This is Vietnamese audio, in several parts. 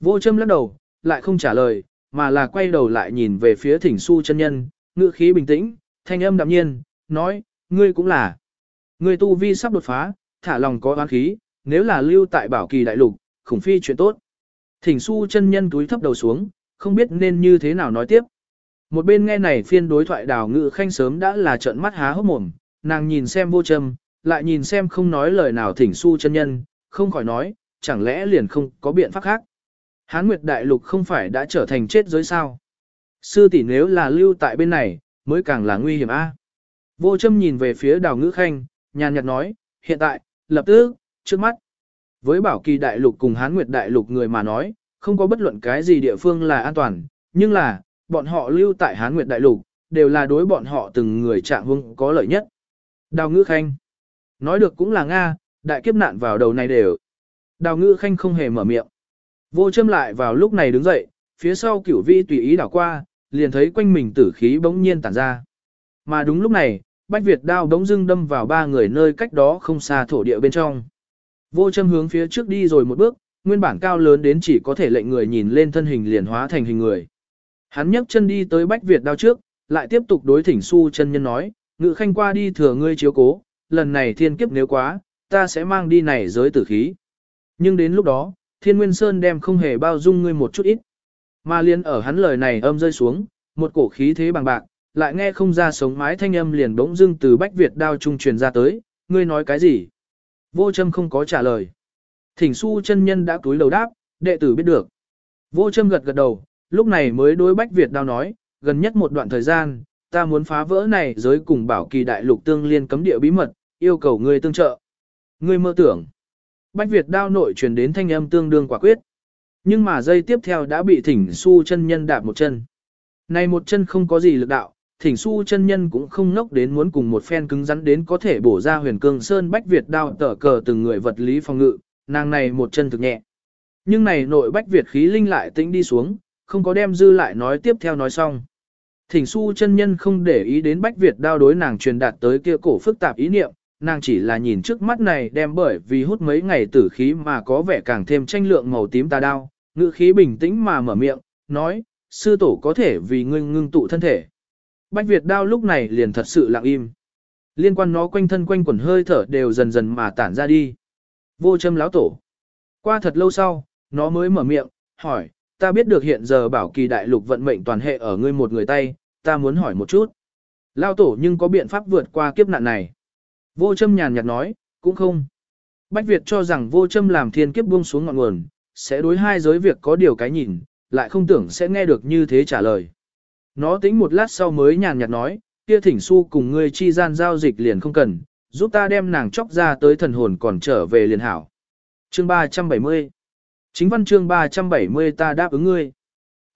Vô châm lắc đầu, lại không trả lời, mà là quay đầu lại nhìn về phía thỉnh su chân nhân, ngữ khí bình tĩnh, thanh âm đạm nhiên, nói, ngươi cũng là. Ngươi tu vi sắp đột phá, thả lòng có oán khí, nếu là lưu tại bảo kỳ đại lục, khủng phi chuyện tốt. Thỉnh su chân nhân túi thấp đầu xuống, không biết nên như thế nào nói tiếp. Một bên nghe này phiên đối thoại đào ngự khanh sớm đã là trợn mắt há hốc mồm, nàng nhìn xem vô châm, lại nhìn xem không nói lời nào thỉnh su chân nhân, không khỏi nói, chẳng lẽ liền không có biện pháp khác. Hán Nguyệt Đại Lục không phải đã trở thành chết giới sao. Sư tỷ nếu là lưu tại bên này, mới càng là nguy hiểm a. Vô châm nhìn về phía đào ngữ khanh, nhàn nhạt nói, hiện tại, lập tức, trước mắt. Với bảo kỳ đại lục cùng hán nguyệt đại lục người mà nói, không có bất luận cái gì địa phương là an toàn, nhưng là, bọn họ lưu tại hán nguyệt đại lục, đều là đối bọn họ từng người trạng hung có lợi nhất. Đào ngữ khanh. Nói được cũng là Nga, đại kiếp nạn vào đầu này đều. Đào ngữ khanh không hề mở miệng. Vô châm lại vào lúc này đứng dậy, phía sau cửu vi tùy ý đảo qua, liền thấy quanh mình tử khí bỗng nhiên tản ra. Mà đúng lúc này, Bách Việt đao bỗng dưng đâm vào ba người nơi cách đó không xa thổ địa bên trong. Vô châm hướng phía trước đi rồi một bước, nguyên bản cao lớn đến chỉ có thể lệnh người nhìn lên thân hình liền hóa thành hình người. Hắn nhấc chân đi tới Bách Việt đao trước, lại tiếp tục đối thỉnh su chân nhân nói, ngự khanh qua đi thừa ngươi chiếu cố, lần này thiên kiếp nếu quá, ta sẽ mang đi này giới tử khí. Nhưng đến lúc đó, thiên nguyên sơn đem không hề bao dung ngươi một chút ít. Mà liên ở hắn lời này âm rơi xuống, một cổ khí thế bằng bạc, lại nghe không ra sống mái thanh âm liền bỗng dưng từ Bách Việt đao trung truyền ra tới, ngươi nói cái gì? Vô châm không có trả lời. Thỉnh su chân nhân đã túi đầu đáp, đệ tử biết được. Vô châm gật gật đầu, lúc này mới đối Bách Việt đao nói, gần nhất một đoạn thời gian, ta muốn phá vỡ này giới cùng bảo kỳ đại lục tương liên cấm địa bí mật, yêu cầu ngươi tương trợ. Ngươi mơ tưởng. Bách Việt đao nội truyền đến thanh âm tương đương quả quyết. Nhưng mà dây tiếp theo đã bị thỉnh su chân nhân đạp một chân. Này một chân không có gì lực đạo, thỉnh su chân nhân cũng không nốc đến muốn cùng một phen cứng rắn đến có thể bổ ra huyền cương sơn bách Việt đao tở cờ từng người vật lý phòng ngự, nàng này một chân thực nhẹ. Nhưng này nội bách Việt khí linh lại tĩnh đi xuống, không có đem dư lại nói tiếp theo nói xong. Thỉnh su chân nhân không để ý đến bách Việt đao đối nàng truyền đạt tới kia cổ phức tạp ý niệm, nàng chỉ là nhìn trước mắt này đem bởi vì hút mấy ngày tử khí mà có vẻ càng thêm tranh lượng màu tím tà đao, ngữ khí bình tĩnh mà mở miệng, nói, sư tổ có thể vì ngươi ngưng tụ thân thể. Bách Việt đao lúc này liền thật sự lặng im. Liên quan nó quanh thân quanh quẩn hơi thở đều dần dần mà tản ra đi. Vô châm lão tổ. Qua thật lâu sau, nó mới mở miệng, hỏi, ta biết được hiện giờ bảo kỳ đại lục vận mệnh toàn hệ ở ngươi một người tay, ta muốn hỏi một chút. Lao tổ nhưng có biện pháp vượt qua kiếp nạn này. Vô châm nhàn nhạt nói, cũng không. Bách Việt cho rằng vô châm làm thiên kiếp buông xuống ngọn nguồn, sẽ đối hai giới việc có điều cái nhìn, lại không tưởng sẽ nghe được như thế trả lời. Nó tính một lát sau mới nhàn nhạt nói, kia thỉnh su cùng ngươi chi gian giao dịch liền không cần, giúp ta đem nàng chóc ra tới thần hồn còn trở về liền hảo. Chương 370 Chính văn chương 370 ta đáp ứng ngươi.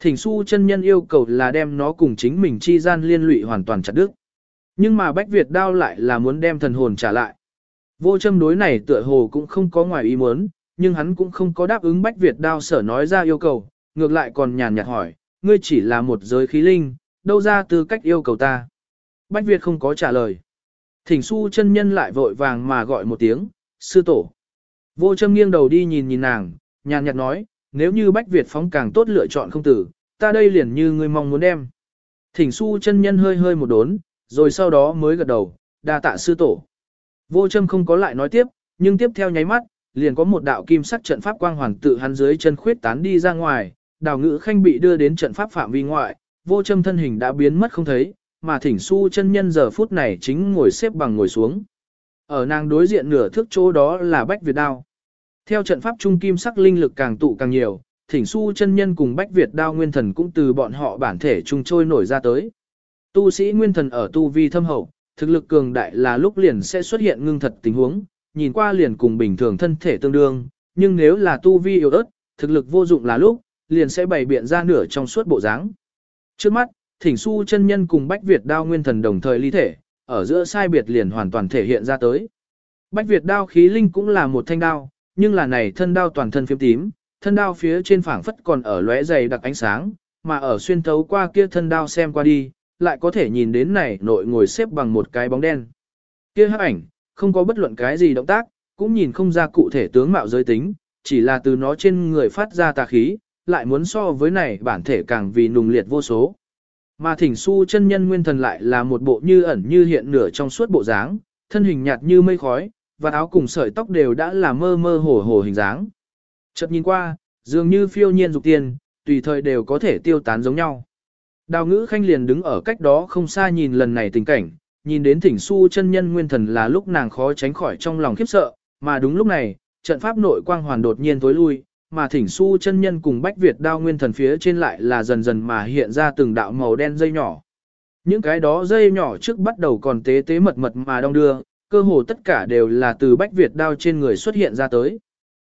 Thỉnh su chân nhân yêu cầu là đem nó cùng chính mình chi gian liên lụy hoàn toàn chặt đứt. Nhưng mà Bách Việt đao lại là muốn đem thần hồn trả lại. Vô châm đối này tựa hồ cũng không có ngoài ý muốn, nhưng hắn cũng không có đáp ứng Bách Việt đao sở nói ra yêu cầu, ngược lại còn nhàn nhạt hỏi, ngươi chỉ là một giới khí linh, đâu ra tư cách yêu cầu ta. Bách Việt không có trả lời. Thỉnh su chân nhân lại vội vàng mà gọi một tiếng, sư tổ. Vô châm nghiêng đầu đi nhìn nhìn nàng, nhàn nhạt nói, nếu như Bách Việt phóng càng tốt lựa chọn không tử, ta đây liền như ngươi mong muốn đem. Thỉnh su chân nhân hơi hơi một đốn, rồi sau đó mới gật đầu, đa tạ sư tổ. Vô châm không có lại nói tiếp, nhưng tiếp theo nháy mắt, liền có một đạo kim sắc trận pháp quang hoàn tự hắn dưới chân khuyết tán đi ra ngoài, đào ngữ khanh bị đưa đến trận pháp phạm vi ngoại, vô châm thân hình đã biến mất không thấy, mà thỉnh su chân nhân giờ phút này chính ngồi xếp bằng ngồi xuống. Ở nàng đối diện nửa thước chỗ đó là Bách Việt Đao. Theo trận pháp trung kim sắc linh lực càng tụ càng nhiều, thỉnh su chân nhân cùng Bách Việt Đao nguyên thần cũng từ bọn họ bản thể trung trôi nổi ra tới. Tu sĩ nguyên thần ở tu vi thâm hậu, thực lực cường đại là lúc liền sẽ xuất hiện ngưng thật tình huống, nhìn qua liền cùng bình thường thân thể tương đương, nhưng nếu là tu vi yếu ớt, thực lực vô dụng là lúc, liền sẽ bày biện ra nửa trong suốt bộ dáng. Trước mắt, Thỉnh Su chân nhân cùng Bách Việt đao nguyên thần đồng thời ly thể, ở giữa sai biệt liền hoàn toàn thể hiện ra tới. Bách Việt đao khí linh cũng là một thanh đao, nhưng là này thân đao toàn thân phiếm tím, thân đao phía trên phảng phất còn ở lóe dày đặc ánh sáng, mà ở xuyên thấu qua kia thân đao xem qua đi, lại có thể nhìn đến này nội ngồi xếp bằng một cái bóng đen. Kia hắc ảnh, không có bất luận cái gì động tác, cũng nhìn không ra cụ thể tướng mạo giới tính, chỉ là từ nó trên người phát ra tà khí, lại muốn so với này bản thể càng vì nùng liệt vô số. Mà thỉnh su chân nhân nguyên thần lại là một bộ như ẩn như hiện nửa trong suốt bộ dáng, thân hình nhạt như mây khói, và áo cùng sợi tóc đều đã là mơ mơ hồ hồ hình dáng. Chợt nhìn qua, dường như phiêu nhiên dục tiền, tùy thời đều có thể tiêu tán giống nhau. Đào ngữ khanh liền đứng ở cách đó không xa nhìn lần này tình cảnh, nhìn đến thỉnh su chân nhân nguyên thần là lúc nàng khó tránh khỏi trong lòng khiếp sợ, mà đúng lúc này, trận pháp nội quang hoàn đột nhiên tối lui, mà thỉnh su chân nhân cùng bách Việt đao nguyên thần phía trên lại là dần dần mà hiện ra từng đạo màu đen dây nhỏ. Những cái đó dây nhỏ trước bắt đầu còn tế tế mật mật mà đong đưa, cơ hồ tất cả đều là từ bách Việt đao trên người xuất hiện ra tới.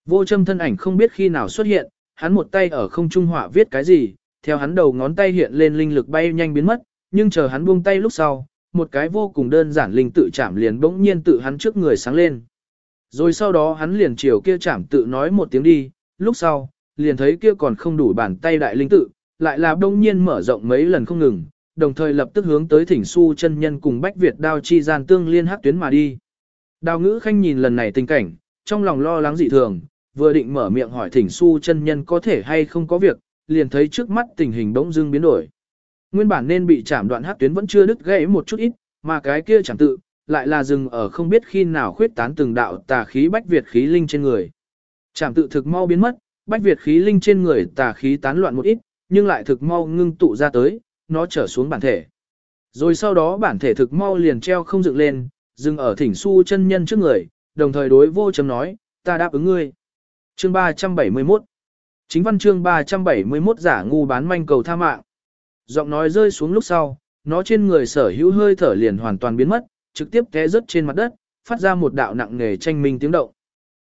Vô châm thân ảnh không biết khi nào xuất hiện, hắn một tay ở không trung họa viết cái gì, theo hắn đầu ngón tay hiện lên linh lực bay nhanh biến mất, nhưng chờ hắn buông tay lúc sau, một cái vô cùng đơn giản linh tự chạm liền bỗng nhiên tự hắn trước người sáng lên. Rồi sau đó hắn liền chiều kia chạm tự nói một tiếng đi, lúc sau, liền thấy kia còn không đủ bàn tay đại linh tự, lại là bỗng nhiên mở rộng mấy lần không ngừng, đồng thời lập tức hướng tới thỉnh su chân nhân cùng Bách Việt đao chi gian tương liên hắc tuyến mà đi. Đào ngữ khanh nhìn lần này tình cảnh, trong lòng lo lắng dị thường, vừa định mở miệng hỏi thỉnh su chân nhân có thể hay không có việc, liền thấy trước mắt tình hình bỗng dưng biến đổi. Nguyên bản nên bị chạm đoạn hắc tuyến vẫn chưa đứt gãy một chút ít, mà cái kia chẳng tự, lại là dừng ở không biết khi nào khuyết tán từng đạo tà khí bách Việt khí linh trên người. Chạm tự thực mau biến mất, bách Việt khí linh trên người tà khí tán loạn một ít, nhưng lại thực mau ngưng tụ ra tới, nó trở xuống bản thể. Rồi sau đó bản thể thực mau liền treo không dựng lên, dừng ở thỉnh su chân nhân trước người, đồng thời đối vô chấm nói, ta đáp ứng ngươi. Chương 371 Chính văn chương 371 giả ngu bán manh cầu tha mạng. Giọng nói rơi xuống lúc sau, nó trên người sở hữu hơi thở liền hoàn toàn biến mất, trực tiếp té rớt trên mặt đất, phát ra một đạo nặng nề tranh minh tiếng động.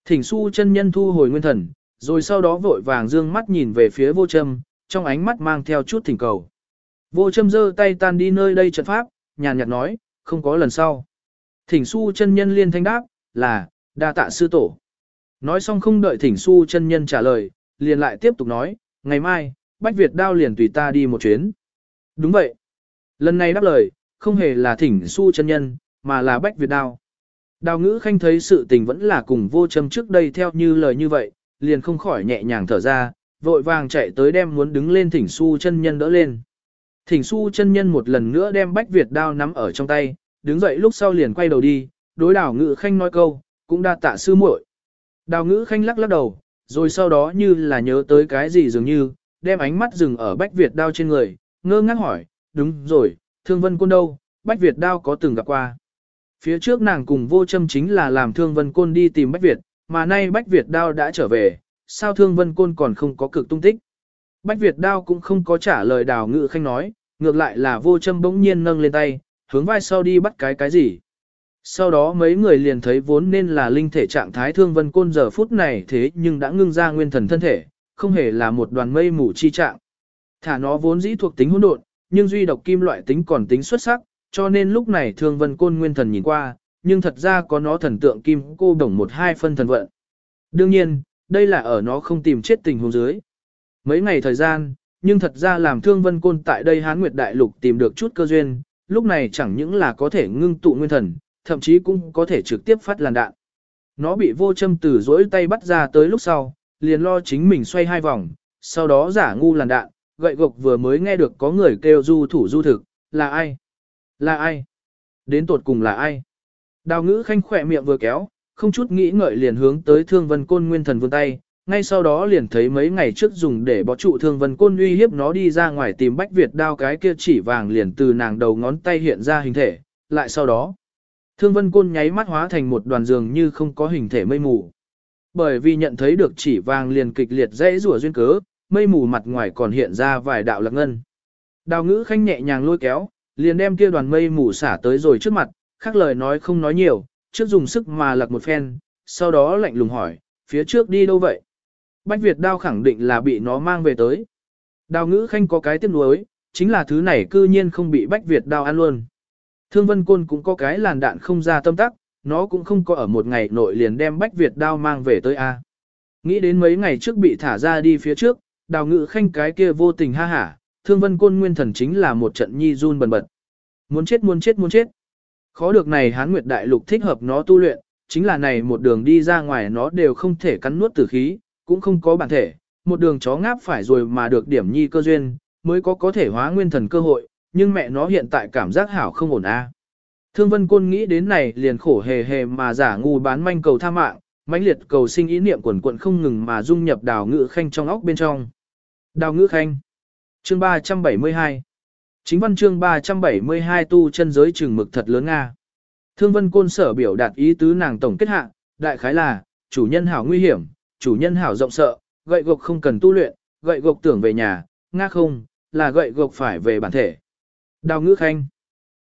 Thỉnh su chân nhân thu hồi nguyên thần, rồi sau đó vội vàng dương mắt nhìn về phía vô châm, trong ánh mắt mang theo chút thỉnh cầu. Vô châm giơ tay tan đi nơi đây trận pháp, nhàn nhạt nói, không có lần sau. Thỉnh su chân nhân liên thanh đáp, là, đa tạ sư tổ. Nói xong không đợi thỉnh su chân nhân trả lời, liền lại tiếp tục nói, ngày mai, Bách Việt đao liền tùy ta đi một chuyến. Đúng vậy. Lần này đáp lời, không hề là thỉnh su chân nhân, mà là Bách Việt đao. Đào ngữ khanh thấy sự tình vẫn là cùng vô châm trước đây theo như lời như vậy, liền không khỏi nhẹ nhàng thở ra, vội vàng chạy tới đem muốn đứng lên thỉnh su chân nhân đỡ lên. Thỉnh su chân nhân một lần nữa đem Bách Việt đao nắm ở trong tay, đứng dậy lúc sau liền quay đầu đi, đối đào ngữ khanh nói câu, cũng đa tạ sư muội. Đào ngữ khanh lắc lắc đầu, rồi sau đó như là nhớ tới cái gì dường như, đem ánh mắt dừng ở Bách Việt đao trên người, ngơ ngác hỏi, đúng rồi, thương vân côn đâu, Bách Việt đao có từng gặp qua. Phía trước nàng cùng vô châm chính là làm thương vân côn đi tìm Bách Việt, mà nay Bách Việt đao đã trở về, sao thương vân côn còn không có cực tung tích. Bách Việt đao cũng không có trả lời đào ngự khanh nói, ngược lại là vô châm bỗng nhiên nâng lên tay, hướng vai sau đi bắt cái cái gì. Sau đó mấy người liền thấy vốn nên là linh thể trạng thái thương vân côn giờ phút này thế nhưng đã ngưng ra nguyên thần thân thể, không hề là một đoàn mây mù chi trạng. Thả nó vốn dĩ thuộc tính hỗn độn, nhưng duy độc kim loại tính còn tính xuất sắc, cho nên lúc này thương vân côn nguyên thần nhìn qua, nhưng thật ra có nó thần tượng kim cô đồng một hai phân thần vận. Đương nhiên, đây là ở nó không tìm chết tình huống dưới. Mấy ngày thời gian, nhưng thật ra làm thương vân côn tại đây hán nguyệt đại lục tìm được chút cơ duyên, lúc này chẳng những là có thể ngưng tụ nguyên thần, thậm chí cũng có thể trực tiếp phát làn đạn. Nó bị vô châm từ dỗi tay bắt ra tới lúc sau, liền lo chính mình xoay hai vòng, sau đó giả ngu làn đạn, gậy gộc vừa mới nghe được có người kêu du thủ du thực, là ai? Là ai? Đến tột cùng là ai? Đào ngữ khanh khỏe miệng vừa kéo, không chút nghĩ ngợi liền hướng tới thương vân côn nguyên thần vươn tay, ngay sau đó liền thấy mấy ngày trước dùng để bó trụ thương vân côn uy hiếp nó đi ra ngoài tìm bách Việt đao cái kia chỉ vàng liền từ nàng đầu ngón tay hiện ra hình thể, lại sau đó. Thương vân côn nháy mắt hóa thành một đoàn giường như không có hình thể mây mù. Bởi vì nhận thấy được chỉ vàng liền kịch liệt dãy rủa duyên cớ, mây mù mặt ngoài còn hiện ra vài đạo lạc ngân. Đào ngữ khanh nhẹ nhàng lôi kéo, liền đem kia đoàn mây mù xả tới rồi trước mặt, khác lời nói không nói nhiều, trước dùng sức mà lật một phen, sau đó lạnh lùng hỏi, phía trước đi đâu vậy? Bách Việt đao khẳng định là bị nó mang về tới. Đào ngữ khanh có cái tiếc nuối, chính là thứ này cư nhiên không bị Bách Việt đao ăn luôn. Thương Vân Côn cũng có cái làn đạn không ra tâm tắc, nó cũng không có ở một ngày nội liền đem Bách Việt đao mang về tới A. Nghĩ đến mấy ngày trước bị thả ra đi phía trước, đào ngự khanh cái kia vô tình ha hả, Thương Vân Côn nguyên thần chính là một trận nhi run bần bật. Muốn chết muốn chết muốn chết. Khó được này Hán Nguyệt Đại Lục thích hợp nó tu luyện, chính là này một đường đi ra ngoài nó đều không thể cắn nuốt tử khí, cũng không có bản thể, một đường chó ngáp phải rồi mà được điểm nhi cơ duyên, mới có có thể hóa nguyên thần cơ hội, nhưng mẹ nó hiện tại cảm giác hảo không ổn a. Thương Vân Côn nghĩ đến này liền khổ hề hề mà giả ngu bán manh cầu tha mạng, mãnh liệt cầu sinh ý niệm quần quận không ngừng mà dung nhập đào ngữ khanh trong óc bên trong. Đào ngữ khanh. Chương 372. Chính văn chương 372 tu chân giới trường mực thật lớn Nga. Thương Vân Côn sở biểu đạt ý tứ nàng tổng kết hạ, đại khái là, chủ nhân hảo nguy hiểm, chủ nhân hảo rộng sợ, gậy gộc không cần tu luyện, gậy gộc tưởng về nhà, Nga không, là gậy gộc phải về bản thể. Đào ngữ khanh.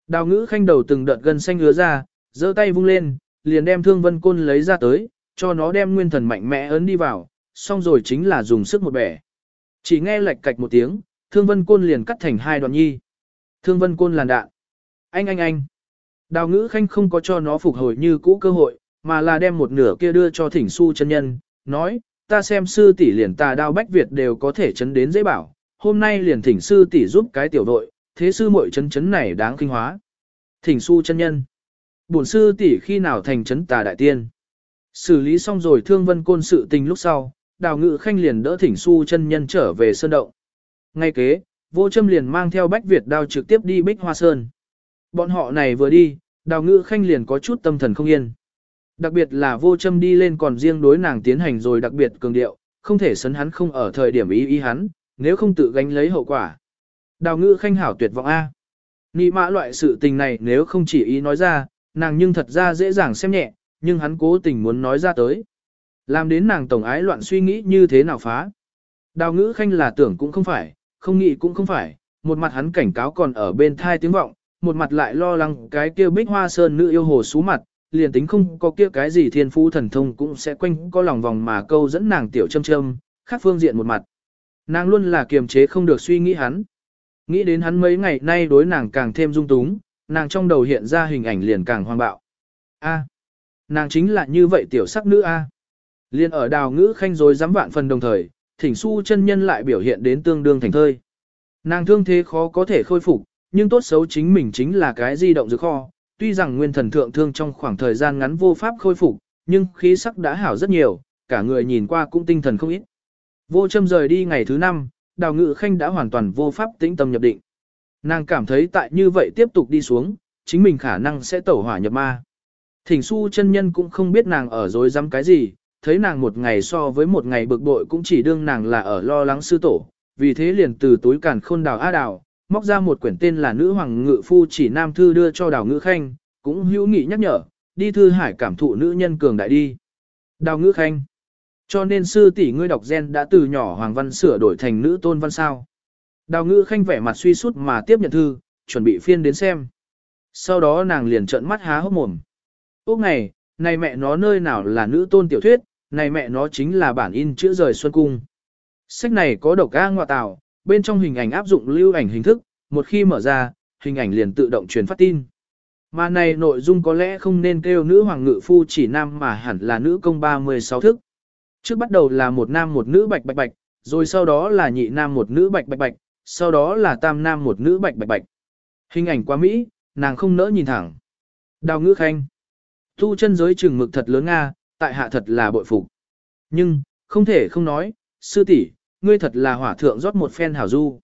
Đào ngữ khanh đầu từng đợt gần xanh ứa ra, giơ tay vung lên, liền đem thương vân côn lấy ra tới, cho nó đem nguyên thần mạnh mẽ ấn đi vào, xong rồi chính là dùng sức một bẻ. Chỉ nghe lạch cạch một tiếng, thương vân côn liền cắt thành hai đoạn nhi. Thương vân côn làn đạn. Anh anh anh. Đào ngữ khanh không có cho nó phục hồi như cũ cơ hội, mà là đem một nửa kia đưa cho thỉnh su chân nhân, nói, ta xem sư tỷ liền tà đao bách Việt đều có thể chấn đến dễ bảo, hôm nay liền thỉnh sư tỷ giúp cái tiểu đội, thế sư muội chấn chấn này đáng kinh hóa. Thỉnh su chân nhân. Bổn sư tỷ khi nào thành chấn tà đại tiên. Xử lý xong rồi thương vân côn sự tình lúc sau, đào ngự khanh liền đỡ thỉnh su chân nhân trở về sơn động. Ngay kế, vô châm liền mang theo bách Việt đao trực tiếp đi bích hoa sơn. Bọn họ này vừa đi, đào ngự khanh liền có chút tâm thần không yên. Đặc biệt là vô châm đi lên còn riêng đối nàng tiến hành rồi đặc biệt cường điệu, không thể sấn hắn không ở thời điểm ý ý hắn, nếu không tự gánh lấy hậu quả. Đào ngữ khanh hảo tuyệt vọng A. Nị mã loại sự tình này nếu không chỉ ý nói ra, nàng nhưng thật ra dễ dàng xem nhẹ, nhưng hắn cố tình muốn nói ra tới. Làm đến nàng tổng ái loạn suy nghĩ như thế nào phá. Đào ngữ khanh là tưởng cũng không phải, không nghĩ cũng không phải, một mặt hắn cảnh cáo còn ở bên thai tiếng vọng, một mặt lại lo lắng cái kia bích hoa sơn nữ yêu hồ xú mặt, liền tính không có kia cái gì thiên phú thần thông cũng sẽ quanh có lòng vòng mà câu dẫn nàng tiểu châm châm, khác phương diện một mặt. Nàng luôn là kiềm chế không được suy nghĩ hắn. Nghĩ đến hắn mấy ngày nay đối nàng càng thêm dung túng, nàng trong đầu hiện ra hình ảnh liền càng hoang bạo. A, nàng chính là như vậy tiểu sắc nữ A. Liên ở đào ngữ khanh rồi dám vạn phần đồng thời, thỉnh su chân nhân lại biểu hiện đến tương đương thành thơi. Nàng thương thế khó có thể khôi phục, nhưng tốt xấu chính mình chính là cái di động dược kho, tuy rằng nguyên thần thượng thương trong khoảng thời gian ngắn vô pháp khôi phục, nhưng khí sắc đã hảo rất nhiều, cả người nhìn qua cũng tinh thần không ít. Vô châm rời đi ngày thứ năm, đào ngự khanh đã hoàn toàn vô pháp tĩnh tâm nhập định. Nàng cảm thấy tại như vậy tiếp tục đi xuống, chính mình khả năng sẽ tẩu hỏa nhập ma. Thỉnh su chân nhân cũng không biết nàng ở dối dám cái gì, thấy nàng một ngày so với một ngày bực bội cũng chỉ đương nàng là ở lo lắng sư tổ, vì thế liền từ túi càn khôn đào á đào, móc ra một quyển tên là nữ hoàng ngự phu chỉ nam thư đưa cho đào ngữ khanh, cũng hữu nghị nhắc nhở, đi thư hải cảm thụ nữ nhân cường đại đi. Đào ngữ khanh. Cho nên sư tỷ ngươi đọc gen đã từ nhỏ hoàng văn sửa đổi thành nữ tôn văn sao. Đào ngữ khanh vẻ mặt suy sút mà tiếp nhận thư, chuẩn bị phiên đến xem. Sau đó nàng liền trợn mắt há hốc mồm. Úc này, này mẹ nó nơi nào là nữ tôn tiểu thuyết, này mẹ nó chính là bản in chữ rời xuân cung. Sách này có độc A ngoại tạo, bên trong hình ảnh áp dụng lưu ảnh hình thức, một khi mở ra, hình ảnh liền tự động truyền phát tin. Mà này nội dung có lẽ không nên kêu nữ hoàng ngự phu chỉ nam mà hẳn là nữ công 36 thức. Trước bắt đầu là một nam một nữ bạch bạch bạch, rồi sau đó là nhị nam một nữ bạch bạch bạch, sau đó là tam nam một nữ bạch bạch bạch. Hình ảnh quá Mỹ, nàng không nỡ nhìn thẳng. Đào ngữ khanh. Tu chân giới trừng mực thật lớn Nga, tại hạ thật là bội phục. Nhưng, không thể không nói, sư tỷ, ngươi thật là hỏa thượng rót một phen hảo du.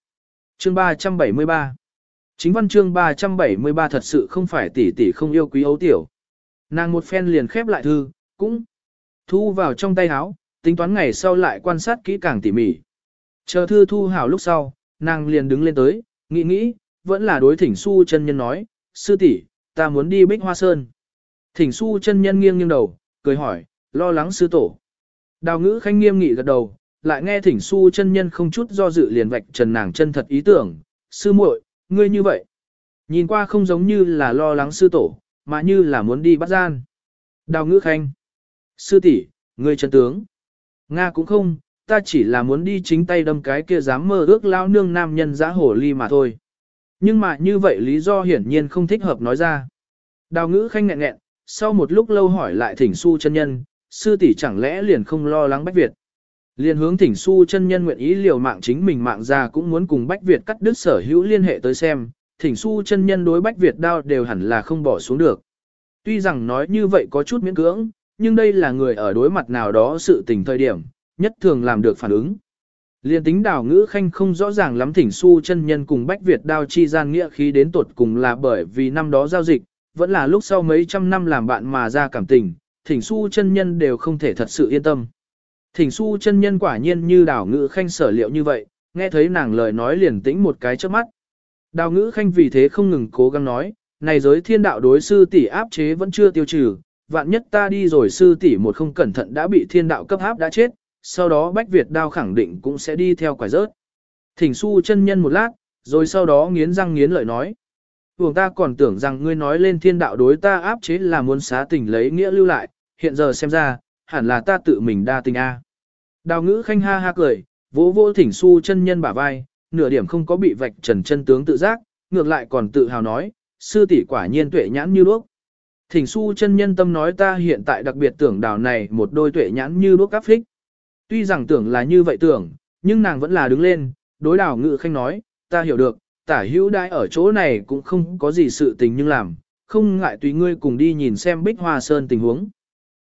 Chương 373 Chính văn chương 373 thật sự không phải tỷ tỷ không yêu quý ấu tiểu. Nàng một phen liền khép lại thư, cũng thu vào trong tay áo, tính toán ngày sau lại quan sát kỹ càng tỉ mỉ. Chờ thư thu hảo lúc sau, nàng liền đứng lên tới, nghĩ nghĩ, vẫn là đối thỉnh su chân nhân nói, sư tỷ, ta muốn đi bích hoa sơn. Thỉnh su chân nhân nghiêng nghiêng đầu, cười hỏi, lo lắng sư tổ. Đào ngữ khanh nghiêm nghị gật đầu, lại nghe thỉnh su chân nhân không chút do dự liền vạch trần nàng chân thật ý tưởng, sư muội, ngươi như vậy. Nhìn qua không giống như là lo lắng sư tổ, mà như là muốn đi bắt gian. Đào ngữ khanh. Sư tỷ, ngươi chân tướng. Nga cũng không, ta chỉ là muốn đi chính tay đâm cái kia dám mơ ước lao nương nam nhân giã hổ ly mà thôi. Nhưng mà như vậy lý do hiển nhiên không thích hợp nói ra. Đào ngữ khanh nghẹn nghẹn, sau một lúc lâu hỏi lại thỉnh su chân nhân, sư tỷ chẳng lẽ liền không lo lắng Bách Việt. Liền hướng thỉnh su chân nhân nguyện ý liều mạng chính mình mạng ra cũng muốn cùng Bách Việt cắt đứt sở hữu liên hệ tới xem, thỉnh su chân nhân đối Bách Việt đao đều hẳn là không bỏ xuống được. Tuy rằng nói như vậy có chút miễn cưỡng, nhưng đây là người ở đối mặt nào đó sự tình thời điểm, nhất thường làm được phản ứng. Liên tính đào ngữ khanh không rõ ràng lắm thỉnh su chân nhân cùng Bách Việt đao chi gian nghĩa khí đến tột cùng là bởi vì năm đó giao dịch, vẫn là lúc sau mấy trăm năm làm bạn mà ra cảm tình, thỉnh su chân nhân đều không thể thật sự yên tâm. Thỉnh su chân nhân quả nhiên như đào ngữ khanh sở liệu như vậy, nghe thấy nàng lời nói liền tĩnh một cái trước mắt. Đào ngữ khanh vì thế không ngừng cố gắng nói, này giới thiên đạo đối sư tỷ áp chế vẫn chưa tiêu trừ, vạn nhất ta đi rồi sư tỷ một không cẩn thận đã bị thiên đạo cấp háp đã chết, sau đó Bách Việt đao khẳng định cũng sẽ đi theo quả rớt. Thỉnh su chân nhân một lát, rồi sau đó nghiến răng nghiến lợi nói. Vùng ta còn tưởng rằng ngươi nói lên thiên đạo đối ta áp chế là muốn xá tình lấy nghĩa lưu lại, hiện giờ xem ra, hẳn là ta tự mình đa tình a. Đào ngữ khanh ha ha cười, vỗ vỗ thỉnh su chân nhân bả vai, nửa điểm không có bị vạch trần chân tướng tự giác, ngược lại còn tự hào nói, sư tỷ quả nhiên tuệ nhãn như đuốc. Thỉnh su chân nhân tâm nói ta hiện tại đặc biệt tưởng đào này một đôi tuệ nhãn như đuốc cắp phích. Tuy rằng tưởng là như vậy tưởng, nhưng nàng vẫn là đứng lên, đối đào ngự khanh nói, ta hiểu được, tả hữu đai ở chỗ này cũng không có gì sự tình nhưng làm, không ngại tùy ngươi cùng đi nhìn xem bích hoa sơn tình huống.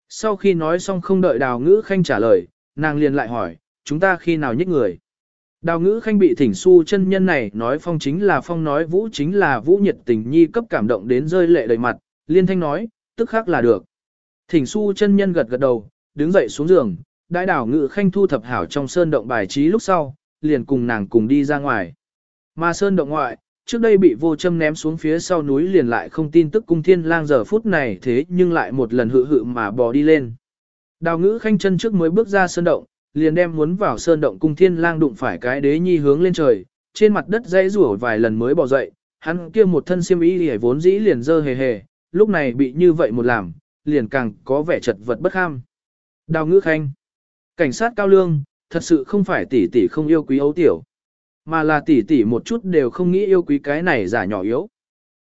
Sau khi nói xong không đợi đào ngữ khanh trả lời, nàng liền lại hỏi, chúng ta khi nào nhích người. Đào ngữ khanh bị thỉnh su chân nhân này nói phong chính là phong nói vũ chính là vũ nhiệt tình nhi cấp cảm động đến rơi lệ đầy mặt, liên thanh nói, tức khác là được. Thỉnh su chân nhân gật gật đầu, đứng dậy xuống giường, đại đảo ngự khanh thu thập hảo trong sơn động bài trí lúc sau, liền cùng nàng cùng đi ra ngoài. Mà sơn động ngoại, trước đây bị vô châm ném xuống phía sau núi liền lại không tin tức cung thiên lang giờ phút này thế nhưng lại một lần hự hự mà bò đi lên. Đào ngữ khanh chân trước mới bước ra sơn động, liền đem muốn vào sơn động cung thiên lang đụng phải cái đế nhi hướng lên trời, trên mặt đất dãy rủa vài lần mới bò dậy, hắn kia một thân xiêm y hề vốn dĩ liền dơ hề hề, lúc này bị như vậy một làm, liền càng có vẻ chật vật bất ham Đào ngữ khanh, cảnh sát cao lương, thật sự không phải tỷ tỷ không yêu quý ấu tiểu, mà là tỷ tỷ một chút đều không nghĩ yêu quý cái này giả nhỏ yếu.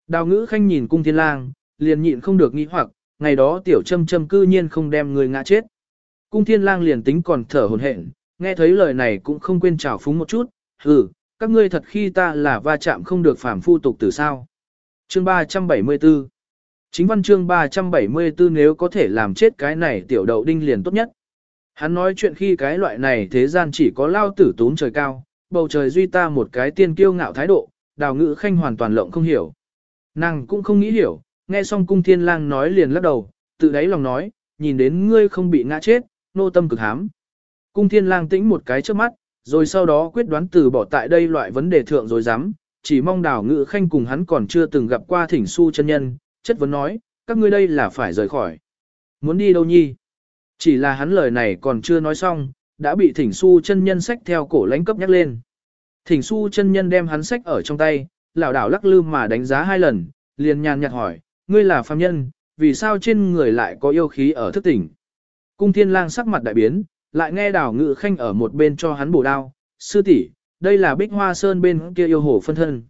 Đào ngữ khanh nhìn cung thiên lang, liền nhịn không được nghĩ hoặc, ngày đó tiểu châm châm cư nhiên không đem người ngã chết. Cung thiên lang liền tính còn thở hồn hển, nghe thấy lời này cũng không quên trào phúng một chút, hừ, các ngươi thật khi ta là va chạm không được phàm phu tục từ sao. Chương 374 Chính văn chương 374 nếu có thể làm chết cái này tiểu đậu đinh liền tốt nhất. Hắn nói chuyện khi cái loại này thế gian chỉ có lao tử tún trời cao, bầu trời duy ta một cái tiên kiêu ngạo thái độ, đào ngữ khanh hoàn toàn lộng không hiểu. Nàng cũng không nghĩ hiểu, nghe xong cung thiên lang nói liền lắc đầu, tự đáy lòng nói, nhìn đến ngươi không bị ngã chết, nô tâm cực hám. Cung thiên lang tĩnh một cái trước mắt, rồi sau đó quyết đoán từ bỏ tại đây loại vấn đề thượng rồi dám, chỉ mong đào ngữ khanh cùng hắn còn chưa từng gặp qua thỉnh su chân nhân, chất vấn nói, các ngươi đây là phải rời khỏi. Muốn đi đâu nhi? Chỉ là hắn lời này còn chưa nói xong, đã bị thỉnh su chân nhân sách theo cổ lãnh cấp nhắc lên. Thỉnh su chân nhân đem hắn sách ở trong tay, lảo đảo lắc lư mà đánh giá hai lần, liền nhàn nhạt hỏi, ngươi là phàm nhân, vì sao trên người lại có yêu khí ở thức tỉnh? Cung thiên lang sắc mặt đại biến, lại nghe đảo ngự khanh ở một bên cho hắn bổ đao, sư tỷ, đây là bích hoa sơn bên kia yêu hồ phân thân.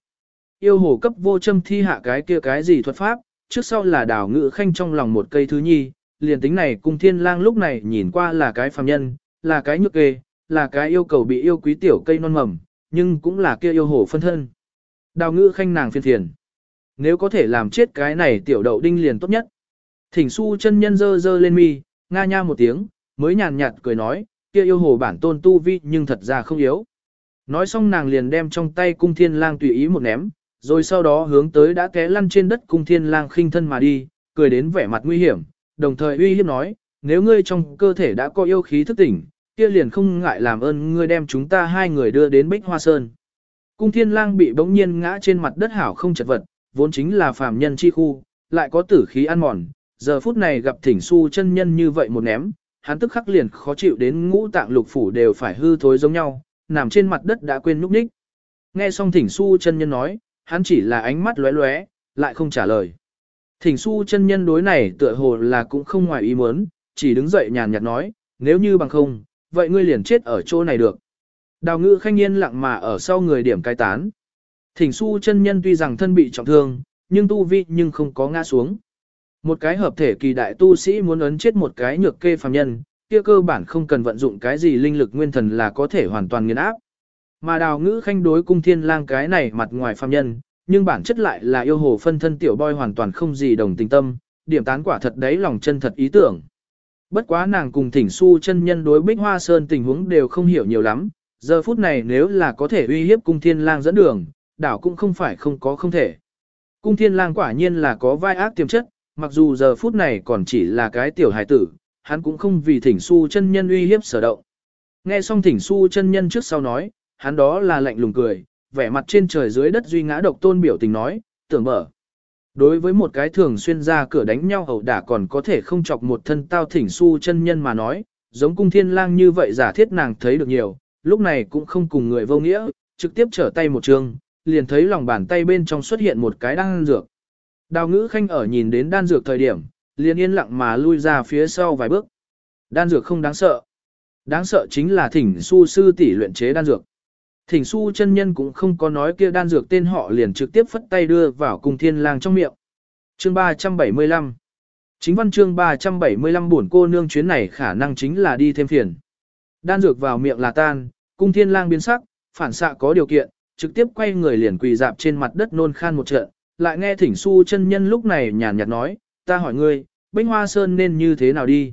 Yêu hồ cấp vô châm thi hạ cái kia cái gì thuật pháp, trước sau là đào ngự khanh trong lòng một cây thứ nhi, liền tính này cung thiên lang lúc này nhìn qua là cái phàm nhân, là cái nhược kê, là cái yêu cầu bị yêu quý tiểu cây non mầm, nhưng cũng là kia yêu hồ phân thân. Đào ngự khanh nàng phiền thiền. Nếu có thể làm chết cái này tiểu đậu đinh liền tốt nhất. Thỉnh su chân nhân dơ dơ lên mi, nga nha một tiếng, mới nhàn nhạt cười nói, kia yêu hồ bản tôn tu vi nhưng thật ra không yếu. Nói xong nàng liền đem trong tay cung thiên lang tùy ý một ném, rồi sau đó hướng tới đã té lăn trên đất cung thiên lang khinh thân mà đi, cười đến vẻ mặt nguy hiểm, đồng thời uy hiếp nói, nếu ngươi trong cơ thể đã có yêu khí thức tỉnh, kia liền không ngại làm ơn ngươi đem chúng ta hai người đưa đến Bích Hoa Sơn. Cung thiên lang bị bỗng nhiên ngã trên mặt đất hảo không chật vật, vốn chính là phàm nhân chi khu, lại có tử khí ăn mòn, giờ phút này gặp thỉnh su chân nhân như vậy một ném, hắn tức khắc liền khó chịu đến ngũ tạng lục phủ đều phải hư thối giống nhau, nằm trên mặt đất đã quên núp ních. Nghe xong thỉnh su chân nhân nói, hắn chỉ là ánh mắt lóe lóe, lại không trả lời. Thỉnh su chân nhân đối này tựa hồ là cũng không ngoài ý muốn, chỉ đứng dậy nhàn nhạt nói, nếu như bằng không, vậy ngươi liền chết ở chỗ này được. Đào ngự khanh nhiên lặng mà ở sau người điểm cai tán. Thỉnh su chân nhân tuy rằng thân bị trọng thương, nhưng tu vi nhưng không có ngã xuống. Một cái hợp thể kỳ đại tu sĩ muốn ấn chết một cái nhược kê phàm nhân, kia cơ bản không cần vận dụng cái gì linh lực nguyên thần là có thể hoàn toàn nghiền áp. Mà đào ngữ khanh đối cung thiên lang cái này mặt ngoài phàm nhân, nhưng bản chất lại là yêu hồ phân thân tiểu boy hoàn toàn không gì đồng tình tâm, điểm tán quả thật đấy lòng chân thật ý tưởng. Bất quá nàng cùng thỉnh su chân nhân đối bích hoa sơn tình huống đều không hiểu nhiều lắm, giờ phút này nếu là có thể uy hiếp cung thiên lang dẫn đường, đảo cũng không phải không có không thể. Cung thiên lang quả nhiên là có vai ác tiềm chất, mặc dù giờ phút này còn chỉ là cái tiểu hài tử, hắn cũng không vì thỉnh su chân nhân uy hiếp sở động. Nghe xong thỉnh su chân nhân trước sau nói, hắn đó là lạnh lùng cười, vẻ mặt trên trời dưới đất duy ngã độc tôn biểu tình nói, tưởng mở. Đối với một cái thường xuyên ra cửa đánh nhau ẩu đả còn có thể không chọc một thân tao thỉnh su chân nhân mà nói, giống cung thiên lang như vậy giả thiết nàng thấy được nhiều, lúc này cũng không cùng người vô nghĩa, trực tiếp trở tay một trường, liền thấy lòng bàn tay bên trong xuất hiện một cái đan dược. Đào ngữ khanh ở nhìn đến đan dược thời điểm, liền yên lặng mà lui ra phía sau vài bước. Đan dược không đáng sợ. Đáng sợ chính là thỉnh su sư tỷ luyện chế đan dược. Thỉnh su chân nhân cũng không có nói kia đan dược tên họ liền trực tiếp phất tay đưa vào cung thiên lang trong miệng. Chương 375 Chính văn chương 375 buồn cô nương chuyến này khả năng chính là đi thêm phiền. Đan dược vào miệng là tan, cung thiên lang biến sắc, phản xạ có điều kiện, trực tiếp quay người liền quỳ dạp trên mặt đất nôn khan một trận, lại nghe thỉnh su chân nhân lúc này nhàn nhạt nói, ta hỏi ngươi, bánh hoa sơn nên như thế nào đi?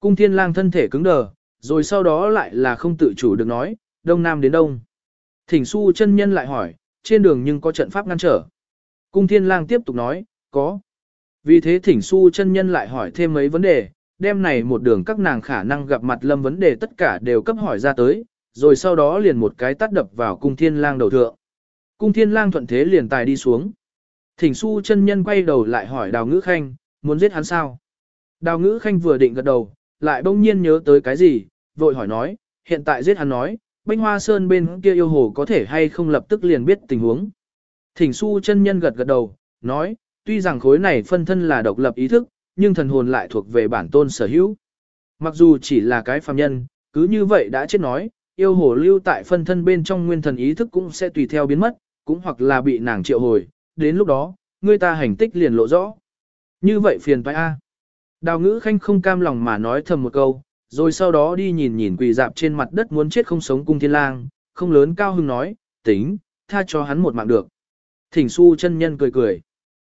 Cung thiên lang thân thể cứng đờ, rồi sau đó lại là không tự chủ được nói, đông nam đến đông. Thỉnh su chân nhân lại hỏi, trên đường nhưng có trận pháp ngăn trở. Cung thiên lang tiếp tục nói, có. Vì thế thỉnh su chân nhân lại hỏi thêm mấy vấn đề, đêm này một đường các nàng khả năng gặp mặt lâm vấn đề tất cả đều cấp hỏi ra tới, rồi sau đó liền một cái tát đập vào cung thiên lang đầu thượng. Cung thiên lang thuận thế liền tài đi xuống. Thỉnh su chân nhân quay đầu lại hỏi đào ngữ khanh, muốn giết hắn sao? Đào ngữ khanh vừa định gật đầu, lại bỗng nhiên nhớ tới cái gì, vội hỏi nói, hiện tại giết hắn nói, Bánh Hoa Sơn bên kia yêu hồ có thể hay không lập tức liền biết tình huống. Thỉnh su chân nhân gật gật đầu, nói, tuy rằng khối này phân thân là độc lập ý thức, nhưng thần hồn lại thuộc về bản tôn sở hữu. Mặc dù chỉ là cái phàm nhân, cứ như vậy đã chết nói, yêu hồ lưu tại phân thân bên trong nguyên thần ý thức cũng sẽ tùy theo biến mất, cũng hoặc là bị nàng triệu hồi, đến lúc đó, người ta hành tích liền lộ rõ. Như vậy phiền phải a. Đào ngữ khanh không cam lòng mà nói thầm một câu, rồi sau đó đi nhìn nhìn quỳ dạp trên mặt đất muốn chết không sống cung thiên lang, không lớn cao hưng nói, tính, tha cho hắn một mạng được. Thỉnh su chân nhân cười cười.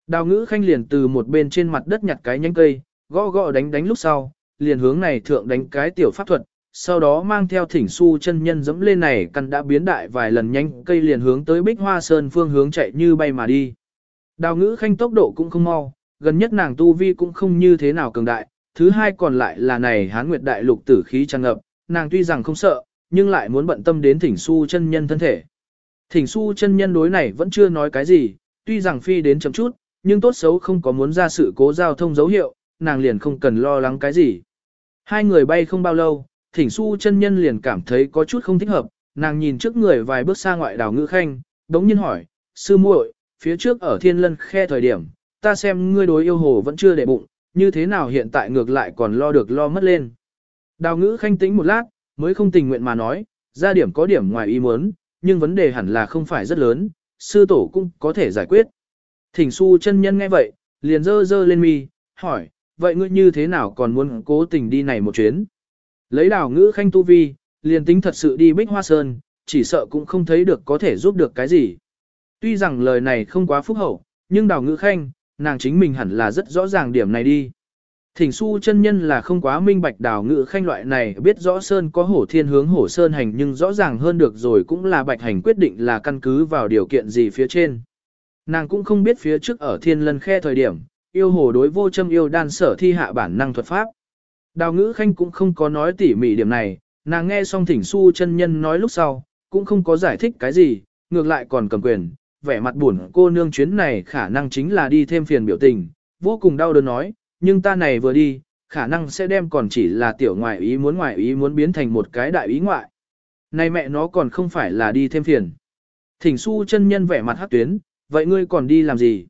Đào ngữ khanh liền từ một bên trên mặt đất nhặt cái nhánh cây, gõ gõ đánh đánh lúc sau, liền hướng này thượng đánh cái tiểu pháp thuật, sau đó mang theo thỉnh su chân nhân dẫm lên này căn đã biến đại vài lần nhanh cây liền hướng tới bích hoa sơn phương hướng chạy như bay mà đi. Đào ngữ khanh tốc độ cũng không mau, gần nhất nàng tu vi cũng không như thế nào cường đại, thứ hai còn lại là này hán nguyệt đại lục tử khí tràn ngập, nàng tuy rằng không sợ, nhưng lại muốn bận tâm đến thỉnh su chân nhân thân thể. Thỉnh su chân nhân đối này vẫn chưa nói cái gì, tuy rằng phi đến chậm chút, nhưng tốt xấu không có muốn ra sự cố giao thông dấu hiệu, nàng liền không cần lo lắng cái gì. Hai người bay không bao lâu, thỉnh su chân nhân liền cảm thấy có chút không thích hợp, nàng nhìn trước người vài bước xa ngoại đảo ngữ khanh, đống nhiên hỏi, sư muội, phía trước ở thiên lân khe thời điểm, ta xem ngươi đối yêu hồ vẫn chưa để bụng, như thế nào hiện tại ngược lại còn lo được lo mất lên. Đào ngữ khanh tĩnh một lát, mới không tình nguyện mà nói, ra điểm có điểm ngoài ý muốn, nhưng vấn đề hẳn là không phải rất lớn, sư tổ cũng có thể giải quyết. Thỉnh su chân nhân nghe vậy, liền dơ dơ lên mi, hỏi, vậy ngươi như thế nào còn muốn cố tình đi này một chuyến? Lấy đào ngữ khanh tu vi, liền tính thật sự đi bích hoa sơn, chỉ sợ cũng không thấy được có thể giúp được cái gì. Tuy rằng lời này không quá phúc hậu, nhưng đào ngữ khanh, nàng chính mình hẳn là rất rõ ràng điểm này đi. Thỉnh su chân nhân là không quá minh bạch đào ngữ khanh loại này biết rõ sơn có hổ thiên hướng hổ sơn hành nhưng rõ ràng hơn được rồi cũng là bạch hành quyết định là căn cứ vào điều kiện gì phía trên. Nàng cũng không biết phía trước ở thiên lân khe thời điểm, yêu hồ đối vô châm yêu đan sở thi hạ bản năng thuật pháp. Đào ngữ khanh cũng không có nói tỉ mỉ điểm này, nàng nghe xong thỉnh su chân nhân nói lúc sau, cũng không có giải thích cái gì, ngược lại còn cầm quyền, vẻ mặt buồn cô nương chuyến này khả năng chính là đi thêm phiền biểu tình, vô cùng đau đớn nói, nhưng ta này vừa đi, khả năng sẽ đem còn chỉ là tiểu ngoại ý muốn ngoại ý muốn biến thành một cái đại ý ngoại. Này mẹ nó còn không phải là đi thêm phiền. Thỉnh su chân nhân vẻ mặt hát tuyến, vậy ngươi còn đi làm gì?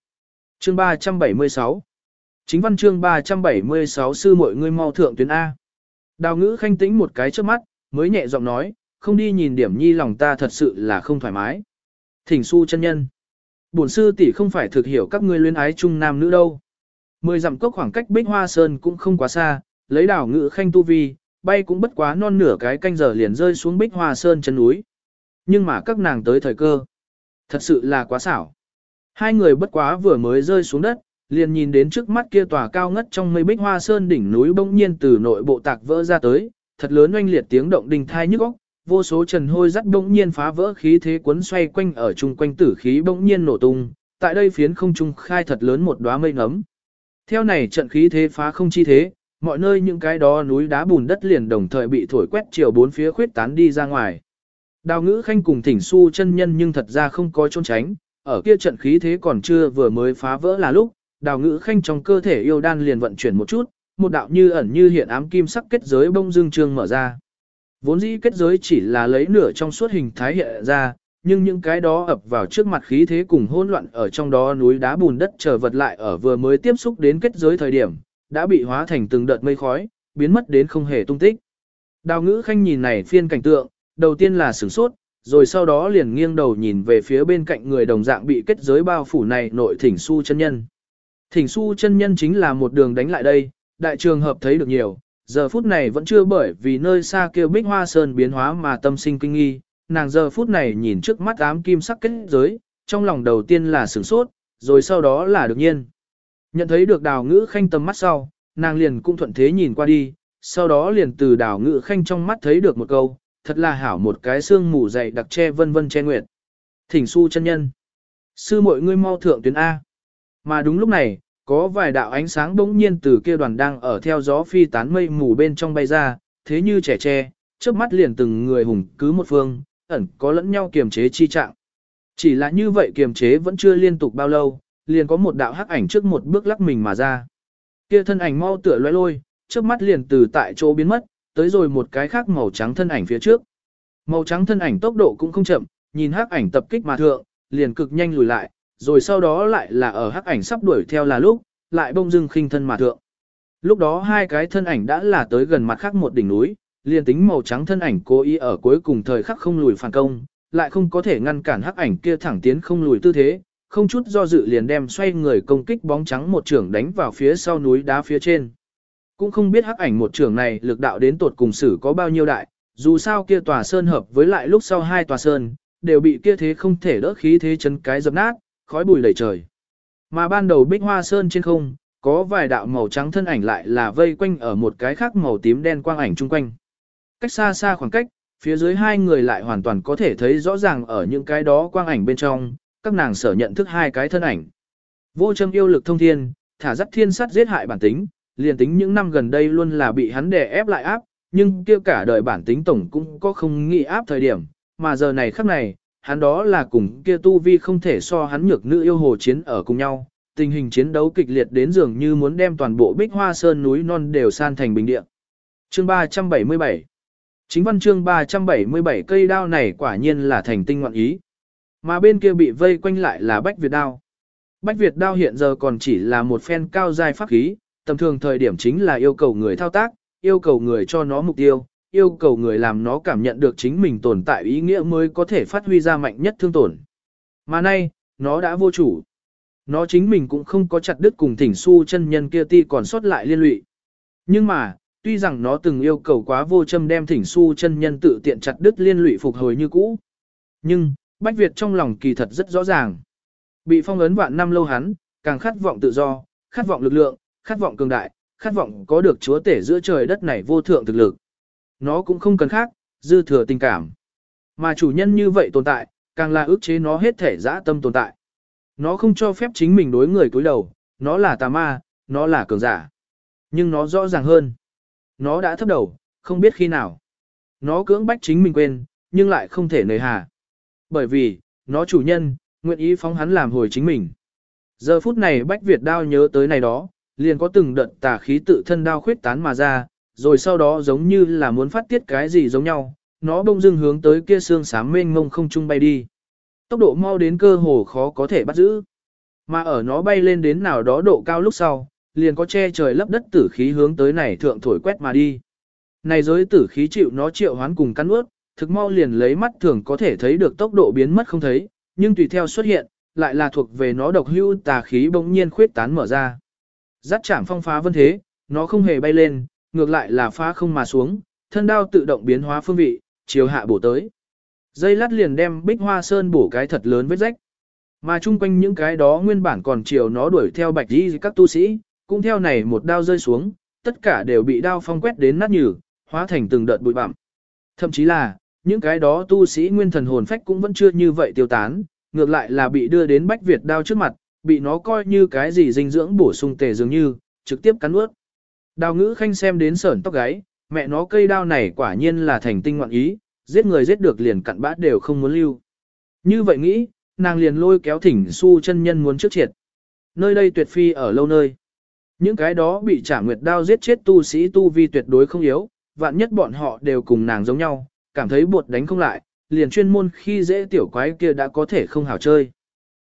Chương 376 Chính văn chương 376 sư mọi ngươi mau thượng tuyến A. Đào ngữ khanh tĩnh một cái trước mắt, mới nhẹ giọng nói, không đi nhìn điểm nhi lòng ta thật sự là không thoải mái. Thỉnh su chân nhân. Bổn sư tỷ không phải thực hiểu các ngươi luyến ái chung nam nữ đâu. Mười dặm cốc khoảng cách Bích Hoa Sơn cũng không quá xa, lấy đảo ngự khanh tu vi, bay cũng bất quá non nửa cái canh giờ liền rơi xuống Bích Hoa Sơn chân núi. Nhưng mà các nàng tới thời cơ. Thật sự là quá xảo. Hai người bất quá vừa mới rơi xuống đất, liền nhìn đến trước mắt kia tòa cao ngất trong mây Bích Hoa Sơn đỉnh núi bỗng nhiên từ nội bộ tạc vỡ ra tới, thật lớn oanh liệt tiếng động đình thai nhức óc, vô số trần hôi rắc bỗng nhiên phá vỡ khí thế cuốn xoay quanh ở chung quanh tử khí bỗng nhiên nổ tung, tại đây phiến không trung khai thật lớn một đóa mây ngấm. Theo này trận khí thế phá không chi thế, mọi nơi những cái đó núi đá bùn đất liền đồng thời bị thổi quét chiều bốn phía khuyết tán đi ra ngoài. Đào ngữ khanh cùng thỉnh su chân nhân nhưng thật ra không có trốn tránh, ở kia trận khí thế còn chưa vừa mới phá vỡ là lúc, đào ngữ khanh trong cơ thể yêu đan liền vận chuyển một chút, một đạo như ẩn như hiện ám kim sắc kết giới bông dương trương mở ra. Vốn dĩ kết giới chỉ là lấy nửa trong suốt hình thái hiện ra, nhưng những cái đó ập vào trước mặt khí thế cùng hỗn loạn ở trong đó núi đá bùn đất trở vật lại ở vừa mới tiếp xúc đến kết giới thời điểm, đã bị hóa thành từng đợt mây khói, biến mất đến không hề tung tích. Đào ngữ khanh nhìn này phiên cảnh tượng, đầu tiên là sửng sốt, rồi sau đó liền nghiêng đầu nhìn về phía bên cạnh người đồng dạng bị kết giới bao phủ này nội thỉnh su chân nhân. Thỉnh su chân nhân chính là một đường đánh lại đây, đại trường hợp thấy được nhiều, giờ phút này vẫn chưa bởi vì nơi xa kia bích hoa sơn biến hóa mà tâm sinh kinh nghi, nàng giờ phút này nhìn trước mắt ám kim sắc kết giới, trong lòng đầu tiên là sửng sốt, rồi sau đó là đương nhiên. Nhận thấy được đào ngữ khanh tầm mắt sau, nàng liền cũng thuận thế nhìn qua đi, sau đó liền từ đào ngữ khanh trong mắt thấy được một câu, thật là hảo một cái xương mù dày đặc che vân vân che nguyệt. Thỉnh su chân nhân. Sư mọi ngươi mau thượng tuyến A. Mà đúng lúc này, có vài đạo ánh sáng bỗng nhiên từ kia đoàn đang ở theo gió phi tán mây mù bên trong bay ra, thế như trẻ tre, trước mắt liền từng người hùng cứ một phương, ẩn có lẫn nhau kiềm chế chi trạng. Chỉ là như vậy kiềm chế vẫn chưa liên tục bao lâu, liền có một đạo hắc ảnh trước một bước lắc mình mà ra. Kia thân ảnh mau tựa loe lôi, trước mắt liền từ tại chỗ biến mất, tới rồi một cái khác màu trắng thân ảnh phía trước. Màu trắng thân ảnh tốc độ cũng không chậm, nhìn hắc ảnh tập kích mà thượng, liền cực nhanh lùi lại, rồi sau đó lại là ở hắc ảnh sắp đuổi theo là lúc, lại bông dưng khinh thân mà thượng. Lúc đó hai cái thân ảnh đã là tới gần mặt khác một đỉnh núi, liền tính màu trắng thân ảnh cố ý ở cuối cùng thời khắc không lùi phản công, lại không có thể ngăn cản hắc ảnh kia thẳng tiến không lùi tư thế, không chút do dự liền đem xoay người công kích bóng trắng một trưởng đánh vào phía sau núi đá phía trên. Cũng không biết hắc ảnh một trưởng này lực đạo đến tột cùng sử có bao nhiêu đại, dù sao kia tòa sơn hợp với lại lúc sau hai tòa sơn, đều bị kia thế không thể đỡ khí thế chấn cái dập nát, khói bụi đầy trời. Mà ban đầu bích hoa sơn trên không, có vài đạo màu trắng thân ảnh lại là vây quanh ở một cái khác màu tím đen quang ảnh chung quanh. Cách xa xa khoảng cách, phía dưới hai người lại hoàn toàn có thể thấy rõ ràng ở những cái đó quang ảnh bên trong, các nàng sở nhận thức hai cái thân ảnh. Vô châm yêu lực thông thiên, thả dắt thiên sát giết hại bản tính, liền tính những năm gần đây luôn là bị hắn đè ép lại áp, nhưng kia cả đời bản tính tổng cũng có không nghĩ áp thời điểm, mà giờ này khắc này, hắn đó là cùng kia tu vi không thể so hắn nhược nữ yêu hồ chiến ở cùng nhau, tình hình chiến đấu kịch liệt đến dường như muốn đem toàn bộ bích hoa sơn núi non đều san thành bình địa. Chương 377 Chính văn chương 377 cây đao này quả nhiên là thành tinh ngoạn ý. Mà bên kia bị vây quanh lại là Bách Việt đao. Bách Việt đao hiện giờ còn chỉ là một phen cao dài pháp khí, tầm thường thời điểm chính là yêu cầu người thao tác, yêu cầu người cho nó mục tiêu, yêu cầu người làm nó cảm nhận được chính mình tồn tại ý nghĩa mới có thể phát huy ra mạnh nhất thương tổn. Mà nay, nó đã vô chủ. Nó chính mình cũng không có chặt đứt cùng thỉnh su chân nhân kia ti còn sót lại liên lụy. Nhưng mà, tuy rằng nó từng yêu cầu quá vô châm đem thỉnh su chân nhân tự tiện chặt đứt liên lụy phục hồi như cũ. Nhưng, Bách Việt trong lòng kỳ thật rất rõ ràng. Bị phong ấn vạn năm lâu hắn, càng khát vọng tự do, khát vọng lực lượng, khát vọng cường đại, khát vọng có được chúa tể giữa trời đất này vô thượng thực lực. Nó cũng không cần khác, dư thừa tình cảm. Mà chủ nhân như vậy tồn tại, càng là ức chế nó hết thể dã tâm tồn tại. Nó không cho phép chính mình đối người cúi đầu, nó là tà ma, nó là cường giả. Nhưng nó rõ ràng hơn. Nó đã thấp đầu, không biết khi nào. Nó cưỡng bách chính mình quên, nhưng lại không thể nề hà. Bởi vì, nó chủ nhân, nguyện ý phóng hắn làm hồi chính mình. Giờ phút này Bách Việt đao nhớ tới này đó, liền có từng đợt tà khí tự thân đao khuyết tán mà ra, rồi sau đó giống như là muốn phát tiết cái gì giống nhau, nó bông dưng hướng tới kia xương sám mênh mông không trung bay đi. Tốc độ mau đến cơ hồ khó có thể bắt giữ. Mà ở nó bay lên đến nào đó độ cao lúc sau, liền có che trời lấp đất tử khí hướng tới này thượng thổi quét mà đi. Này giới tử khí chịu nó triệu hoán cùng cắn ướt, thực mau liền lấy mắt thường có thể thấy được tốc độ biến mất không thấy, nhưng tùy theo xuất hiện, lại là thuộc về nó độc hưu tà khí bỗng nhiên khuyết tán mở ra. Dắt chạm phong phá vân thế, nó không hề bay lên, ngược lại là phá không mà xuống, thân đao tự động biến hóa phương vị, chiều hạ bổ tới. Dây lát liền đem bích hoa sơn bổ cái thật lớn vết rách. Mà chung quanh những cái đó nguyên bản còn chiều nó đuổi theo bạch đi các tu sĩ, cũng theo này một đao rơi xuống, tất cả đều bị đao phong quét đến nát nhừ, hóa thành từng đợt bụi bặm. Thậm chí là, Những cái đó tu sĩ nguyên thần hồn phách cũng vẫn chưa như vậy tiêu tán, ngược lại là bị đưa đến Bách Việt đao trước mặt, bị nó coi như cái gì dinh dưỡng bổ sung tề dường như, trực tiếp cắn ướt. Đào ngữ khanh xem đến sởn tóc gáy, mẹ nó cây đao này quả nhiên là thành tinh ngoạn ý, giết người giết được liền cặn bã đều không muốn lưu. Như vậy nghĩ, nàng liền lôi kéo thỉnh su chân nhân muốn trước triệt. Nơi đây tuyệt phi ở lâu nơi. Những cái đó bị trả nguyệt đao giết chết tu sĩ tu vi tuyệt đối không yếu, vạn nhất bọn họ đều cùng nàng giống nhau, cảm thấy buột đánh không lại, liền chuyên môn khi dễ tiểu quái kia đã có thể không hảo chơi.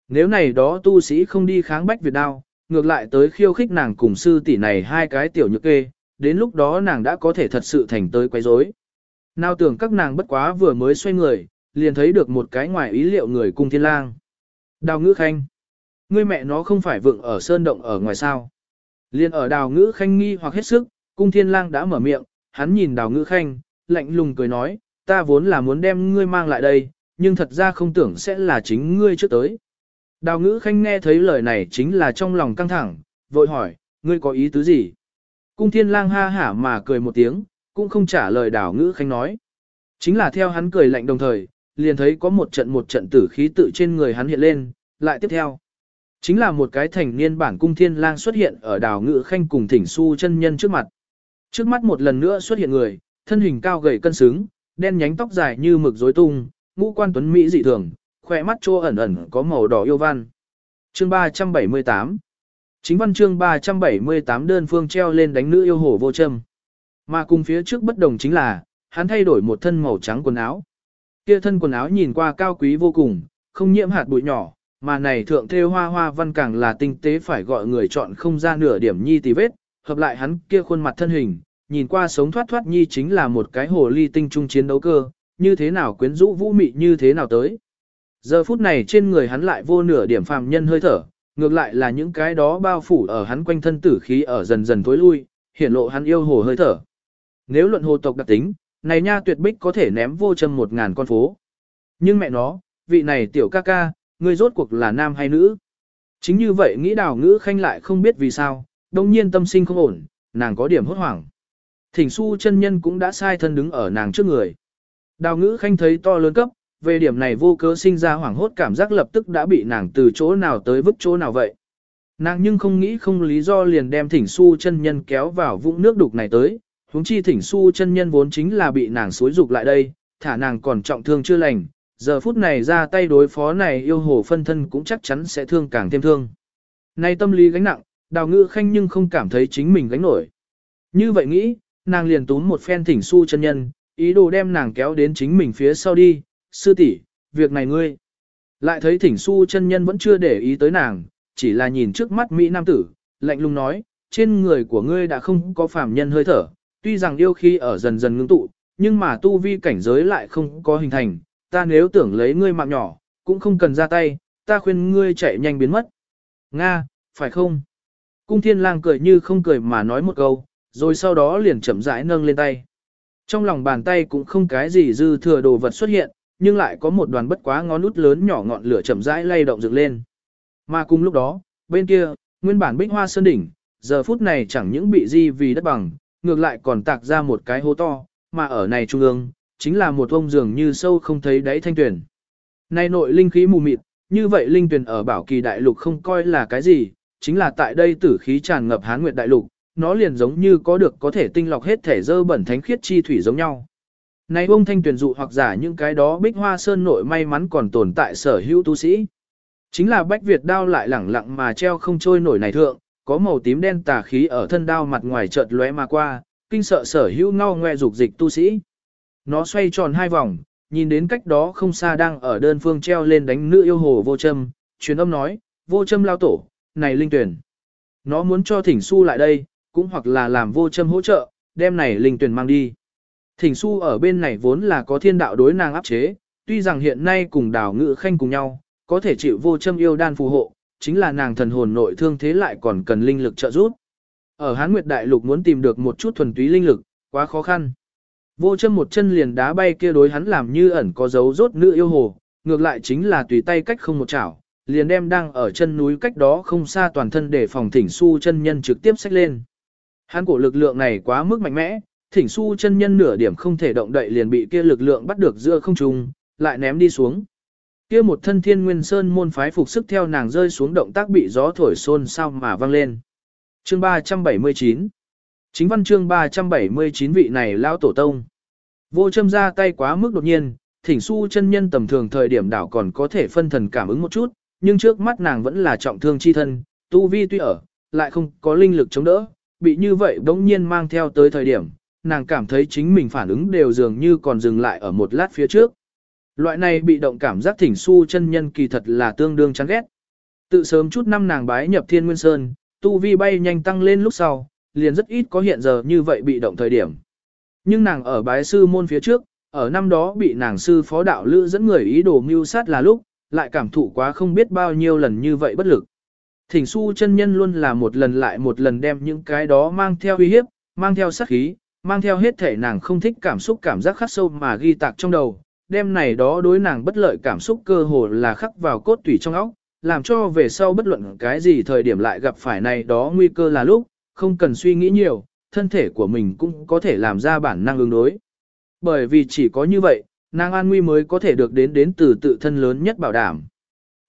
Nếu này đó tu sĩ không đi kháng bách Việt đao, ngược lại tới khiêu khích nàng cùng sư tỷ này hai cái tiểu nhược kê, đến lúc đó nàng đã có thể thật sự thành tới quấy rối. Nào tưởng các nàng bất quá vừa mới xoay người, liền thấy được một cái ngoài ý liệu người cung thiên lang. Đào ngữ khanh. Ngươi mẹ nó không phải vượng ở sơn động ở ngoài sao. Liên ở đào ngữ khanh nghi hoặc hết sức, cung thiên lang đã mở miệng, hắn nhìn đào ngữ khanh, lạnh lùng cười nói, ta vốn là muốn đem ngươi mang lại đây, nhưng thật ra không tưởng sẽ là chính ngươi trước tới. Đào ngữ khanh nghe thấy lời này chính là trong lòng căng thẳng, vội hỏi, ngươi có ý tứ gì? Cung thiên lang ha hả mà cười một tiếng, cũng không trả lời đào ngữ khanh nói. Chính là theo hắn cười lạnh đồng thời, liền thấy có một trận một trận tử khí tự trên người hắn hiện lên, lại tiếp theo. Chính là một cái thành niên bản cung thiên lang xuất hiện ở đào ngữ khanh cùng thỉnh su chân nhân trước mặt. Trước mắt một lần nữa xuất hiện người, thân hình cao gầy cân xứng, đen nhánh tóc dài như mực rối tung, ngũ quan tuấn mỹ dị thường, khỏe mắt chô ẩn ẩn có màu đỏ yêu văn. Chương 378 Chính văn chương 378 đơn phương treo lên đánh nữ yêu hổ vô châm. Mà cùng phía trước bất đồng chính là, hắn thay đổi một thân màu trắng quần áo. Kia thân quần áo nhìn qua cao quý vô cùng, không nhiễm hạt bụi nhỏ, mà này thượng thêu hoa hoa văn càng là tinh tế phải gọi người chọn không ra nửa điểm nhi tì vết, hợp lại hắn kia khuôn mặt thân hình, nhìn qua sống thoát thoát nhi chính là một cái hồ ly tinh trung chiến đấu cơ, như thế nào quyến rũ vũ mị như thế nào tới. Giờ phút này trên người hắn lại vô nửa điểm phàm nhân hơi thở, ngược lại là những cái đó bao phủ ở hắn quanh thân tử khí ở dần dần tối lui, hiển lộ hắn yêu hồ hơi thở. Nếu luận hồ tộc đặc tính, này nha tuyệt bích có thể ném vô châm một ngàn con phố. Nhưng mẹ nó, vị này tiểu ca ca, ngươi rốt cuộc là nam hay nữ? Chính như vậy nghĩ đào ngữ khanh lại không biết vì sao, đông nhiên tâm sinh không ổn, nàng có điểm hốt hoảng. Thỉnh su chân nhân cũng đã sai thân đứng ở nàng trước người. Đào ngữ khanh thấy to lớn cấp, về điểm này vô cớ sinh ra hoảng hốt cảm giác lập tức đã bị nàng từ chỗ nào tới vứt chỗ nào vậy. Nàng nhưng không nghĩ không lý do liền đem thỉnh su chân nhân kéo vào vũng nước đục này tới, huống chi thỉnh su chân nhân vốn chính là bị nàng xối dục lại đây, thả nàng còn trọng thương chưa lành, giờ phút này ra tay đối phó này yêu hồ phân thân cũng chắc chắn sẽ thương càng thêm thương. nay tâm lý gánh nặng, đào ngự khanh nhưng không cảm thấy chính mình gánh nổi. Như vậy nghĩ, nàng liền túm một phen thỉnh su chân nhân, ý đồ đem nàng kéo đến chính mình phía sau đi, sư tỷ, việc này ngươi. Lại thấy thỉnh su chân nhân vẫn chưa để ý tới nàng, chỉ là nhìn trước mắt Mỹ Nam tử, lạnh lùng nói, trên người của ngươi đã không có phàm nhân hơi thở, tuy rằng yêu khi ở dần dần ngưng tụ, nhưng mà tu vi cảnh giới lại không có hình thành, ta nếu tưởng lấy ngươi mạng nhỏ, cũng không cần ra tay, ta khuyên ngươi chạy nhanh biến mất. Nga, phải không? Cung thiên lang cười như không cười mà nói một câu, rồi sau đó liền chậm rãi nâng lên tay. Trong lòng bàn tay cũng không cái gì dư thừa đồ vật xuất hiện, nhưng lại có một đoàn bất quá ngón út lớn nhỏ ngọn lửa chậm rãi lay động dựng lên. Mà cùng lúc đó, bên kia, nguyên bản bích hoa sơn đỉnh, giờ phút này chẳng những bị di vì đất bằng, ngược lại còn tạc ra một cái hố to, mà ở này trung ương, chính là một ông dường như sâu không thấy đáy thanh tuyển. Này nội linh khí mù mịt, như vậy linh tuyển ở bảo kỳ đại lục không coi là cái gì, chính là tại đây tử khí tràn ngập hán nguyệt đại lục, nó liền giống như có được có thể tinh lọc hết thể dơ bẩn thánh khiết chi thủy giống nhau. Này ông thanh tuyển dụ hoặc giả những cái đó bích hoa sơn nội may mắn còn tồn tại sở hữu tu sĩ. Chính là bách Việt đao lại lẳng lặng mà treo không trôi nổi này thượng, có màu tím đen tà khí ở thân đao mặt ngoài chợt lóe mà qua, kinh sợ sở hữu ngao ngoe dục dịch tu sĩ. Nó xoay tròn hai vòng, nhìn đến cách đó không xa đang ở đơn phương treo lên đánh nữ yêu hồ vô châm, truyền âm nói, vô châm lao tổ, này linh tuyển. Nó muốn cho thỉnh su lại đây, cũng hoặc là làm vô châm hỗ trợ, đem này linh tuyển mang đi. Thỉnh su ở bên này vốn là có thiên đạo đối nàng áp chế, tuy rằng hiện nay cùng đào ngự khanh cùng nhau, có thể chịu vô châm yêu đan phù hộ, chính là nàng thần hồn nội thương thế lại còn cần linh lực trợ giúp. Ở Hán Nguyệt Đại Lục muốn tìm được một chút thuần túy linh lực, quá khó khăn. Vô châm một chân liền đá bay kia đối hắn làm như ẩn có dấu rốt nữ yêu hồ, ngược lại chính là tùy tay cách không một chảo, liền đem đang ở chân núi cách đó không xa toàn thân để phòng thỉnh su chân nhân trực tiếp xách lên. Hắn cổ lực lượng này quá mức mạnh mẽ, thỉnh su chân nhân nửa điểm không thể động đậy liền bị kia lực lượng bắt được giữa không trung, lại ném đi xuống. Kia một thân thiên nguyên sơn môn phái phục sức theo nàng rơi xuống động tác bị gió thổi xôn sao mà vang lên. Chương 379 Chính văn chương 379 vị này lão tổ tông. Vô châm ra tay quá mức đột nhiên, thỉnh su chân nhân tầm thường thời điểm đảo còn có thể phân thần cảm ứng một chút, nhưng trước mắt nàng vẫn là trọng thương chi thân, tu vi tuy ở, lại không có linh lực chống đỡ, bị như vậy bỗng nhiên mang theo tới thời điểm, nàng cảm thấy chính mình phản ứng đều dường như còn dừng lại ở một lát phía trước. Loại này bị động cảm giác thỉnh su chân nhân kỳ thật là tương đương chán ghét. Tự sớm chút năm nàng bái nhập thiên nguyên sơn, tu vi bay nhanh tăng lên lúc sau, liền rất ít có hiện giờ như vậy bị động thời điểm. Nhưng nàng ở bái sư môn phía trước, ở năm đó bị nàng sư phó đạo lữ dẫn người ý đồ mưu sát là lúc, lại cảm thụ quá không biết bao nhiêu lần như vậy bất lực. Thỉnh su chân nhân luôn là một lần lại một lần đem những cái đó mang theo uy hiếp, mang theo sát khí, mang theo hết thể nàng không thích cảm xúc cảm giác khắc sâu mà ghi tạc trong đầu, đêm này đó đối nàng bất lợi cảm xúc cơ hồ là khắc vào cốt tủy trong óc, làm cho về sau bất luận cái gì thời điểm lại gặp phải này đó nguy cơ là lúc, không cần suy nghĩ nhiều, thân thể của mình cũng có thể làm ra bản năng ứng đối. Bởi vì chỉ có như vậy, nàng an nguy mới có thể được đến đến từ tự thân lớn nhất bảo đảm.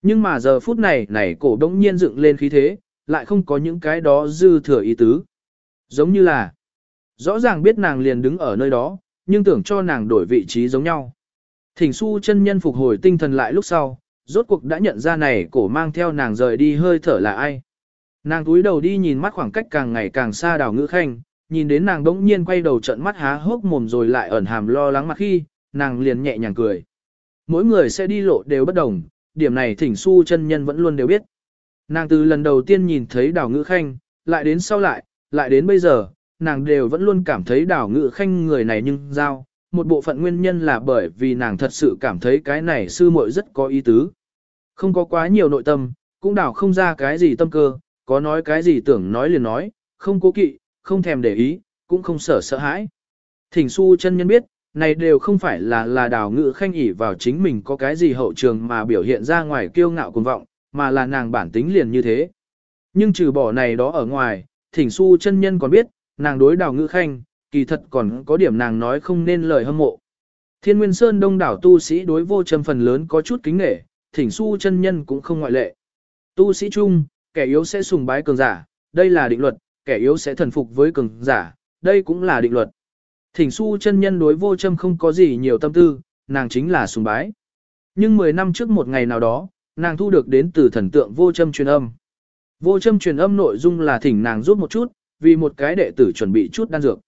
Nhưng mà giờ phút này này cổ đống nhiên dựng lên khí thế, lại không có những cái đó dư thừa ý tứ. Giống như là, rõ ràng biết nàng liền đứng ở nơi đó, nhưng tưởng cho nàng đổi vị trí giống nhau. Thỉnh su chân nhân phục hồi tinh thần lại lúc sau, rốt cuộc đã nhận ra này cổ mang theo nàng rời đi hơi thở là ai. Nàng túi đầu đi nhìn mắt khoảng cách càng ngày càng xa đào ngữ khanh, nhìn đến nàng đống nhiên quay đầu trận mắt há hốc mồm rồi lại ẩn hàm lo lắng mặt khi, nàng liền nhẹ nhàng cười. Mỗi người sẽ đi lộ đều bất đồng, điểm này thỉnh su chân nhân vẫn luôn đều biết. Nàng từ lần đầu tiên nhìn thấy đào ngữ khanh, lại đến sau lại, lại đến bây giờ, nàng đều vẫn luôn cảm thấy đào ngữ khanh người này nhưng giao. Một bộ phận nguyên nhân là bởi vì nàng thật sự cảm thấy cái này sư muội rất có ý tứ. Không có quá nhiều nội tâm, cũng đào không ra cái gì tâm cơ, có nói cái gì tưởng nói liền nói, không cố kỵ, không thèm để ý, cũng không sợ sợ hãi. Thỉnh su chân nhân biết, này đều không phải là là đào ngữ khanh ỉ vào chính mình có cái gì hậu trường mà biểu hiện ra ngoài kiêu ngạo cuồng vọng, mà là nàng bản tính liền như thế. Nhưng trừ bỏ này đó ở ngoài, thỉnh su chân nhân còn biết, nàng đối đào ngữ khanh, kỳ thật còn có điểm nàng nói không nên lời hâm mộ. Thiên Nguyên Sơn đông đảo tu sĩ đối vô châm phần lớn có chút kính nghệ, thỉnh su chân nhân cũng không ngoại lệ. Tu sĩ chung, kẻ yếu sẽ sùng bái cường giả, đây là định luật, kẻ yếu sẽ thần phục với cường giả, đây cũng là định luật. Thỉnh su chân nhân đối vô châm không có gì nhiều tâm tư, nàng chính là sùng bái. Nhưng 10 năm trước một ngày nào đó, nàng thu được đến từ thần tượng vô châm truyền âm. Vô châm truyền âm nội dung là thỉnh nàng giúp một chút, vì một cái đệ tử chuẩn bị chút đan dược.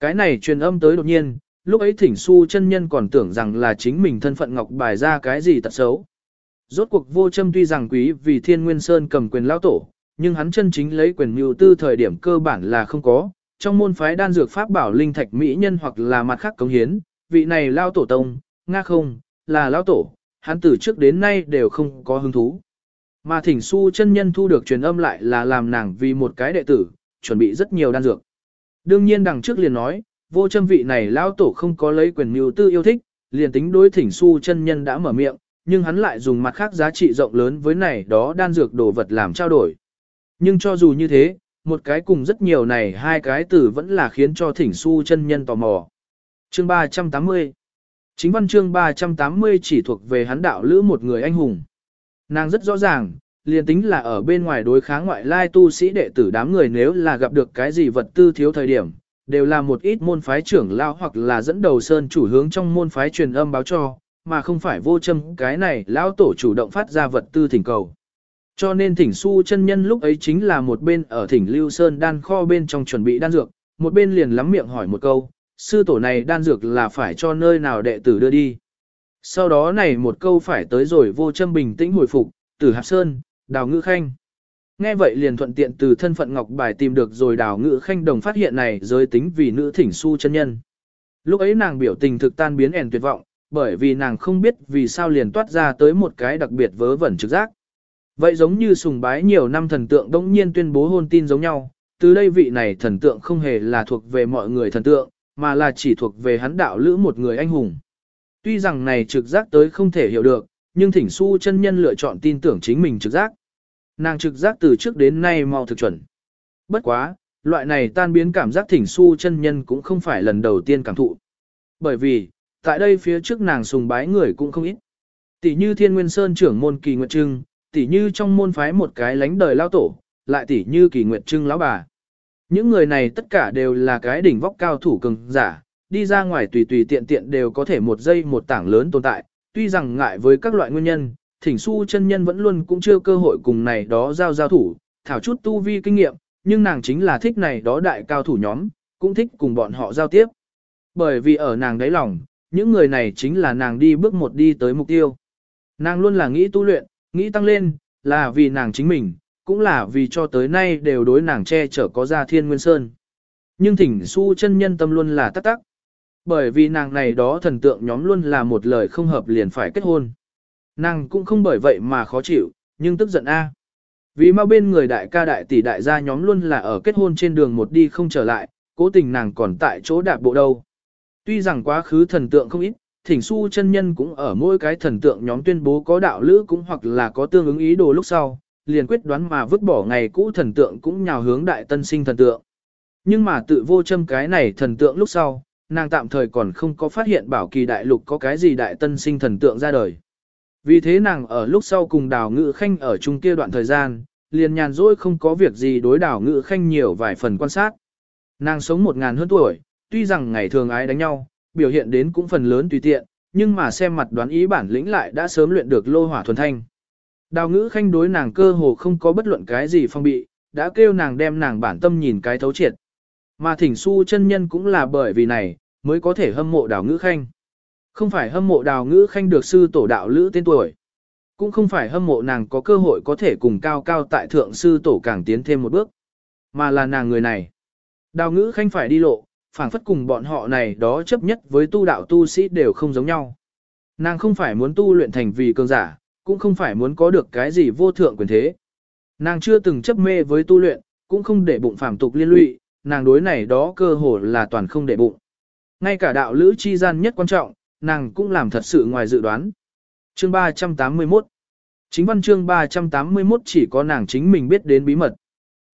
Cái này truyền âm tới đột nhiên, lúc ấy thỉnh su chân nhân còn tưởng rằng là chính mình thân phận ngọc bài ra cái gì tật xấu. Rốt cuộc vô châm tuy rằng quý vì thiên nguyên sơn cầm quyền lao tổ, nhưng hắn chân chính lấy quyền mưu tư thời điểm cơ bản là không có, trong môn phái đan dược pháp bảo linh thạch mỹ nhân hoặc là mặt khác cống hiến, vị này lao tổ tông, nga không, là lao tổ, hắn từ trước đến nay đều không có hứng thú. Mà thỉnh su chân nhân thu được truyền âm lại là làm nàng vì một cái đệ tử, chuẩn bị rất nhiều đan dược. Đương nhiên đằng trước liền nói, vô châm vị này lao tổ không có lấy quyền mưu tư yêu thích, liền tính đối thỉnh su chân nhân đã mở miệng, nhưng hắn lại dùng mặt khác giá trị rộng lớn với này đó đan dược đồ vật làm trao đổi. Nhưng cho dù như thế, một cái cùng rất nhiều này hai cái từ vẫn là khiến cho thỉnh su chân nhân tò mò. Chương 380 Chính văn chương 380 chỉ thuộc về hắn đạo lữ một người anh hùng. Nàng rất rõ ràng, liền tính là ở bên ngoài đối kháng ngoại lai tu sĩ đệ tử đám người nếu là gặp được cái gì vật tư thiếu thời điểm, đều là một ít môn phái trưởng lao hoặc là dẫn đầu sơn chủ hướng trong môn phái truyền âm báo cho, mà không phải vô châm cái này lão tổ chủ động phát ra vật tư thỉnh cầu. Cho nên thỉnh su chân nhân lúc ấy chính là một bên ở thỉnh Lưu Sơn đan kho bên trong chuẩn bị đan dược, một bên liền lắm miệng hỏi một câu, sư tổ này đan dược là phải cho nơi nào đệ tử đưa đi. Sau đó này một câu phải tới rồi vô châm bình tĩnh hồi phục, tử hạp sơn, đào ngữ khanh. Nghe vậy liền thuận tiện từ thân phận ngọc bài tìm được rồi đào ngữ khanh đồng phát hiện này giới tính vì nữ thỉnh su chân nhân. Lúc ấy nàng biểu tình thực tan biến ẻn tuyệt vọng, bởi vì nàng không biết vì sao liền toát ra tới một cái đặc biệt vớ vẩn trực giác. Vậy giống như sùng bái nhiều năm thần tượng đông nhiên tuyên bố hôn tin giống nhau, từ đây vị này thần tượng không hề là thuộc về mọi người thần tượng, mà là chỉ thuộc về hắn đạo lữ một người anh hùng. Tuy rằng này trực giác tới không thể hiểu được, nhưng thỉnh su chân nhân lựa chọn tin tưởng chính mình trực giác. Nàng trực giác từ trước đến nay mau thực chuẩn. Bất quá, loại này tan biến cảm giác thỉnh su chân nhân cũng không phải lần đầu tiên cảm thụ. Bởi vì, tại đây phía trước nàng sùng bái người cũng không ít. Tỷ như Thiên Nguyên Sơn trưởng môn Kỳ Nguyệt Trưng, tỷ như trong môn phái một cái lánh đời lao tổ, lại tỷ như Kỳ Nguyệt Trưng lão bà. Những người này tất cả đều là cái đỉnh vóc cao thủ cường giả, đi ra ngoài tùy tùy tiện tiện đều có thể một giây một tảng lớn tồn tại, tuy rằng ngại với các loại nguyên nhân, thỉnh su chân nhân vẫn luôn cũng chưa cơ hội cùng này đó giao giao thủ, thảo chút tu vi kinh nghiệm, nhưng nàng chính là thích này đó đại cao thủ nhóm, cũng thích cùng bọn họ giao tiếp. Bởi vì ở nàng đáy lòng, những người này chính là nàng đi bước một đi tới mục tiêu. Nàng luôn là nghĩ tu luyện, nghĩ tăng lên, là vì nàng chính mình, cũng là vì cho tới nay đều đối nàng che chở có ra thiên nguyên sơn. Nhưng thỉnh su chân nhân tâm luôn là tắc tắc. Bởi vì nàng này đó thần tượng nhóm luôn là một lời không hợp liền phải kết hôn. Nàng cũng không bởi vậy mà khó chịu, nhưng tức giận a. Vì mà bên người đại ca đại tỷ đại gia nhóm luôn là ở kết hôn trên đường một đi không trở lại, cố tình nàng còn tại chỗ đạp bộ đâu. Tuy rằng quá khứ thần tượng không ít, thỉnh su chân nhân cũng ở mỗi cái thần tượng nhóm tuyên bố có đạo lữ cũng hoặc là có tương ứng ý đồ lúc sau, liền quyết đoán mà vứt bỏ ngày cũ thần tượng cũng nhào hướng đại tân sinh thần tượng. Nhưng mà tự vô châm cái này thần tượng lúc sau, nàng tạm thời còn không có phát hiện bảo kỳ đại lục có cái gì đại tân sinh thần tượng ra đời. Vì thế nàng ở lúc sau cùng đào ngự khanh ở chung kia đoạn thời gian, liền nhàn rỗi không có việc gì đối đào ngự khanh nhiều vài phần quan sát. Nàng sống một ngàn hơn tuổi, tuy rằng ngày thường ái đánh nhau, biểu hiện đến cũng phần lớn tùy tiện, nhưng mà xem mặt đoán ý bản lĩnh lại đã sớm luyện được lô hỏa thuần thanh. Đào ngữ khanh đối nàng cơ hồ không có bất luận cái gì phong bị, đã kêu nàng đem nàng bản tâm nhìn cái thấu triệt. Mà thỉnh su chân nhân cũng là bởi vì này, mới có thể hâm mộ đào ngữ khanh. Không phải hâm mộ đào ngữ khanh được sư tổ đạo lữ tên tuổi. Cũng không phải hâm mộ nàng có cơ hội có thể cùng cao cao tại thượng sư tổ càng tiến thêm một bước. Mà là nàng người này. Đào ngữ khanh phải đi lộ, phảng phất cùng bọn họ này đó chấp nhất với tu đạo tu sĩ đều không giống nhau. Nàng không phải muốn tu luyện thành vì cường giả, cũng không phải muốn có được cái gì vô thượng quyền thế. Nàng chưa từng chấp mê với tu luyện, cũng không để bụng phàm tục liên lụy, nàng đối này đó cơ hồ là toàn không để bụng. Ngay cả đạo lữ chi gian nhất quan trọng, nàng cũng làm thật sự ngoài dự đoán. Chương 381 Chính văn chương 381 chỉ có nàng chính mình biết đến bí mật.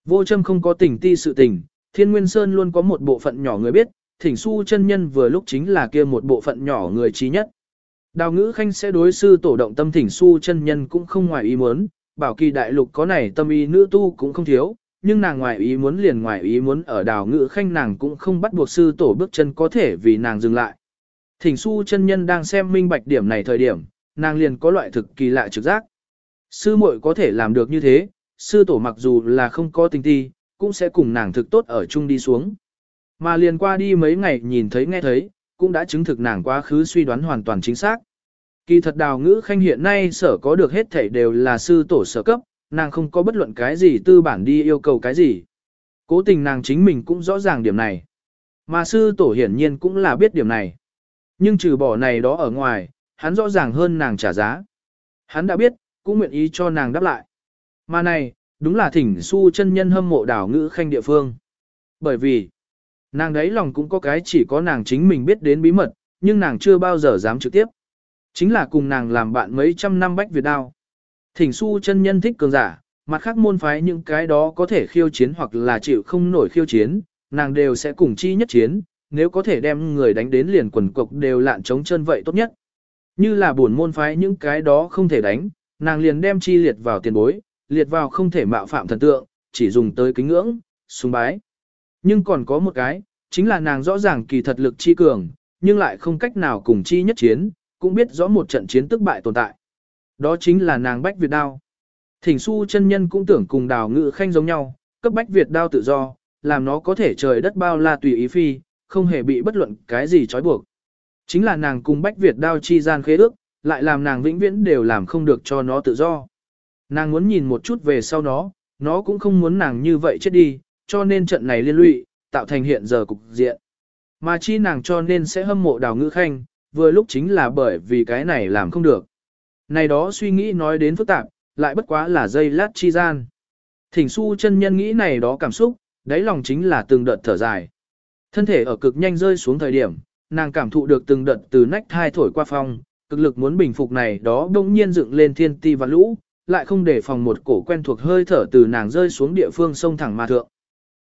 Vô châm không có tình ti sự tình, Thiên Nguyên Sơn luôn có một bộ phận nhỏ người biết, thỉnh su chân nhân vừa lúc chính là kia một bộ phận nhỏ người trí nhất. Đào ngữ khanh sẽ đối sư tổ động tâm thỉnh su chân nhân cũng không ngoài ý muốn, bảo kỳ đại lục có này tâm ý nữ tu cũng không thiếu, nhưng nàng ngoài ý muốn liền ngoài ý muốn ở đào ngữ khanh nàng cũng không bắt buộc sư tổ bước chân có thể vì nàng dừng lại. Thỉnh su chân nhân đang xem minh bạch điểm này thời điểm, nàng liền có loại thực kỳ lạ trực giác. Sư muội có thể làm được như thế, sư tổ mặc dù là không có tình ti, cũng sẽ cùng nàng thực tốt ở chung đi xuống. Mà liền qua đi mấy ngày nhìn thấy nghe thấy, cũng đã chứng thực nàng quá khứ suy đoán hoàn toàn chính xác. Kỳ thật đào ngữ khanh hiện nay sở có được hết thảy đều là sư tổ sở cấp, nàng không có bất luận cái gì tư bản đi yêu cầu cái gì. Cố tình nàng chính mình cũng rõ ràng điểm này. Mà sư tổ hiển nhiên cũng là biết điểm này. Nhưng trừ bỏ này đó ở ngoài, hắn rõ ràng hơn nàng trả giá. Hắn đã biết, cũng nguyện ý cho nàng đáp lại. Mà này, đúng là thỉnh su chân nhân hâm mộ đảo ngữ khanh địa phương. Bởi vì, nàng đấy lòng cũng có cái chỉ có nàng chính mình biết đến bí mật, nhưng nàng chưa bao giờ dám trực tiếp. Chính là cùng nàng làm bạn mấy trăm năm bách Việt đao. Thỉnh su chân nhân thích cường giả, mặt khác môn phái những cái đó có thể khiêu chiến hoặc là chịu không nổi khiêu chiến, nàng đều sẽ cùng chi nhất chiến, nếu có thể đem người đánh đến liền quần cục đều lạn chống chân vậy tốt nhất. Như là buồn môn phái những cái đó không thể đánh, nàng liền đem chi liệt vào tiền bối, liệt vào không thể mạo phạm thần tượng, chỉ dùng tới kính ngưỡng, sùng bái. Nhưng còn có một cái, chính là nàng rõ ràng kỳ thật lực chi cường, nhưng lại không cách nào cùng chi nhất chiến, cũng biết rõ một trận chiến tức bại tồn tại. Đó chính là nàng Bách Việt Đao. Thỉnh su chân nhân cũng tưởng cùng đào ngự khanh giống nhau, cấp Bách Việt Đao tự do, làm nó có thể trời đất bao la tùy ý phi, không hề bị bất luận cái gì trói buộc. Chính là nàng cùng Bách Việt Đao chi gian khế ước, lại làm nàng vĩnh viễn đều làm không được cho nó tự do. Nàng muốn nhìn một chút về sau nó, nó cũng không muốn nàng như vậy chết đi, cho nên trận này liên lụy, tạo thành hiện giờ cục diện. Mà chi nàng cho nên sẽ hâm mộ đào ngữ khanh, vừa lúc chính là bởi vì cái này làm không được. Này đó suy nghĩ nói đến phức tạp, lại bất quá là dây lát chi gian. Thỉnh su chân nhân nghĩ này đó cảm xúc, đáy lòng chính là từng đợt thở dài. Thân thể ở cực nhanh rơi xuống thời điểm, nàng cảm thụ được từng đợt từ nách thai thổi qua phong, cực lực muốn bình phục này đó đông nhiên dựng lên thiên ti và lũ, lại không để phòng một cổ quen thuộc hơi thở từ nàng rơi xuống địa phương sông thẳng mà thượng.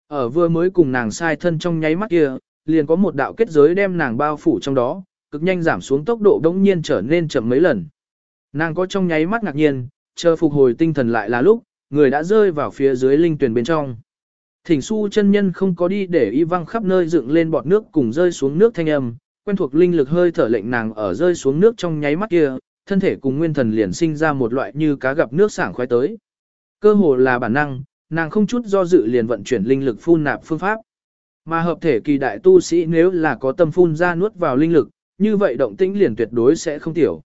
Ở vừa mới cùng nàng sai thân trong nháy mắt kia, liền có một đạo kết giới đem nàng bao phủ trong đó, cực nhanh giảm xuống tốc độ đông nhiên trở nên chậm mấy lần. Nàng có trong nháy mắt ngạc nhiên, chờ phục hồi tinh thần lại là lúc, người đã rơi vào phía dưới linh tuyển bên trong. Thỉnh su chân nhân không có đi để y văng khắp nơi dựng lên bọt nước cùng rơi xuống nước thanh âm, quen thuộc linh lực hơi thở lệnh nàng ở rơi xuống nước trong nháy mắt kia, thân thể cùng nguyên thần liền sinh ra một loại như cá gặp nước sảng khoái tới. Cơ hồ là bản năng, nàng không chút do dự liền vận chuyển linh lực phun nạp phương pháp. Mà hợp thể kỳ đại tu sĩ nếu là có tâm phun ra nuốt vào linh lực, như vậy động tĩnh liền tuyệt đối sẽ không tiểu.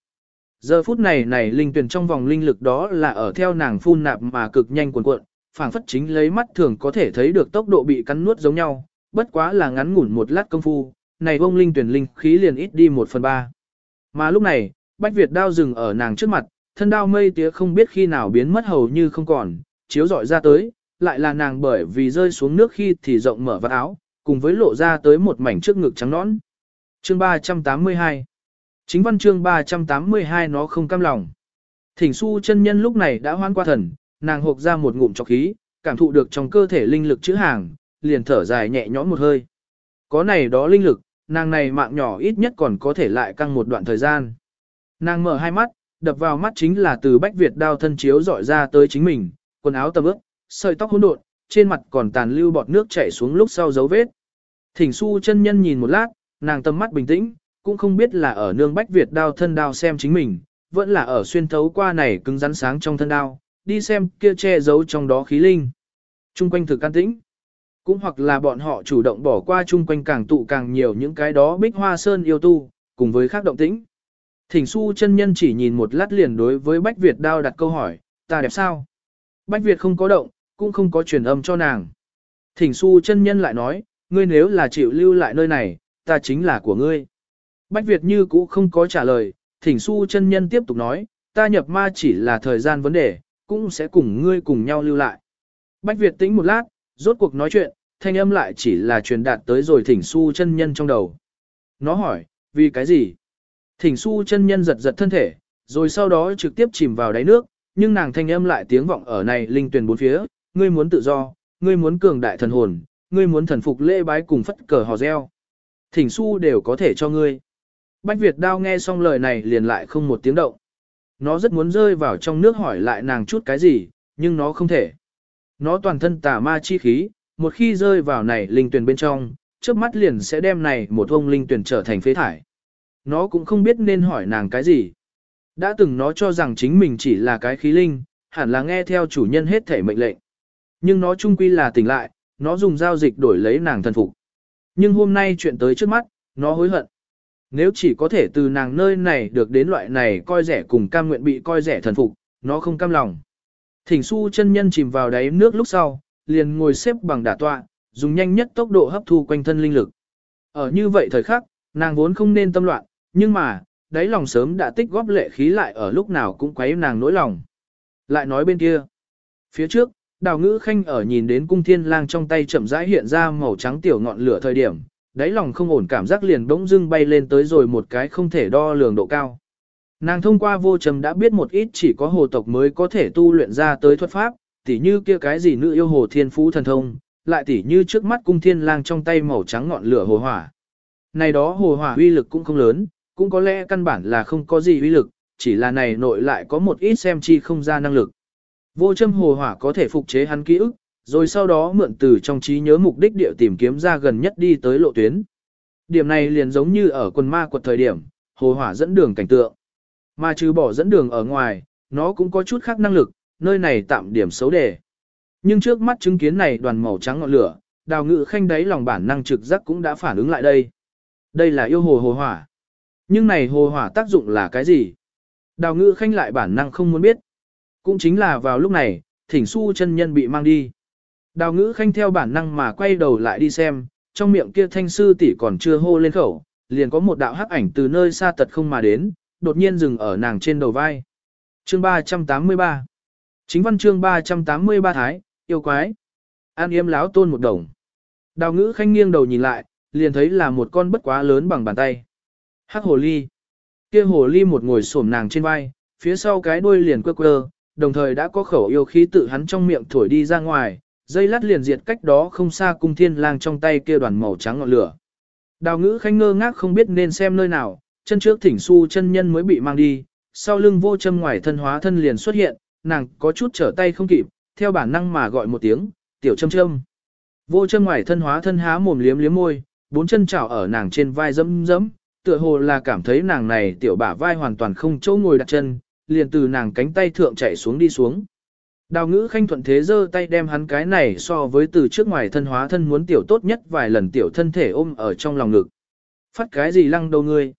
Giờ phút này này linh tuyển trong vòng linh lực đó là ở theo nàng phun nạp mà cực nhanh cuồn cuộn, phảng phất chính lấy mắt thường có thể thấy được tốc độ bị cắn nuốt giống nhau, bất quá là ngắn ngủn một lát công phu, này vông linh tuyển linh khí liền ít đi một phần ba. Mà lúc này, Bách Việt đao dừng ở nàng trước mặt, thân đao mây tía không biết khi nào biến mất hầu như không còn, chiếu dọi ra tới, lại là nàng bởi vì rơi xuống nước khi thì rộng mở vạt áo, cùng với lộ ra tới một mảnh trước ngực trắng nõn. Chương 382 Chính văn chương 382 nó không cam lòng. Thỉnh su chân nhân lúc này đã hoan qua thần, nàng hộp ra một ngụm trọc khí, cảm thụ được trong cơ thể linh lực chữ hàng, liền thở dài nhẹ nhõm một hơi. Có này đó linh lực, nàng này mạng nhỏ ít nhất còn có thể lại căng một đoạn thời gian. Nàng mở hai mắt, đập vào mắt chính là từ bách Việt đao thân chiếu dọi ra tới chính mình, quần áo tầm ướp, sợi tóc hỗn độn, trên mặt còn tàn lưu bọt nước chảy xuống lúc sau dấu vết. Thỉnh su chân nhân nhìn một lát, nàng tâm mắt bình tĩnh, cũng không biết là ở nương bách Việt đao thân đao xem chính mình, vẫn là ở xuyên thấu qua này cứng rắn sáng trong thân đao, đi xem kia che giấu trong đó khí linh. Trung quanh thực can tĩnh. Cũng hoặc là bọn họ chủ động bỏ qua chung quanh càng tụ càng nhiều những cái đó bích hoa sơn yêu tu, cùng với khác động tĩnh. Thỉnh su chân nhân chỉ nhìn một lát liền đối với Bách Việt đao đặt câu hỏi, ta đẹp sao? Bách Việt không có động, cũng không có truyền âm cho nàng. Thỉnh su chân nhân lại nói, ngươi nếu là chịu lưu lại nơi này, ta chính là của ngươi. Bách Việt như cũ không có trả lời, thỉnh su chân nhân tiếp tục nói, ta nhập ma chỉ là thời gian vấn đề, cũng sẽ cùng ngươi cùng nhau lưu lại. Bách Việt tĩnh một lát, rốt cuộc nói chuyện, thanh âm lại chỉ là truyền đạt tới rồi thỉnh su chân nhân trong đầu. Nó hỏi, vì cái gì? Thỉnh su chân nhân giật giật thân thể, rồi sau đó trực tiếp chìm vào đáy nước, nhưng nàng thanh âm lại tiếng vọng ở này linh tuyển bốn phía, ngươi muốn tự do, ngươi muốn cường đại thần hồn, ngươi muốn thần phục lễ bái cùng phất cờ hò reo. Thỉnh su đều có thể cho ngươi. Bách Việt đao nghe xong lời này liền lại không một tiếng động. Nó rất muốn rơi vào trong nước hỏi lại nàng chút cái gì, nhưng nó không thể. Nó toàn thân tà ma chi khí, một khi rơi vào này linh tuyển bên trong, trước mắt liền sẽ đem này một ông linh tuyển trở thành phế thải. Nó cũng không biết nên hỏi nàng cái gì. Đã từng nó cho rằng chính mình chỉ là cái khí linh, hẳn là nghe theo chủ nhân hết thể mệnh lệnh. Nhưng nó chung quy là tỉnh lại, nó dùng giao dịch đổi lấy nàng thần phục. Nhưng hôm nay chuyện tới trước mắt, nó hối hận. Nếu chỉ có thể từ nàng nơi này được đến loại này coi rẻ cùng cam nguyện bị coi rẻ thần phục, nó không cam lòng. Thỉnh su chân nhân chìm vào đáy nước lúc sau, liền ngồi xếp bằng đả tọa, dùng nhanh nhất tốc độ hấp thu quanh thân linh lực. Ở như vậy thời khắc, nàng vốn không nên tâm loạn, nhưng mà, đáy lòng sớm đã tích góp lệ khí lại ở lúc nào cũng quấy nàng nỗi lòng. Lại nói bên kia, phía trước, đào ngữ khanh ở nhìn đến cung thiên lang trong tay chậm rãi hiện ra màu trắng tiểu ngọn lửa thời điểm, đáy lòng không ổn cảm giác liền bỗng dưng bay lên tới rồi một cái không thể đo lường độ cao. Nàng thông qua vô trầm đã biết một ít chỉ có hồ tộc mới có thể tu luyện ra tới thuật pháp, tỉ như kia cái gì nữ yêu hồ thiên phú thần thông, lại tỉ như trước mắt cung thiên lang trong tay màu trắng ngọn lửa hồ hỏa. Này đó hồ hỏa uy lực cũng không lớn, cũng có lẽ căn bản là không có gì uy lực, chỉ là này nội lại có một ít xem chi không ra năng lực. Vô châm hồ hỏa có thể phục chế hắn ký ức, rồi sau đó mượn từ trong trí nhớ mục đích địa tìm kiếm ra gần nhất đi tới lộ tuyến. Điểm này liền giống như ở quần ma quật thời điểm, hồ hỏa dẫn đường cảnh tượng. Mà trừ bỏ dẫn đường ở ngoài, nó cũng có chút khác năng lực, nơi này tạm điểm xấu đề. Nhưng trước mắt chứng kiến này đoàn màu trắng ngọn lửa, đào ngự khanh đáy lòng bản năng trực giác cũng đã phản ứng lại đây. Đây là yêu hồ hồ hỏa. Nhưng này hồ hỏa tác dụng là cái gì? Đào ngự khanh lại bản năng không muốn biết. Cũng chính là vào lúc này, thỉnh su chân nhân bị mang đi. Đào ngữ khanh theo bản năng mà quay đầu lại đi xem, trong miệng kia thanh sư tỷ còn chưa hô lên khẩu, liền có một đạo hắc ảnh từ nơi xa tật không mà đến, đột nhiên dừng ở nàng trên đầu vai. Chương 383 Chính văn chương 383 Thái, yêu quái. An yêm láo tôn một đồng. Đào ngữ khanh nghiêng đầu nhìn lại, liền thấy là một con bất quá lớn bằng bàn tay. Hắc hồ ly. Kia hồ ly một ngồi xổm nàng trên vai, phía sau cái đuôi liền quơ quơ, đồng thời đã có khẩu yêu khí tự hắn trong miệng thổi đi ra ngoài, dây lát liền diệt cách đó không xa cung thiên lang trong tay kia đoàn màu trắng ngọn lửa. Đào ngữ khanh ngơ ngác không biết nên xem nơi nào, chân trước thỉnh su chân nhân mới bị mang đi, sau lưng vô châm ngoài thân hóa thân liền xuất hiện, nàng có chút trở tay không kịp, theo bản năng mà gọi một tiếng, tiểu châm châm. Vô châm ngoài thân hóa thân há mồm liếm liếm môi, bốn chân chảo ở nàng trên vai dẫm dẫm, tựa hồ là cảm thấy nàng này tiểu bả vai hoàn toàn không chỗ ngồi đặt chân, liền từ nàng cánh tay thượng chạy xuống đi xuống. Đào ngữ khanh thuận thế giơ tay đem hắn cái này so với từ trước ngoài thân hóa thân muốn tiểu tốt nhất vài lần tiểu thân thể ôm ở trong lòng ngực. Phát cái gì lăng đầu ngươi?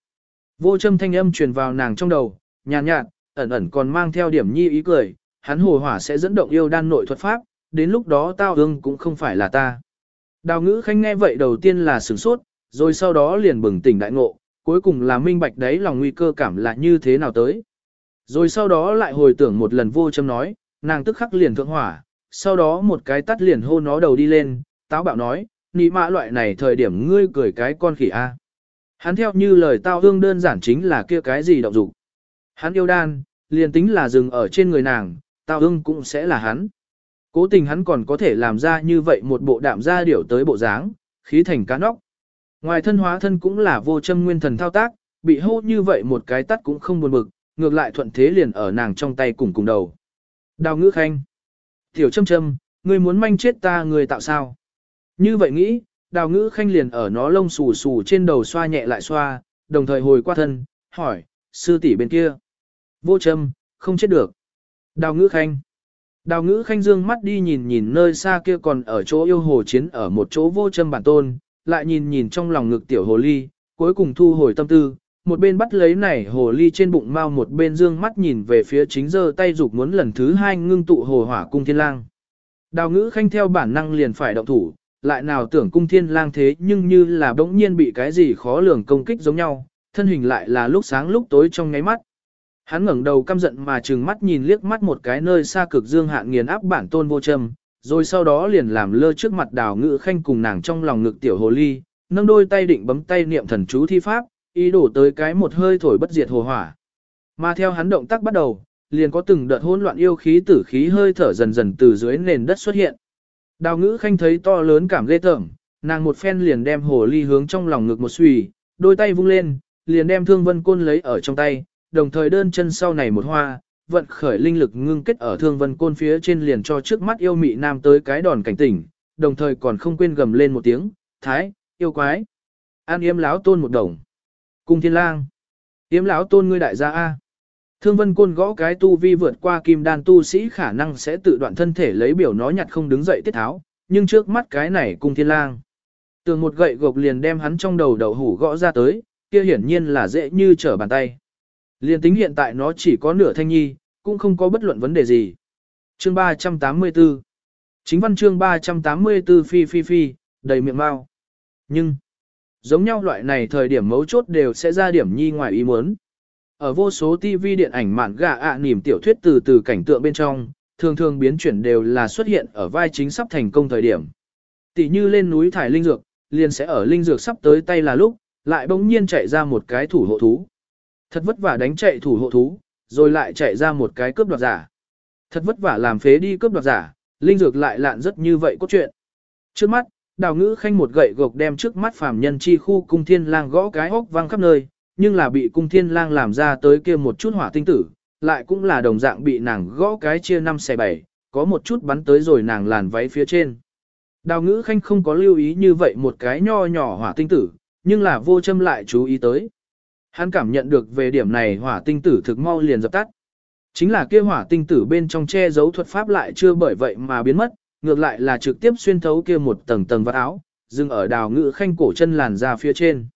Vô châm thanh âm truyền vào nàng trong đầu, nhàn nhạt, nhạt, ẩn ẩn còn mang theo điểm nhi ý cười, hắn hồ hỏa sẽ dẫn động yêu đan nội thuật pháp, đến lúc đó tao ương cũng không phải là ta. Đào ngữ khanh nghe vậy đầu tiên là sửng sốt, rồi sau đó liền bừng tỉnh đại ngộ, cuối cùng là minh bạch đấy lòng nguy cơ cảm là như thế nào tới. Rồi sau đó lại hồi tưởng một lần vô châm nói, nàng tức khắc liền thượng hỏa, sau đó một cái tắt liền hô nó đầu đi lên, táo bạo nói, nị mã loại này thời điểm ngươi cười cái con khỉ a. Hắn theo như lời tao hương đơn giản chính là kia cái gì động dục. Hắn yêu đan, liền tính là dừng ở trên người nàng, tao hương cũng sẽ là hắn. Cố tình hắn còn có thể làm ra như vậy một bộ đạm gia điểu tới bộ dáng, khí thành cá nóc. Ngoài thân hóa thân cũng là vô châm nguyên thần thao tác, bị hô như vậy một cái tắt cũng không buồn bực, ngược lại thuận thế liền ở nàng trong tay cùng cùng đầu. Đào ngữ khanh. Tiểu châm châm, ngươi muốn manh chết ta người tạo sao? Như vậy nghĩ, đào ngữ khanh liền ở nó lông xù xù trên đầu xoa nhẹ lại xoa, đồng thời hồi qua thân, hỏi, sư tỷ bên kia. Vô châm, không chết được. Đào ngữ khanh. Đào ngữ khanh dương mắt đi nhìn nhìn nơi xa kia còn ở chỗ yêu hồ chiến ở một chỗ vô châm bản tôn, lại nhìn nhìn trong lòng ngực tiểu hồ ly, cuối cùng thu hồi tâm tư, một bên bắt lấy này hồ ly trên bụng mau một bên dương mắt nhìn về phía chính giơ tay dục muốn lần thứ hai ngưng tụ hồ hỏa cung thiên lang. Đào ngữ khanh theo bản năng liền phải động thủ, lại nào tưởng cung thiên lang thế nhưng như là bỗng nhiên bị cái gì khó lường công kích giống nhau, thân hình lại là lúc sáng lúc tối trong ngáy mắt. Hắn ngẩng đầu căm giận mà trừng mắt nhìn liếc mắt một cái nơi xa cực dương hạn nghiền áp bản tôn vô trầm rồi sau đó liền làm lơ trước mặt đào ngữ khanh cùng nàng trong lòng ngực tiểu hồ ly, nâng đôi tay định bấm tay niệm thần chú thi pháp, ý đổ tới cái một hơi thổi bất diệt hồ hỏa. Mà theo hắn động tác bắt đầu, liền có từng đợt hỗn loạn yêu khí tử khí hơi thở dần dần từ dưới nền đất xuất hiện. Đào ngữ khanh thấy to lớn cảm ghê tởm, nàng một phen liền đem hồ ly hướng trong lòng ngực một xùy, đôi tay vung lên, liền đem thương vân côn lấy ở trong tay, đồng thời đơn chân sau này một hoa, vận khởi linh lực ngưng kết ở thương vân côn phía trên liền cho trước mắt yêu mị nam tới cái đòn cảnh tỉnh, đồng thời còn không quên gầm lên một tiếng, thái, yêu quái. An yếm láo tôn một đồng. Cung thiên lang. Yếm lão tôn ngươi đại gia A. Thương vân côn gõ cái tu vi vượt qua kim đan tu sĩ khả năng sẽ tự đoạn thân thể lấy biểu nó nhặt không đứng dậy tiết tháo, nhưng trước mắt cái này cung thiên lang. Tường một gậy gộc liền đem hắn trong đầu đầu hủ gõ ra tới, kia hiển nhiên là dễ như trở bàn tay. Liên tính hiện tại nó chỉ có nửa thanh nhi, cũng không có bất luận vấn đề gì. Chương 384 Chính văn chương 384 phi phi phi, đầy miệng mau. Nhưng, giống nhau loại này thời điểm mấu chốt đều sẽ ra điểm nhi ngoài ý muốn. Ở vô số TV điện ảnh mạn gà ạ niềm tiểu thuyết từ từ cảnh tượng bên trong, thường thường biến chuyển đều là xuất hiện ở vai chính sắp thành công thời điểm. Tỷ như lên núi thải linh dược, liền sẽ ở linh dược sắp tới tay là lúc, lại bỗng nhiên chạy ra một cái thủ hộ thú. Thật vất vả đánh chạy thủ hộ thú, rồi lại chạy ra một cái cướp đoạt giả. Thật vất vả làm phế đi cướp đoạt giả, linh dược lại lạn rất như vậy cốt truyện. Trước mắt, đào ngữ khanh một gậy gộc đem trước mắt phàm nhân chi khu cung thiên lang gõ cái hốc vang khắp nơi, nhưng là bị cung thiên lang làm ra tới kia một chút hỏa tinh tử, lại cũng là đồng dạng bị nàng gõ cái chia năm xẻ bảy, có một chút bắn tới rồi nàng làn váy phía trên. Đào ngữ khanh không có lưu ý như vậy một cái nho nhỏ hỏa tinh tử, nhưng là vô châm lại chú ý tới. Hắn cảm nhận được về điểm này hỏa tinh tử thực mau liền dập tắt. Chính là kia hỏa tinh tử bên trong che giấu thuật pháp lại chưa bởi vậy mà biến mất, ngược lại là trực tiếp xuyên thấu kia một tầng tầng vạt áo, dừng ở đào ngự khanh cổ chân làn ra phía trên.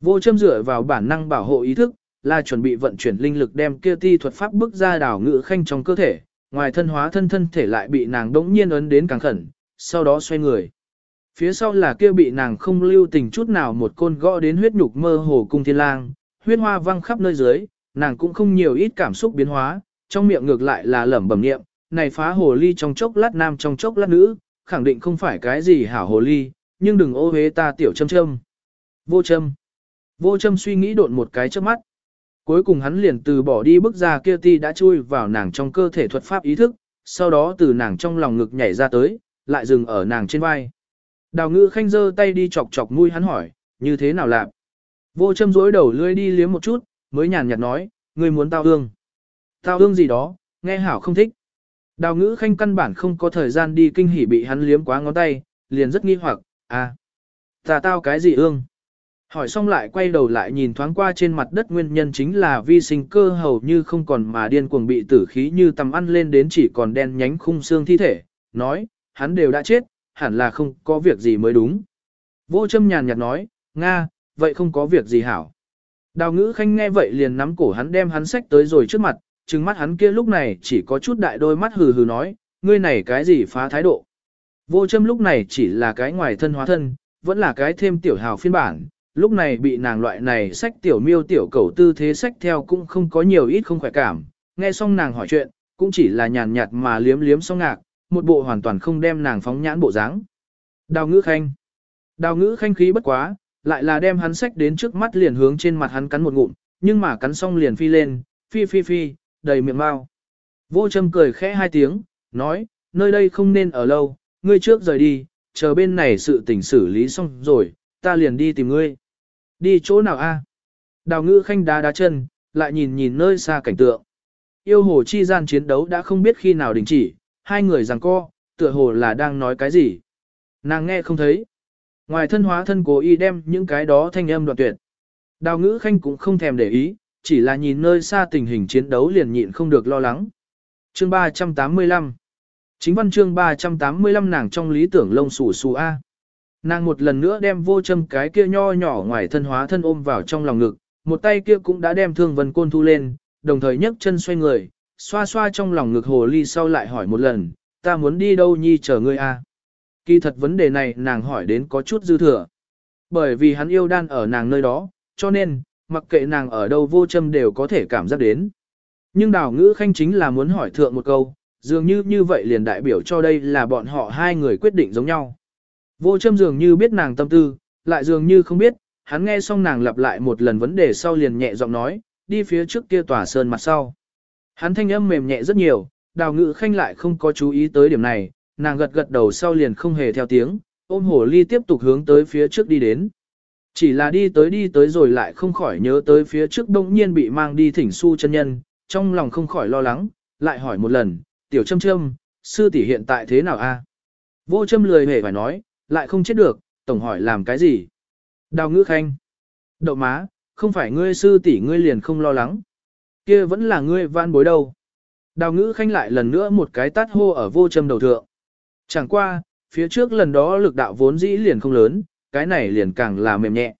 Vô châm dựa vào bản năng bảo hộ ý thức, là chuẩn bị vận chuyển linh lực đem kia ti thuật pháp bước ra đào ngự khanh trong cơ thể, ngoài thân hóa thân thân thể lại bị nàng đống nhiên ấn đến càng khẩn, sau đó xoay người. Phía sau là kia bị nàng không lưu tình chút nào một côn gõ đến huyết nhục mơ hồ cung thiên lang, huyết hoa văng khắp nơi dưới, nàng cũng không nhiều ít cảm xúc biến hóa, trong miệng ngược lại là lẩm bẩm niệm, này phá hồ ly trong chốc lát nam trong chốc lát nữ, khẳng định không phải cái gì hảo hồ ly, nhưng đừng ô hế ta tiểu châm châm. Vô châm. Vô châm suy nghĩ độn một cái trước mắt. Cuối cùng hắn liền từ bỏ đi bước ra kia ti đã chui vào nàng trong cơ thể thuật pháp ý thức, sau đó từ nàng trong lòng ngực nhảy ra tới, lại dừng ở nàng trên vai. Đào ngữ khanh giơ tay đi chọc chọc mũi hắn hỏi, như thế nào làm? Vô châm rối đầu lưỡi đi liếm một chút, mới nhàn nhạt nói, ngươi muốn tao ương. Tao ương gì đó, nghe hảo không thích. Đào ngữ khanh căn bản không có thời gian đi kinh hỉ bị hắn liếm quá ngón tay, liền rất nghi hoặc, à, ta tao cái gì ương? Hỏi xong lại quay đầu lại nhìn thoáng qua trên mặt đất nguyên nhân chính là vi sinh cơ hầu như không còn mà điên cuồng bị tử khí như tầm ăn lên đến chỉ còn đen nhánh khung xương thi thể, nói, hắn đều đã chết, hẳn là không có việc gì mới đúng. Vô châm nhàn nhạt nói, Nga, vậy không có việc gì hảo. Đào ngữ khanh nghe vậy liền nắm cổ hắn đem hắn sách tới rồi trước mặt, trừng mắt hắn kia lúc này chỉ có chút đại đôi mắt hừ hừ nói, ngươi này cái gì phá thái độ. Vô châm lúc này chỉ là cái ngoài thân hóa thân, vẫn là cái thêm tiểu hào phiên bản, lúc này bị nàng loại này sách tiểu miêu tiểu cầu tư thế sách theo cũng không có nhiều ít không khỏe cảm, nghe xong nàng hỏi chuyện, cũng chỉ là nhàn nhạt mà liếm liếm xong ngạc, một bộ hoàn toàn không đem nàng phóng nhãn bộ dáng. Đào ngữ khanh. Đào ngữ khanh khí bất quá, lại là đem hắn sách đến trước mắt liền hướng trên mặt hắn cắn một ngụm, nhưng mà cắn xong liền phi lên, phi phi phi, đầy miệng mau. Vô châm cười khẽ hai tiếng, nói, nơi đây không nên ở lâu, ngươi trước rời đi, chờ bên này sự tình xử lý xong rồi, ta liền đi tìm ngươi. Đi chỗ nào a? Đào ngữ khanh đá đá chân, lại nhìn nhìn nơi xa cảnh tượng. Yêu hồ chi gian chiến đấu đã không biết khi nào đình chỉ, hai người rằng co, tựa hồ là đang nói cái gì. Nàng nghe không thấy. Ngoài thân hóa thân cố y đem những cái đó thanh âm đoạn tuyệt. Đào ngữ khanh cũng không thèm để ý, chỉ là nhìn nơi xa tình hình chiến đấu liền nhịn không được lo lắng. Chương 385 Chính văn chương 385 nàng trong lý tưởng lông xù xù A. Nàng một lần nữa đem vô châm cái kia nho nhỏ ngoài thân hóa thân ôm vào trong lòng ngực, một tay kia cũng đã đem thương vân côn thu lên, đồng thời nhấc chân xoay người, xoa xoa trong lòng ngực hồ ly sau lại hỏi một lần, ta muốn đi đâu nhi chờ ngươi a? Kỳ thật vấn đề này nàng hỏi đến có chút dư thừa. Bởi vì hắn yêu đan ở nàng nơi đó, cho nên, mặc kệ nàng ở đâu vô châm đều có thể cảm giác đến. Nhưng đào ngữ khanh chính là muốn hỏi thượng một câu, dường như như vậy liền đại biểu cho đây là bọn họ hai người quyết định giống nhau. Vô châm dường như biết nàng tâm tư, lại dường như không biết, hắn nghe xong nàng lặp lại một lần vấn đề sau liền nhẹ giọng nói, đi phía trước kia tòa sơn mặt sau. Hắn thanh âm mềm nhẹ rất nhiều, đào ngữ khanh lại không có chú ý tới điểm này, nàng gật gật đầu sau liền không hề theo tiếng, ôm hổ ly tiếp tục hướng tới phía trước đi đến. Chỉ là đi tới đi tới rồi lại không khỏi nhớ tới phía trước đông nhiên bị mang đi thỉnh su chân nhân, trong lòng không khỏi lo lắng, lại hỏi một lần, tiểu châm châm, sư tỷ hiện tại thế nào a? Vô châm lười hề phải nói, lại không chết được, tổng hỏi làm cái gì? Đào ngữ khanh. Đậu má, không phải ngươi sư tỷ ngươi liền không lo lắng. kia vẫn là ngươi van bối đâu. Đào ngữ khanh lại lần nữa một cái tát hô ở vô châm đầu thượng. Chẳng qua, phía trước lần đó lực đạo vốn dĩ liền không lớn, cái này liền càng là mềm nhẹ.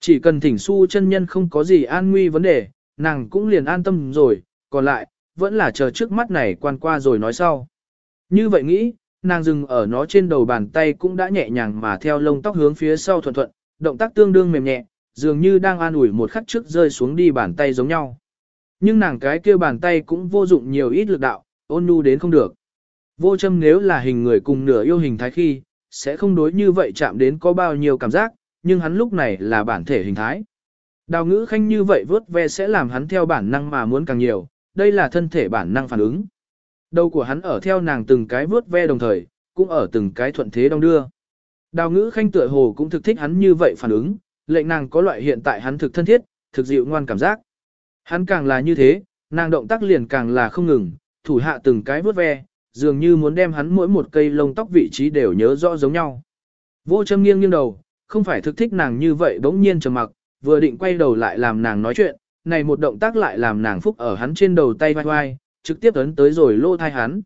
Chỉ cần thỉnh su chân nhân không có gì an nguy vấn đề, nàng cũng liền an tâm rồi, còn lại, vẫn là chờ trước mắt này quan qua rồi nói sau. Như vậy nghĩ, nàng dừng ở nó trên đầu bàn tay cũng đã nhẹ nhàng mà theo lông tóc hướng phía sau thuận thuận, động tác tương đương mềm nhẹ, dường như đang an ủi một khắc trước rơi xuống đi bàn tay giống nhau. Nhưng nàng cái kia bàn tay cũng vô dụng nhiều ít lực đạo, ôn nhu đến không được. Vô châm nếu là hình người cùng nửa yêu hình thái khi, sẽ không đối như vậy chạm đến có bao nhiêu cảm giác, nhưng hắn lúc này là bản thể hình thái. Đào ngữ khanh như vậy vớt ve sẽ làm hắn theo bản năng mà muốn càng nhiều, đây là thân thể bản năng phản ứng. Đầu của hắn ở theo nàng từng cái vớt ve đồng thời, cũng ở từng cái thuận thế đông đưa. Đào ngữ khanh tựa hồ cũng thực thích hắn như vậy phản ứng, lệnh nàng có loại hiện tại hắn thực thân thiết, thực dịu ngoan cảm giác. Hắn càng là như thế, nàng động tác liền càng là không ngừng, thủ hạ từng cái vớt ve, dường như muốn đem hắn mỗi một cây lông tóc vị trí đều nhớ rõ giống nhau. Vô châm nghiêng nghiêng đầu, không phải thực thích nàng như vậy bỗng nhiên trầm mặc, vừa định quay đầu lại làm nàng nói chuyện, này một động tác lại làm nàng phúc ở hắn trên đầu tay vai vai, trực tiếp ấn tới rồi lô thai hắn.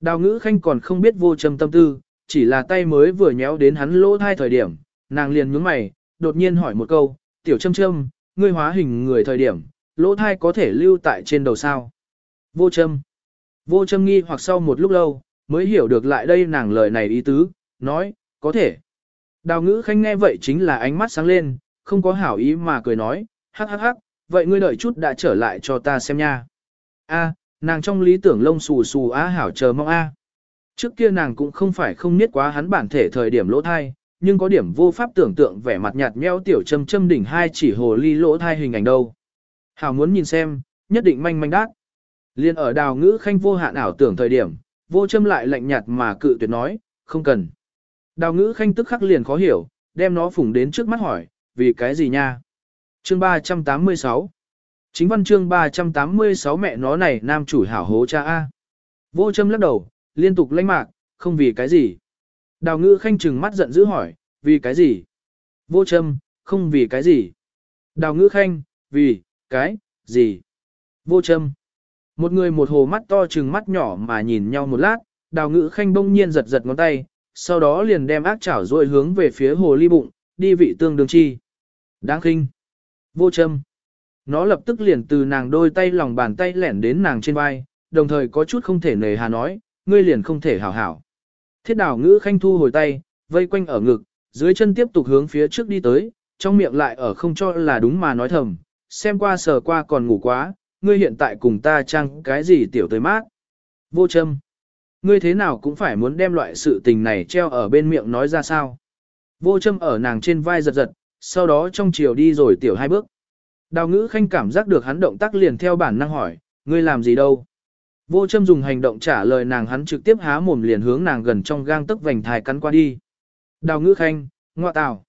Đào ngữ khanh còn không biết vô châm tâm tư, chỉ là tay mới vừa nhéo đến hắn lô thai thời điểm, nàng liền nhướng mày, đột nhiên hỏi một câu, tiểu châm châm, ngươi hóa hình người thời điểm, lỗ thai có thể lưu tại trên đầu sao. Vô châm. Vô châm nghi hoặc sau một lúc lâu, mới hiểu được lại đây nàng lời này ý tứ, nói, có thể. Đào ngữ khanh nghe vậy chính là ánh mắt sáng lên, không có hảo ý mà cười nói, hắc hắc hắc, vậy ngươi đợi chút đã trở lại cho ta xem nha. A, nàng trong lý tưởng lông xù xù á hảo chờ mong a. Trước kia nàng cũng không phải không biết quá hắn bản thể thời điểm lỗ thai, nhưng có điểm vô pháp tưởng tượng vẻ mặt nhạt nhẽo tiểu châm châm đỉnh hai chỉ hồ ly lỗ thai hình ảnh đâu. Hảo muốn nhìn xem, nhất định manh manh đát. Liên ở đào ngữ khanh vô hạn ảo tưởng thời điểm, vô châm lại lạnh nhạt mà cự tuyệt nói, không cần. Đào ngữ khanh tức khắc liền khó hiểu, đem nó phủng đến trước mắt hỏi, vì cái gì nha? Chương 386 Chính văn chương 386 mẹ nó này nam chủ hảo hố cha A. Vô châm lắc đầu, liên tục lanh mạc, không vì cái gì. Đào ngữ khanh trừng mắt giận dữ hỏi, vì cái gì? Vô châm, không vì cái gì. Đào ngữ khanh, vì, cái, gì? Vô châm. Một người một hồ mắt to trừng mắt nhỏ mà nhìn nhau một lát, đào ngữ khanh bông nhiên giật giật ngón tay, sau đó liền đem ác chảo rồi hướng về phía hồ ly bụng, đi vị tương đương chi. Đáng khinh. Vô châm. Nó lập tức liền từ nàng đôi tay lòng bàn tay lẻn đến nàng trên vai, đồng thời có chút không thể nề hà nói, ngươi liền không thể hảo hảo. Thiết đảo ngữ khanh thu hồi tay, vây quanh ở ngực, dưới chân tiếp tục hướng phía trước đi tới, trong miệng lại ở không cho là đúng mà nói thầm, xem qua sờ qua còn ngủ quá, ngươi hiện tại cùng ta chăng cái gì tiểu tới mát. Vô châm. Ngươi thế nào cũng phải muốn đem loại sự tình này treo ở bên miệng nói ra sao. Vô châm ở nàng trên vai giật giật, sau đó trong chiều đi rồi tiểu hai bước. Đào ngữ khanh cảm giác được hắn động tác liền theo bản năng hỏi, ngươi làm gì đâu. Vô châm dùng hành động trả lời nàng hắn trực tiếp há mồm liền hướng nàng gần trong gang tức vành thai cắn qua đi. Đào ngữ khanh, ngoại tào.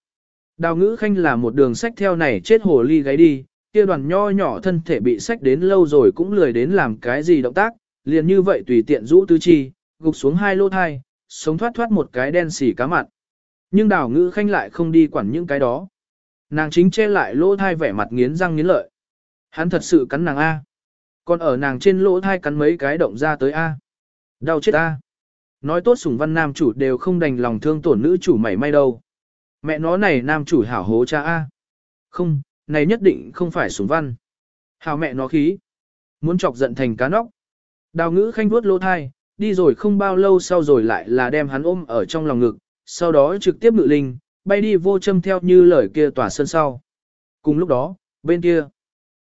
Đào ngữ khanh là một đường sách theo này chết hồ ly gáy đi, kia đoàn nho nhỏ thân thể bị sách đến lâu rồi cũng lười đến làm cái gì động tác, liền như vậy tùy tiện rũ tứ chi, gục xuống hai lô thai, sống thoát thoát một cái đen xỉ cá mặt. Nhưng đào ngữ khanh lại không đi quản những cái đó. Nàng chính che lại lỗ thai vẻ mặt nghiến răng nghiến lợi. Hắn thật sự cắn nàng A. Còn ở nàng trên lỗ thai cắn mấy cái động ra tới A. Đau chết A. Nói tốt sủng văn nam chủ đều không đành lòng thương tổn nữ chủ mảy may đâu. Mẹ nó này nam chủ hảo hố cha A. Không, này nhất định không phải sủng văn. hào mẹ nó khí. Muốn chọc giận thành cá nóc. Đào ngữ khanh vuốt lỗ thai, đi rồi không bao lâu sau rồi lại là đem hắn ôm ở trong lòng ngực, sau đó trực tiếp ngự linh, bay đi vô châm theo như lời kia tỏa sân sau. Cùng lúc đó, bên kia,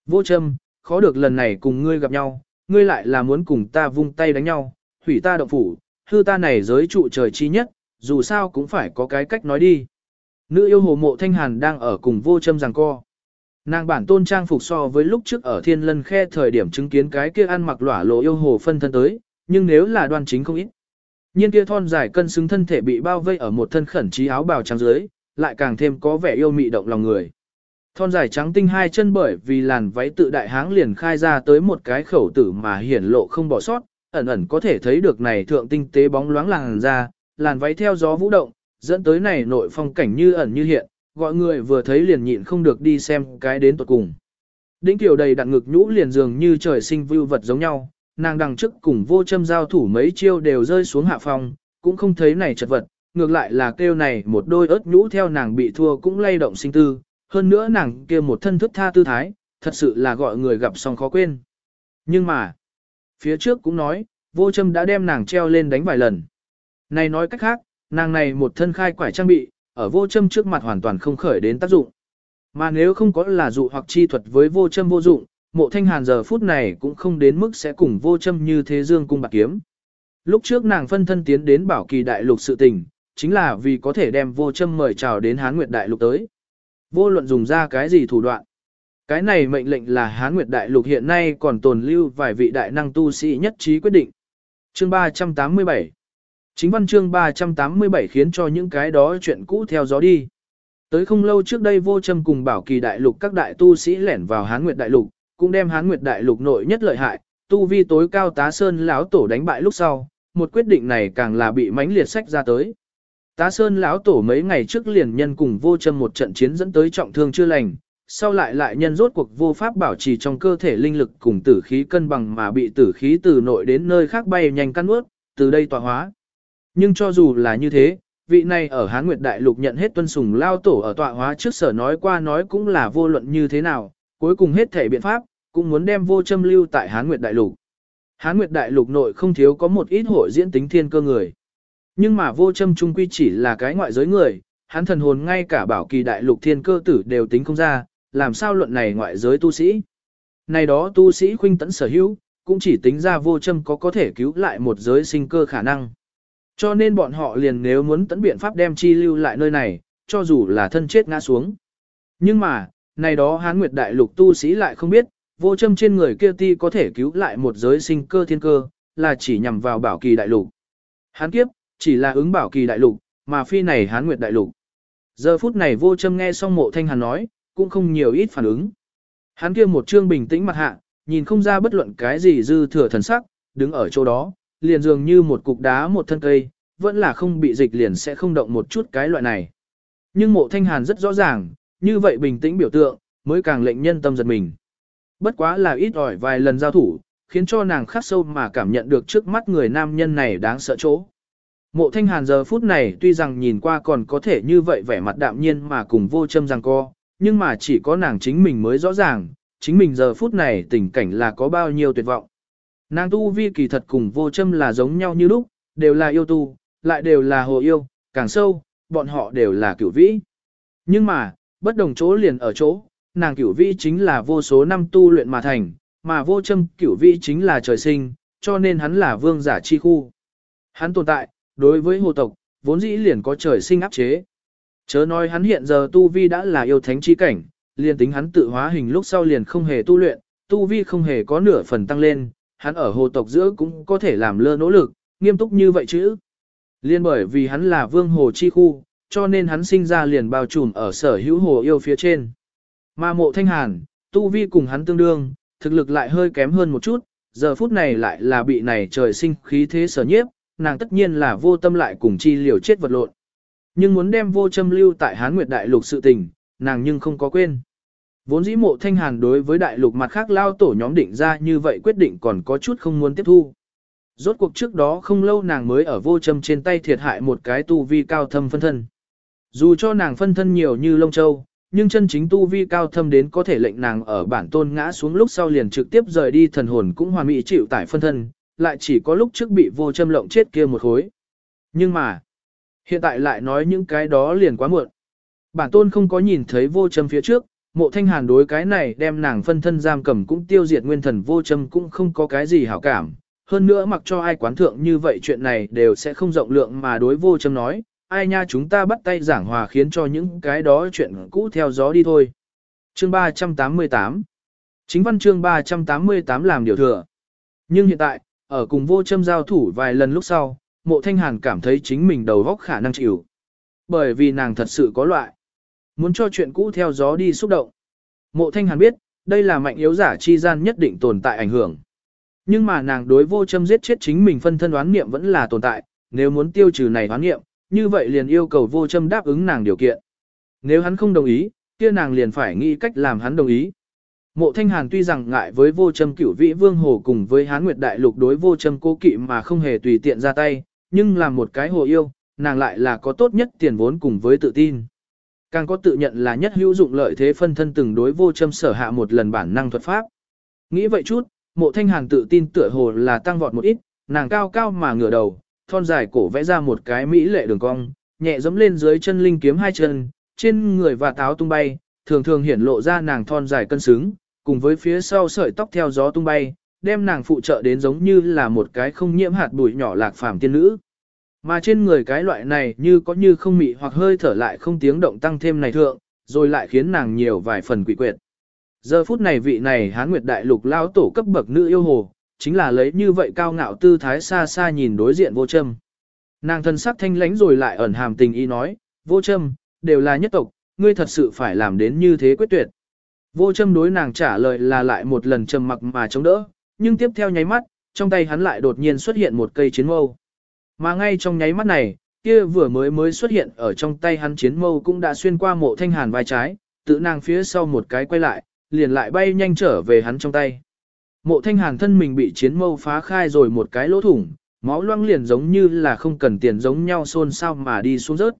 vô châm, khó được lần này cùng ngươi gặp nhau, ngươi lại là muốn cùng ta vung tay đánh nhau, hủy ta động phủ, hư ta này giới trụ trời chi nhất, dù sao cũng phải có cái cách nói đi. Nữ yêu hồ mộ thanh hàn đang ở cùng vô châm rằng co. Nàng bản tôn trang phục so với lúc trước ở thiên lân khe thời điểm chứng kiến cái kia ăn mặc lỏa lộ yêu hồ phân thân tới, nhưng nếu là đoan chính không ít. Nhiên kia thon dài cân xứng thân thể bị bao vây ở một thân khẩn trí áo bào trắng dưới, lại càng thêm có vẻ yêu mị động lòng người. Thon dài trắng tinh hai chân bởi vì làn váy tự đại háng liền khai ra tới một cái khẩu tử mà hiển lộ không bỏ sót, ẩn ẩn có thể thấy được này thượng tinh tế bóng loáng làn ra, làn váy theo gió vũ động, dẫn tới này nội phong cảnh như ẩn như hiện, gọi người vừa thấy liền nhịn không được đi xem cái đến tuột cùng. Đĩnh tiểu đầy đặn ngực nhũ liền dường như trời sinh vưu vật giống nhau, nàng đằng trước cùng vô châm giao thủ mấy chiêu đều rơi xuống hạ phòng, cũng không thấy này chật vật, ngược lại là kêu này một đôi ớt nhũ theo nàng bị thua cũng lay động sinh tư, hơn nữa nàng kia một thân thức tha tư thái, thật sự là gọi người gặp xong khó quên. Nhưng mà, phía trước cũng nói, vô châm đã đem nàng treo lên đánh vài lần. Này nói cách khác, nàng này một thân khai quải trang bị, ở vô châm trước mặt hoàn toàn không khởi đến tác dụng. Mà nếu không có là dụ hoặc chi thuật với vô châm vô dụng, mộ thanh hàn giờ phút này cũng không đến mức sẽ cùng vô châm như thế dương cung bạc kiếm. Lúc trước nàng phân thân tiến đến bảo kỳ đại lục sự tình, chính là vì có thể đem vô châm mời chào đến Hán Nguyệt Đại Lục tới. Vô luận dùng ra cái gì thủ đoạn. Cái này mệnh lệnh là Hán Nguyệt Đại Lục hiện nay còn tồn lưu vài vị đại năng tu sĩ nhất trí quyết định. Chương 387 Chính văn chương 387 khiến cho những cái đó chuyện cũ theo gió đi. Tới không lâu trước đây vô châm cùng bảo kỳ đại lục các đại tu sĩ lẻn vào Hán Nguyệt Đại Lục, cũng đem Hán Nguyệt Đại Lục nội nhất lợi hại, tu vi tối cao tá sơn lão tổ đánh bại lúc sau, một quyết định này càng là bị mãnh liệt sách ra tới. Tá Sơn lão tổ mấy ngày trước liền nhân cùng vô châm một trận chiến dẫn tới trọng thương chưa lành, sau lại lại nhân rốt cuộc vô pháp bảo trì trong cơ thể linh lực cùng tử khí cân bằng mà bị tử khí từ nội đến nơi khác bay nhanh căn ướt, từ đây tọa hóa. Nhưng cho dù là như thế, vị này ở Hán Nguyệt Đại Lục nhận hết tuân sùng lao tổ ở tọa hóa trước sở nói qua nói cũng là vô luận như thế nào, cuối cùng hết thể biện pháp, cũng muốn đem vô châm lưu tại Hán Nguyệt Đại Lục. Hán Nguyệt Đại Lục nội không thiếu có một ít hội diễn tính thiên cơ người. Nhưng mà vô châm trung quy chỉ là cái ngoại giới người, hắn thần hồn ngay cả bảo kỳ đại lục thiên cơ tử đều tính không ra, làm sao luận này ngoại giới tu sĩ. Này đó tu sĩ khuynh tẫn sở hữu, cũng chỉ tính ra vô châm có có thể cứu lại một giới sinh cơ khả năng. Cho nên bọn họ liền nếu muốn tấn biện pháp đem chi lưu lại nơi này, cho dù là thân chết ngã xuống. Nhưng mà, này đó hán nguyệt đại lục tu sĩ lại không biết, vô châm trên người kia ti có thể cứu lại một giới sinh cơ thiên cơ, là chỉ nhằm vào bảo kỳ đại lục. Hán kiếp, chỉ là ứng bảo kỳ đại lục, mà phi này hán nguyệt đại lục. Giờ phút này vô châm nghe xong mộ thanh hàn nói, cũng không nhiều ít phản ứng. Hắn kia một trương bình tĩnh mặt hạ, nhìn không ra bất luận cái gì dư thừa thần sắc, đứng ở chỗ đó, liền dường như một cục đá một thân cây, vẫn là không bị dịch liền sẽ không động một chút cái loại này. Nhưng mộ thanh hàn rất rõ ràng, như vậy bình tĩnh biểu tượng, mới càng lệnh nhân tâm giật mình. Bất quá là ít ỏi vài lần giao thủ, khiến cho nàng khắc sâu mà cảm nhận được trước mắt người nam nhân này đáng sợ chỗ. Mộ thanh hàn giờ phút này tuy rằng nhìn qua còn có thể như vậy vẻ mặt đạm nhiên mà cùng vô châm rằng co, nhưng mà chỉ có nàng chính mình mới rõ ràng, chính mình giờ phút này tình cảnh là có bao nhiêu tuyệt vọng. Nàng tu vi kỳ thật cùng vô châm là giống nhau như lúc, đều là yêu tu, lại đều là hồ yêu, càng sâu, bọn họ đều là cửu vĩ. Nhưng mà, bất đồng chỗ liền ở chỗ, nàng cửu vĩ chính là vô số năm tu luyện mà thành, mà vô châm cửu vĩ chính là trời sinh, cho nên hắn là vương giả chi khu. Hắn tồn tại, đối với hồ tộc, vốn dĩ liền có trời sinh áp chế. Chớ nói hắn hiện giờ tu vi đã là yêu thánh chi cảnh, liền tính hắn tự hóa hình lúc sau liền không hề tu luyện, tu vi không hề có nửa phần tăng lên, hắn ở hồ tộc giữa cũng có thể làm lơ nỗ lực, nghiêm túc như vậy chứ. Liên bởi vì hắn là vương hồ chi khu, cho nên hắn sinh ra liền bao trùm ở sở hữu hồ yêu phía trên. Mà mộ thanh hàn, tu vi cùng hắn tương đương, thực lực lại hơi kém hơn một chút, giờ phút này lại là bị này trời sinh khí thế sở nhiếp, nàng tất nhiên là vô tâm lại cùng chi liều chết vật lộn. Nhưng muốn đem vô châm lưu tại Hán Nguyệt Đại Lục sự tình, nàng nhưng không có quên. Vốn dĩ mộ thanh hàn đối với đại lục mặt khác lao tổ nhóm định ra như vậy quyết định còn có chút không muốn tiếp thu. Rốt cuộc trước đó không lâu nàng mới ở vô châm trên tay thiệt hại một cái tu vi cao thâm phân thân. Dù cho nàng phân thân nhiều như lông châu, nhưng chân chính tu vi cao thâm đến có thể lệnh nàng ở bản tôn ngã xuống lúc sau liền trực tiếp rời đi thần hồn cũng hoàn mỹ chịu tải phân thân, lại chỉ có lúc trước bị vô châm lộng chết kia một khối. Nhưng mà, hiện tại lại nói những cái đó liền quá muộn. Bản tôn không có nhìn thấy vô châm phía trước, mộ thanh hàn đối cái này đem nàng phân thân giam cầm cũng tiêu diệt nguyên thần vô châm cũng không có cái gì hảo cảm. Hơn nữa mặc cho ai quán thượng như vậy chuyện này đều sẽ không rộng lượng mà đối vô châm nói, ai nha chúng ta bắt tay giảng hòa khiến cho những cái đó chuyện cũ theo gió đi thôi. Chương 388 Chính văn chương 388 làm điều thừa. Nhưng hiện tại, ở cùng vô châm giao thủ vài lần lúc sau, mộ thanh hàn cảm thấy chính mình đầu góc khả năng chịu. Bởi vì nàng thật sự có loại. Muốn cho chuyện cũ theo gió đi xúc động. Mộ thanh hàn biết, đây là mạnh yếu giả chi gian nhất định tồn tại ảnh hưởng. Nhưng mà nàng đối vô châm giết chết chính mình phân thân đoán nghiệm vẫn là tồn tại, nếu muốn tiêu trừ này đoán nghiệm, như vậy liền yêu cầu vô châm đáp ứng nàng điều kiện. Nếu hắn không đồng ý, kia nàng liền phải nghĩ cách làm hắn đồng ý. Mộ Thanh Hàn tuy rằng ngại với vô châm cửu vĩ vương hồ cùng với hán nguyệt đại lục đối vô châm cố kỵ mà không hề tùy tiện ra tay, nhưng làm một cái hồ yêu, nàng lại là có tốt nhất tiền vốn cùng với tự tin. Càng có tự nhận là nhất hữu dụng lợi thế phân thân từng đối vô châm sở hạ một lần bản năng thuật pháp. Nghĩ vậy chút, mộ thanh hàn tự tin tựa hồ là tăng vọt một ít, nàng cao cao mà ngửa đầu, thon dài cổ vẽ ra một cái mỹ lệ đường cong, nhẹ dẫm lên dưới chân linh kiếm hai chân, trên người và táo tung bay, thường thường hiển lộ ra nàng thon dài cân xứng, cùng với phía sau sợi tóc theo gió tung bay, đem nàng phụ trợ đến giống như là một cái không nhiễm hạt bụi nhỏ lạc phàm tiên nữ. Mà trên người cái loại này như có như không mị hoặc hơi thở lại không tiếng động tăng thêm này thượng, rồi lại khiến nàng nhiều vài phần quỷ quyệt. Giờ phút này vị này hán nguyệt đại lục lao tổ cấp bậc nữ yêu hồ, chính là lấy như vậy cao ngạo tư thái xa xa nhìn đối diện vô châm. Nàng thân sắc thanh lánh rồi lại ẩn hàm tình ý nói, vô châm, đều là nhất tộc, ngươi thật sự phải làm đến như thế quyết tuyệt. Vô châm đối nàng trả lời là lại một lần trầm mặc mà chống đỡ, nhưng tiếp theo nháy mắt, trong tay hắn lại đột nhiên xuất hiện một cây chiến mâu. Mà ngay trong nháy mắt này, kia vừa mới mới xuất hiện ở trong tay hắn chiến mâu cũng đã xuyên qua mộ thanh hàn vai trái, tự nàng phía sau một cái quay lại, liền lại bay nhanh trở về hắn trong tay. Mộ thanh hàn thân mình bị chiến mâu phá khai rồi một cái lỗ thủng, máu loang liền giống như là không cần tiền giống nhau xôn xao mà đi xuống rớt.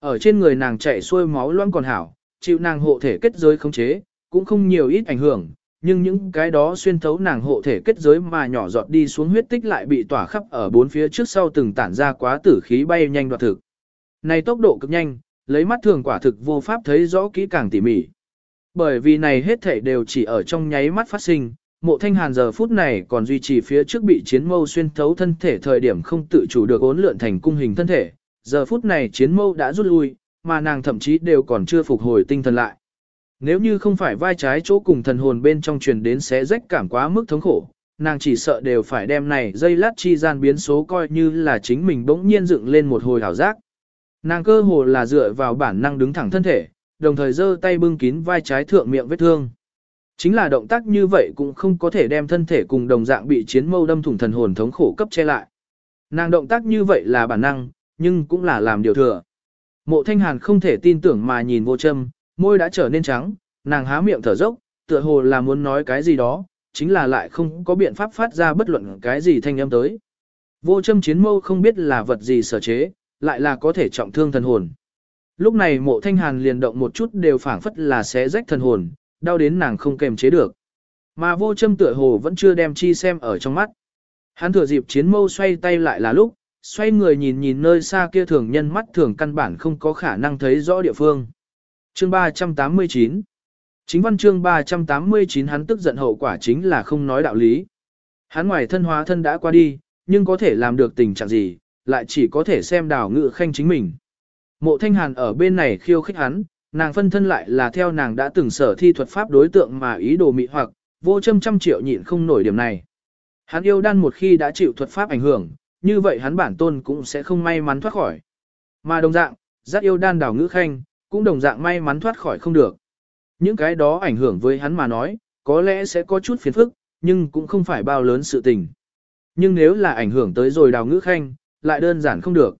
Ở trên người nàng chạy xuôi máu loang còn hảo, chịu nàng hộ thể kết giới khống chế, cũng không nhiều ít ảnh hưởng, nhưng những cái đó xuyên thấu nàng hộ thể kết giới mà nhỏ giọt đi xuống huyết tích lại bị tỏa khắp ở bốn phía trước sau từng tản ra quá tử khí bay nhanh đoạt thực. Này tốc độ cực nhanh, lấy mắt thường quả thực vô pháp thấy rõ kỹ càng tỉ mỉ. Bởi vì này hết thể đều chỉ ở trong nháy mắt phát sinh, mộ thanh hàn giờ phút này còn duy trì phía trước bị chiến mâu xuyên thấu thân thể thời điểm không tự chủ được ốn lượn thành cung hình thân thể. Giờ phút này chiến mâu đã rút lui, mà nàng thậm chí đều còn chưa phục hồi tinh thần lại. Nếu như không phải vai trái chỗ cùng thần hồn bên trong truyền đến xé rách cảm quá mức thống khổ, nàng chỉ sợ đều phải đem này dây lát chi gian biến số coi như là chính mình bỗng nhiên dựng lên một hồi hảo giác. Nàng cơ hồ là dựa vào bản năng đứng thẳng thân thể, đồng thời giơ tay bưng kín vai trái thượng miệng vết thương. Chính là động tác như vậy cũng không có thể đem thân thể cùng đồng dạng bị chiến mâu đâm thủng thần hồn thống khổ cấp che lại. Nàng động tác như vậy là bản năng, nhưng cũng là làm điều thừa. Mộ thanh hàn không thể tin tưởng mà nhìn vô châm, môi đã trở nên trắng, nàng há miệng thở dốc, tựa hồ là muốn nói cái gì đó, chính là lại không có biện pháp phát ra bất luận cái gì thanh âm tới. Vô châm chiến mâu không biết là vật gì sở chế, lại là có thể trọng thương thần hồn. Lúc này mộ thanh hàn liền động một chút đều phảng phất là sẽ rách thần hồn, đau đến nàng không kềm chế được. Mà vô châm tựa hồ vẫn chưa đem chi xem ở trong mắt. Hắn thừa dịp chiến mâu xoay tay lại là lúc, xoay người nhìn nhìn nơi xa kia thường nhân mắt thường căn bản không có khả năng thấy rõ địa phương. Chương 389 Chính văn chương 389 hắn tức giận hậu quả chính là không nói đạo lý. Hắn ngoài thân hóa thân đã qua đi, nhưng có thể làm được tình trạng gì, lại chỉ có thể xem đào ngự khanh chính mình. Mộ thanh hàn ở bên này khiêu khích hắn, nàng phân thân lại là theo nàng đã từng sở thi thuật pháp đối tượng mà ý đồ mị hoặc, vô châm trăm triệu nhịn không nổi điểm này. Hắn yêu đan một khi đã chịu thuật pháp ảnh hưởng, như vậy hắn bản tôn cũng sẽ không may mắn thoát khỏi. Mà đồng dạng, giác yêu đan đào ngữ khanh, cũng đồng dạng may mắn thoát khỏi không được. Những cái đó ảnh hưởng với hắn mà nói, có lẽ sẽ có chút phiền phức, nhưng cũng không phải bao lớn sự tình. Nhưng nếu là ảnh hưởng tới rồi đào ngữ khanh, lại đơn giản không được.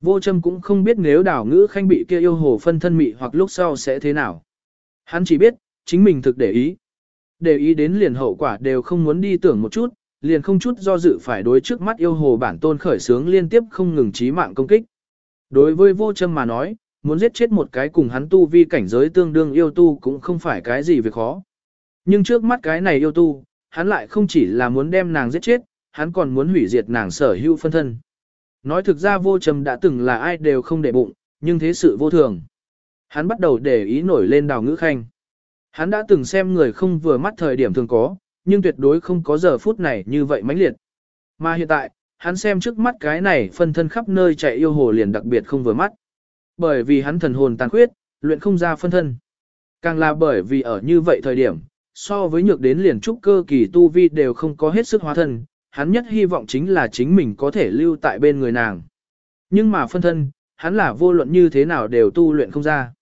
Vô châm cũng không biết nếu đào ngữ khanh bị kia yêu hồ phân thân mị hoặc lúc sau sẽ thế nào. Hắn chỉ biết, chính mình thực để ý. Để ý đến liền hậu quả đều không muốn đi tưởng một chút, liền không chút do dự phải đối trước mắt yêu hồ bản tôn khởi sướng liên tiếp không ngừng chí mạng công kích. Đối với vô châm mà nói, muốn giết chết một cái cùng hắn tu vi cảnh giới tương đương yêu tu cũng không phải cái gì việc khó. Nhưng trước mắt cái này yêu tu, hắn lại không chỉ là muốn đem nàng giết chết, hắn còn muốn hủy diệt nàng sở hữu phân thân. Nói thực ra vô trầm đã từng là ai đều không để bụng, nhưng thế sự vô thường. Hắn bắt đầu để ý nổi lên đào ngữ khanh. Hắn đã từng xem người không vừa mắt thời điểm thường có, nhưng tuyệt đối không có giờ phút này như vậy mãnh liệt. Mà hiện tại, hắn xem trước mắt cái này phân thân khắp nơi chạy yêu hồ liền đặc biệt không vừa mắt. Bởi vì hắn thần hồn tàn khuyết, luyện không ra phân thân. Càng là bởi vì ở như vậy thời điểm, so với nhược đến liền trúc cơ kỳ tu vi đều không có hết sức hóa thân, hắn nhất hy vọng chính là chính mình có thể lưu tại bên người nàng. Nhưng mà phân thân, hắn là vô luận như thế nào đều tu luyện không ra.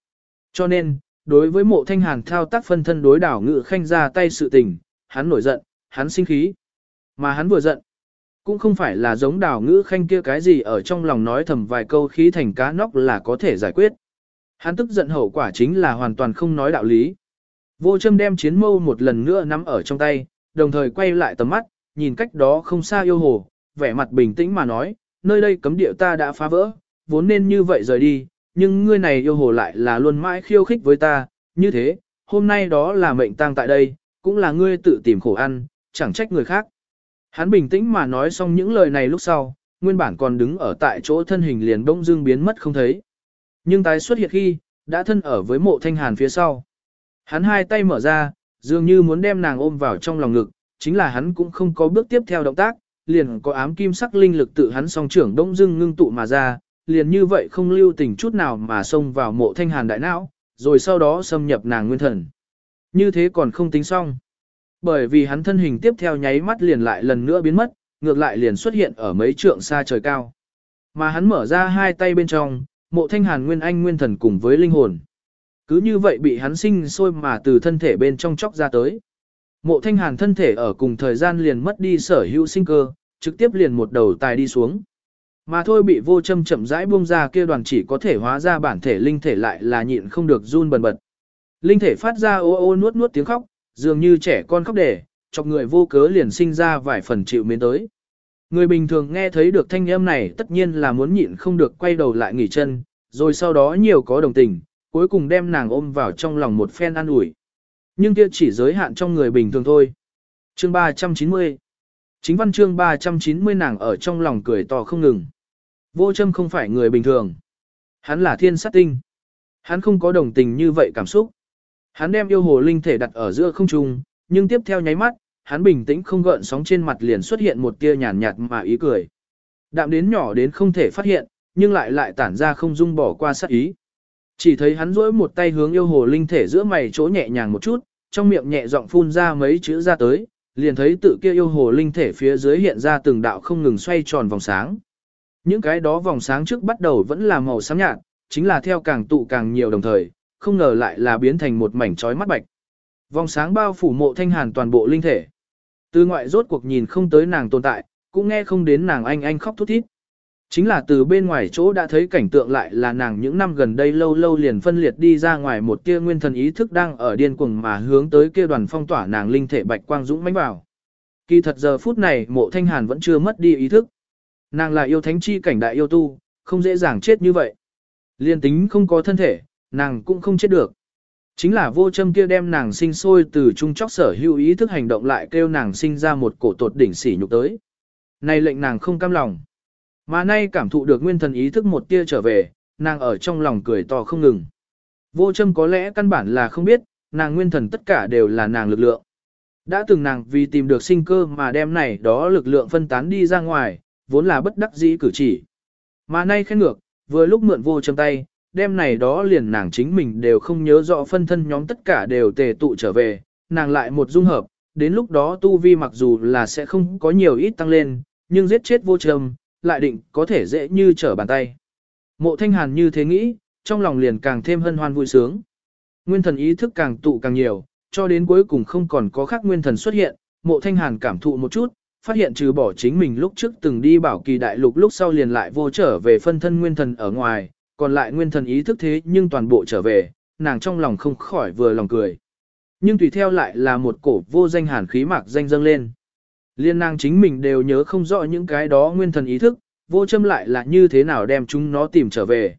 Cho nên, đối với mộ thanh hàn thao tác phân thân đối đảo ngự khanh ra tay sự tình, hắn nổi giận, hắn sinh khí. Mà hắn vừa giận, cũng không phải là giống đào ngữ khanh kia cái gì ở trong lòng nói thầm vài câu khí thành cá nóc là có thể giải quyết. Hắn tức giận hậu quả chính là hoàn toàn không nói đạo lý. Vô châm đem chiến mâu một lần nữa nắm ở trong tay, đồng thời quay lại tầm mắt, nhìn cách đó không xa yêu hồ, vẻ mặt bình tĩnh mà nói, nơi đây cấm địa ta đã phá vỡ, vốn nên như vậy rời đi, nhưng ngươi này yêu hồ lại là luôn mãi khiêu khích với ta, như thế, hôm nay đó là mệnh tang tại đây, cũng là ngươi tự tìm khổ ăn, chẳng trách người khác. Hắn bình tĩnh mà nói xong những lời này lúc sau, nguyên bản còn đứng ở tại chỗ thân hình liền bỗng dưng biến mất không thấy. Nhưng tái xuất hiện khi, đã thân ở với mộ thanh hàn phía sau. Hắn hai tay mở ra, dường như muốn đem nàng ôm vào trong lòng ngực, chính là hắn cũng không có bước tiếp theo động tác, liền có ám kim sắc linh lực tự hắn song trưởng đông dưng ngưng tụ mà ra, liền như vậy không lưu tình chút nào mà xông vào mộ thanh hàn đại não, rồi sau đó xâm nhập nàng nguyên thần. Như thế còn không tính xong. Bởi vì hắn thân hình tiếp theo nháy mắt liền lại lần nữa biến mất, ngược lại liền xuất hiện ở mấy trượng xa trời cao. Mà hắn mở ra hai tay bên trong, mộ thanh hàn nguyên anh nguyên thần cùng với linh hồn. Cứ như vậy bị hắn sinh sôi mà từ thân thể bên trong chóc ra tới. Mộ thanh hàn thân thể ở cùng thời gian liền mất đi sở hữu sinh cơ, trực tiếp liền một đầu tài đi xuống. Mà thôi bị vô châm chậm rãi buông ra kia đoàn chỉ có thể hóa ra bản thể linh thể lại là nhịn không được run bần bật. Linh thể phát ra ô ô nuốt nuốt tiếng khóc, dường như trẻ con khóc để chọc người vô cớ liền sinh ra vài phần chịu mến tới. Người bình thường nghe thấy được thanh âm này tất nhiên là muốn nhịn không được quay đầu lại nghỉ chân, rồi sau đó nhiều có đồng tình, cuối cùng đem nàng ôm vào trong lòng một phen an ủi. Nhưng kia chỉ giới hạn trong người bình thường thôi. Chương 390 Chính văn chương 390 nàng ở trong lòng cười to không ngừng. Vô châm không phải người bình thường. Hắn là thiên sát tinh. Hắn không có đồng tình như vậy cảm xúc. Hắn đem yêu hồ linh thể đặt ở giữa không trung, nhưng tiếp theo nháy mắt, hắn bình tĩnh không gợn sóng trên mặt liền xuất hiện một tia nhàn nhạt mà ý cười. Đạm đến nhỏ đến không thể phát hiện, nhưng lại lại tản ra không dung bỏ qua sát ý. Chỉ thấy hắn duỗi một tay hướng yêu hồ linh thể giữa mày chỗ nhẹ nhàng một chút, trong miệng nhẹ giọng phun ra mấy chữ ra tới, liền thấy tự kia yêu hồ linh thể phía dưới hiện ra từng đạo không ngừng xoay tròn vòng sáng. Những cái đó vòng sáng trước bắt đầu vẫn là màu xám nhạt, chính là theo càng tụ càng nhiều đồng thời, không ngờ lại là biến thành một mảnh trói mắt bạch. Vòng sáng bao phủ mộ thanh hàn toàn bộ linh thể. Từ ngoại rốt cuộc nhìn không tới nàng tồn tại, cũng nghe không đến nàng anh anh khóc thút thít. Chính là từ bên ngoài chỗ đã thấy cảnh tượng lại là nàng những năm gần đây lâu lâu liền phân liệt đi ra ngoài một tia nguyên thần ý thức đang ở điên cuồng mà hướng tới kia đoàn phong tỏa nàng linh thể bạch quang dũng mãnh vào. Kỳ thật giờ phút này mộ thanh hàn vẫn chưa mất đi ý thức. Nàng là yêu thánh chi cảnh đại yêu tu, không dễ dàng chết như vậy. Liên tính không có thân thể, nàng cũng không chết được. Chính là vô châm kia đem nàng sinh sôi từ trung chóc sở hữu ý thức hành động lại kêu nàng sinh ra một cổ tột đỉnh sỉ nhục tới. Này lệnh nàng không cam lòng. Mà nay cảm thụ được nguyên thần ý thức một tia trở về, nàng ở trong lòng cười to không ngừng. Vô châm có lẽ căn bản là không biết, nàng nguyên thần tất cả đều là nàng lực lượng. Đã từng nàng vì tìm được sinh cơ mà đem này đó lực lượng phân tán đi ra ngoài, vốn là bất đắc dĩ cử chỉ. Mà nay khen ngược, vừa lúc mượn vô châm tay, đêm này đó liền nàng chính mình đều không nhớ rõ phân thân nhóm tất cả đều tề tụ trở về, nàng lại một dung hợp, đến lúc đó tu vi mặc dù là sẽ không có nhiều ít tăng lên, nhưng giết chết vô trầm, lại định có thể dễ như trở bàn tay. Mộ thanh hàn như thế nghĩ, trong lòng liền càng thêm hân hoan vui sướng. Nguyên thần ý thức càng tụ càng nhiều, cho đến cuối cùng không còn có khác nguyên thần xuất hiện, mộ thanh hàn cảm thụ một chút, phát hiện trừ bỏ chính mình lúc trước từng đi bảo kỳ đại lục lúc sau liền lại vô trở về phân thân nguyên thần ở ngoài, còn lại nguyên thần ý thức thế nhưng toàn bộ trở về, nàng trong lòng không khỏi vừa lòng cười. Nhưng tùy theo lại là một cổ vô danh hàn khí mạc danh dâng lên. Liên nàng chính mình đều nhớ không rõ những cái đó nguyên thần ý thức, vô châm lại là như thế nào đem chúng nó tìm trở về.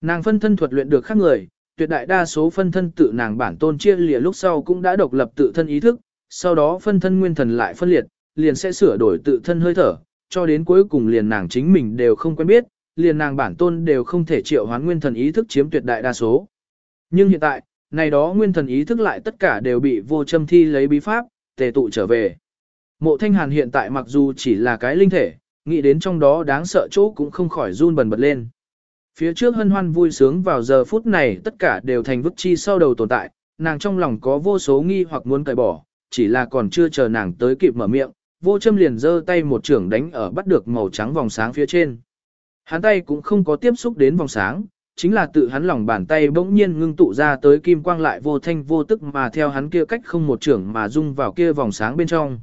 Nàng phân thân thuật luyện được khác người, tuyệt đại đa số phân thân tự nàng bản tôn chia lìa lúc sau cũng đã độc lập tự thân ý thức, sau đó phân thân nguyên thần lại phân liệt, liền sẽ sửa đổi tự thân hơi thở, cho đến cuối cùng liền nàng chính mình đều không quen biết, liền nàng bản tôn đều không thể triệu hoán nguyên thần ý thức chiếm tuyệt đại đa số. Nhưng hiện tại, này đó nguyên thần ý thức lại tất cả đều bị vô châm thi lấy bí pháp, tề tụ trở về. Mộ thanh hàn hiện tại mặc dù chỉ là cái linh thể, nghĩ đến trong đó đáng sợ chỗ cũng không khỏi run bần bật lên. Phía trước hân hoan vui sướng vào giờ phút này tất cả đều thành vức chi sau đầu tồn tại, nàng trong lòng có vô số nghi hoặc muốn cởi bỏ, chỉ là còn chưa chờ nàng tới kịp mở miệng, vô châm liền giơ tay một trưởng đánh ở bắt được màu trắng vòng sáng phía trên. Hắn tay cũng không có tiếp xúc đến vòng sáng, chính là tự hắn lòng bàn tay bỗng nhiên ngưng tụ ra tới kim quang lại vô thanh vô tức mà theo hắn kia cách không một trưởng mà dung vào kia vòng sáng bên trong.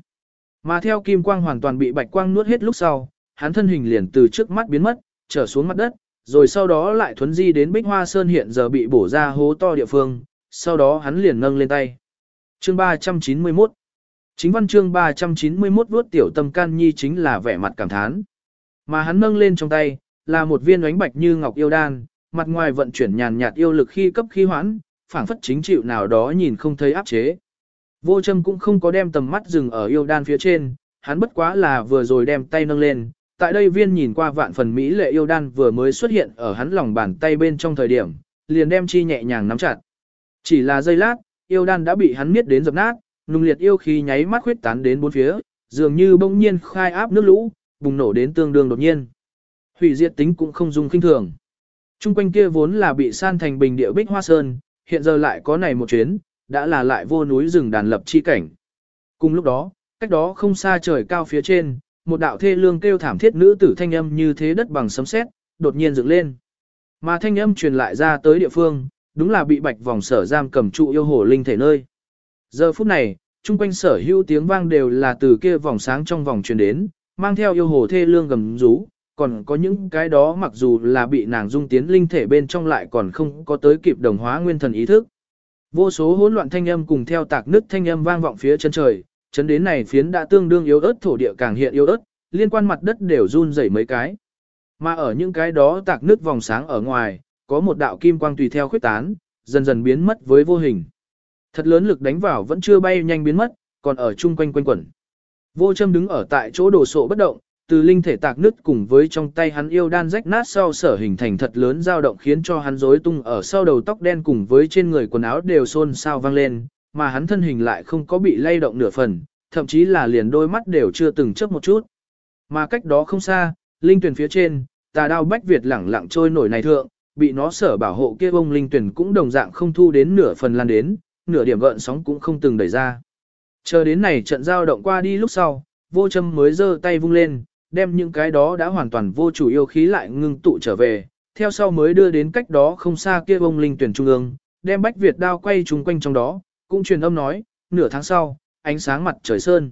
Mà theo kim quang hoàn toàn bị bạch quang nuốt hết lúc sau, hắn thân hình liền từ trước mắt biến mất, trở xuống mặt đất, rồi sau đó lại thuấn di đến bích hoa sơn hiện giờ bị bổ ra hố to địa phương, sau đó hắn liền nâng lên tay. Chương 391 Chính văn chương 391 vuốt tiểu tâm can nhi chính là vẻ mặt cảm thán. Mà hắn nâng lên trong tay, là một viên ánh bạch như ngọc yêu đan, mặt ngoài vận chuyển nhàn nhạt yêu lực khi cấp khi hoãn, phảng phất chính chịu nào đó nhìn không thấy áp chế. Vô châm cũng không có đem tầm mắt dừng ở yêu đan phía trên, hắn bất quá là vừa rồi đem tay nâng lên. Tại đây viên nhìn qua vạn phần Mỹ lệ yêu đan vừa mới xuất hiện ở hắn lòng bàn tay bên trong thời điểm, liền đem chi nhẹ nhàng nắm chặt. Chỉ là giây lát, yêu đan đã bị hắn miết đến dập nát, nung liệt yêu khí nháy mắt khuyết tán đến bốn phía, dường như bỗng nhiên khai áp nước lũ, bùng nổ đến tương đương đột nhiên. Hủy diệt tính cũng không dùng kinh thường. Trung quanh kia vốn là bị san thành bình địa bích hoa sơn, hiện giờ lại có này một chuyến, đã là lại vô núi rừng đàn lập chi cảnh. Cùng lúc đó, cách đó không xa trời cao phía trên, một đạo thê lương kêu thảm thiết nữ tử thanh âm như thế đất bằng sấm sét, đột nhiên dựng lên. Mà thanh âm truyền lại ra tới địa phương, đúng là bị bạch vòng sở giam cầm trụ yêu hồ linh thể nơi. Giờ phút này, chung quanh sở hữu tiếng vang đều là từ kia vòng sáng trong vòng truyền đến, mang theo yêu hồ thê lương gầm rú, còn có những cái đó mặc dù là bị nàng dung tiến linh thể bên trong lại còn không có tới kịp đồng hóa nguyên thần ý thức. Vô số hỗn loạn thanh âm cùng theo tạc nứt thanh âm vang vọng phía chân trời, chấn đến này phiến đã tương đương yếu ớt thổ địa càng hiện yếu ớt, liên quan mặt đất đều run rẩy mấy cái. Mà ở những cái đó tạc nứt vòng sáng ở ngoài, có một đạo kim quang tùy theo khuyết tán, dần dần biến mất với vô hình. Thật lớn lực đánh vào vẫn chưa bay nhanh biến mất, còn ở chung quanh quanh quẩn. Vô châm đứng ở tại chỗ đổ sộ bất động, từ linh thể tạc nứt cùng với trong tay hắn yêu đan rách nát sau sở hình thành thật lớn dao động khiến cho hắn rối tung ở sau đầu tóc đen cùng với trên người quần áo đều xôn xao vang lên, mà hắn thân hình lại không có bị lay động nửa phần, thậm chí là liền đôi mắt đều chưa từng chớp một chút. Mà cách đó không xa, linh tuyển phía trên, tà đao bách Việt lẳng lặng trôi nổi này thượng, bị nó sở bảo hộ kia bông linh tuyển cũng đồng dạng không thu đến nửa phần lan đến, nửa điểm gợn sóng cũng không từng đẩy ra. Chờ đến này trận giao động qua đi lúc sau, vô châm mới giơ tay vung lên, đem những cái đó đã hoàn toàn vô chủ yêu khí lại ngưng tụ trở về, theo sau mới đưa đến cách đó không xa kia bông linh tuyển trung ương, đem bách Việt đao quay chung quanh trong đó, cũng truyền âm nói, nửa tháng sau, ánh sáng mặt trời sơn.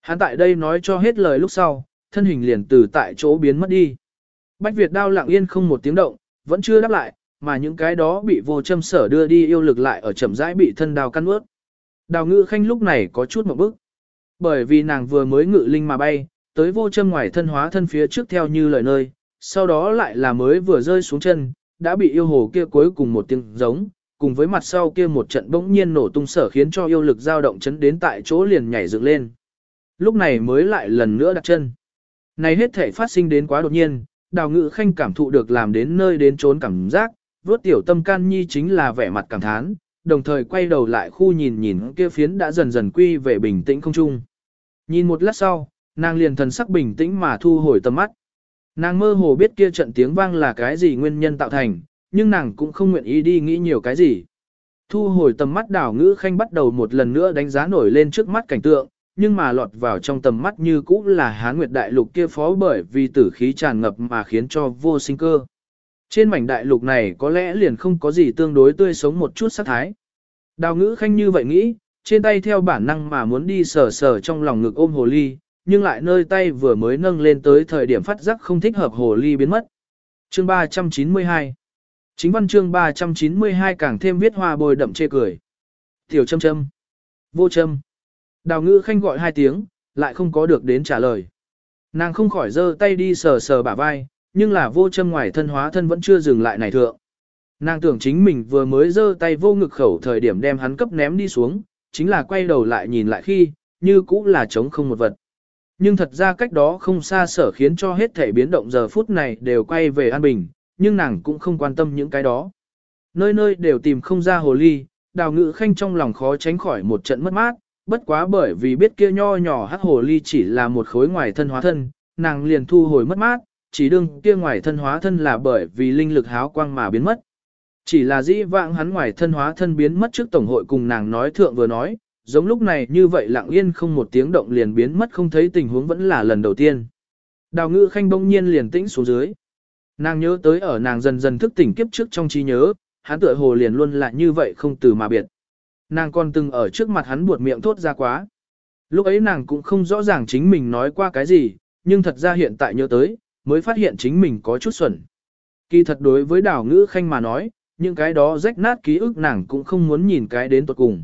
Hắn tại đây nói cho hết lời lúc sau, thân hình liền từ tại chỗ biến mất đi. Bách Việt đao lặng yên không một tiếng động, vẫn chưa đáp lại, mà những cái đó bị vô châm sở đưa đi yêu lực lại ở chậm rãi bị thân đào căn ướt. Đào ngự khanh lúc này có chút một bức. Bởi vì nàng vừa mới ngự linh mà bay, tới vô châm ngoài thân hóa thân phía trước theo như lời nơi, sau đó lại là mới vừa rơi xuống chân, đã bị yêu hồ kia cuối cùng một tiếng giống, cùng với mặt sau kia một trận bỗng nhiên nổ tung sở khiến cho yêu lực dao động chấn đến tại chỗ liền nhảy dựng lên. Lúc này mới lại lần nữa đặt chân. Này hết thể phát sinh đến quá đột nhiên, đào ngự khanh cảm thụ được làm đến nơi đến trốn cảm giác, vốt tiểu tâm can nhi chính là vẻ mặt cảm thán, đồng thời quay đầu lại khu nhìn nhìn kia phiến đã dần dần quy về bình tĩnh không trung. Nhìn một lát sau, nàng liền thần sắc bình tĩnh mà thu hồi tầm mắt. Nàng mơ hồ biết kia trận tiếng vang là cái gì nguyên nhân tạo thành, nhưng nàng cũng không nguyện ý đi nghĩ nhiều cái gì. Thu hồi tầm mắt đảo ngữ khanh bắt đầu một lần nữa đánh giá nổi lên trước mắt cảnh tượng, nhưng mà lọt vào trong tầm mắt như cũ là hán nguyệt đại lục kia phó bởi vì tử khí tràn ngập mà khiến cho vô sinh cơ. Trên mảnh đại lục này có lẽ liền không có gì tương đối tươi sống một chút sát thái. Đào ngữ khanh như vậy nghĩ, trên tay theo bản năng mà muốn đi sờ sờ trong lòng ngực ôm hồ ly, nhưng lại nơi tay vừa mới nâng lên tới thời điểm phát giác không thích hợp hồ ly biến mất. Chương 392 Chính văn chương 392 càng thêm viết hoa bồi đậm chê cười. Tiểu châm châm. Vô châm. Đào ngữ khanh gọi hai tiếng, lại không có được đến trả lời. Nàng không khỏi giơ tay đi sờ sờ bả vai, nhưng là vô châm ngoài thân hóa thân vẫn chưa dừng lại này thượng. Nàng tưởng chính mình vừa mới giơ tay vô ngực khẩu thời điểm đem hắn cấp ném đi xuống, chính là quay đầu lại nhìn lại khi, như cũng là trống không một vật. Nhưng thật ra cách đó không xa sở khiến cho hết thể biến động giờ phút này đều quay về an bình, nhưng nàng cũng không quan tâm những cái đó. Nơi nơi đều tìm không ra hồ ly, đào ngự khanh trong lòng khó tránh khỏi một trận mất mát, bất quá bởi vì biết kia nho nhỏ hắc hồ ly chỉ là một khối ngoài thân hóa thân, nàng liền thu hồi mất mát, chỉ đương kia ngoài thân hóa thân là bởi vì linh lực háo quang mà biến mất. Chỉ là dĩ vãng hắn ngoài thân hóa thân biến mất trước tổng hội cùng nàng nói thượng vừa nói, giống lúc này như vậy lặng yên không một tiếng động liền biến mất không thấy tình huống vẫn là lần đầu tiên. Đào ngữ khanh bỗng nhiên liền tĩnh xuống dưới. Nàng nhớ tới ở nàng dần dần thức tỉnh kiếp trước trong trí nhớ, hắn tựa hồ liền luôn là như vậy không từ mà biệt. Nàng còn từng ở trước mặt hắn buột miệng thốt ra quá. Lúc ấy nàng cũng không rõ ràng chính mình nói qua cái gì, nhưng thật ra hiện tại nhớ tới, mới phát hiện chính mình có chút xuẩn. Kỳ thật đối với đào ngữ khanh mà nói, những cái đó rách nát ký ức nàng cũng không muốn nhìn cái đến tuột cùng.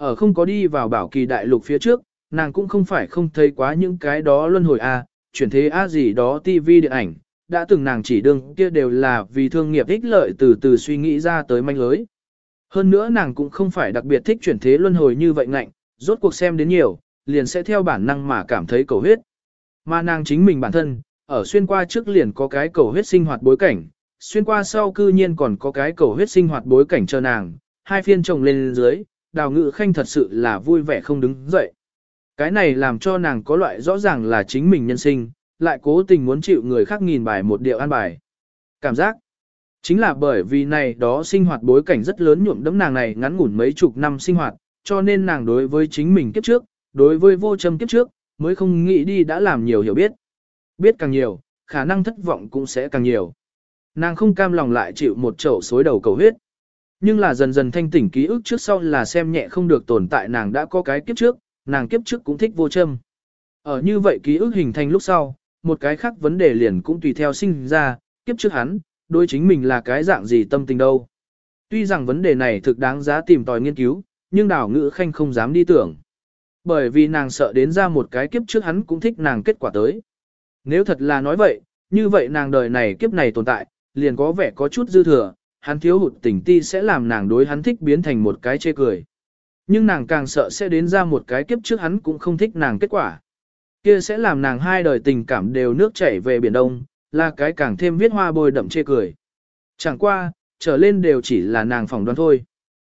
Ở không có đi vào bảo kỳ đại lục phía trước, nàng cũng không phải không thấy quá những cái đó luân hồi A, chuyển thế A gì đó tivi điện ảnh, đã từng nàng chỉ đương kia đều là vì thương nghiệp ích lợi từ từ suy nghĩ ra tới manh lưới. Hơn nữa nàng cũng không phải đặc biệt thích chuyển thế luân hồi như vậy ngạnh, rốt cuộc xem đến nhiều, liền sẽ theo bản năng mà cảm thấy cầu huyết. Mà nàng chính mình bản thân, ở xuyên qua trước liền có cái cầu huyết sinh hoạt bối cảnh, xuyên qua sau cư nhiên còn có cái cầu huyết sinh hoạt bối cảnh cho nàng, hai phiên chồng lên dưới, đào ngự khanh thật sự là vui vẻ không đứng dậy. Cái này làm cho nàng có loại rõ ràng là chính mình nhân sinh, lại cố tình muốn chịu người khác nghìn bài một điệu an bài. Cảm giác, chính là bởi vì này đó sinh hoạt bối cảnh rất lớn nhuộm đấm nàng này ngắn ngủn mấy chục năm sinh hoạt, cho nên nàng đối với chính mình kiếp trước, đối với vô châm kiếp trước, mới không nghĩ đi đã làm nhiều hiểu biết. Biết càng nhiều, khả năng thất vọng cũng sẽ càng nhiều. Nàng không cam lòng lại chịu một chậu xối đầu cầu huyết. Nhưng là dần dần thanh tỉnh ký ức trước sau là xem nhẹ không được tồn tại nàng đã có cái kiếp trước, nàng kiếp trước cũng thích vô châm. Ở như vậy ký ức hình thành lúc sau, một cái khác vấn đề liền cũng tùy theo sinh ra, kiếp trước hắn, đối chính mình là cái dạng gì tâm tình đâu. Tuy rằng vấn đề này thực đáng giá tìm tòi nghiên cứu, nhưng đảo ngữ khanh không dám đi tưởng. Bởi vì nàng sợ đến ra một cái kiếp trước hắn cũng thích nàng kết quả tới. Nếu thật là nói vậy, như vậy nàng đời này kiếp này tồn tại, liền có vẻ có chút dư thừa, hắn thiếu hụt tình ti sẽ làm nàng đối hắn thích biến thành một cái chê cười. Nhưng nàng càng sợ sẽ đến ra một cái kiếp trước hắn cũng không thích nàng kết quả. Kia sẽ làm nàng hai đời tình cảm đều nước chảy về biển đông, là cái càng thêm viết hoa bôi đậm chê cười. Chẳng qua, trở lên đều chỉ là nàng phỏng đoán thôi.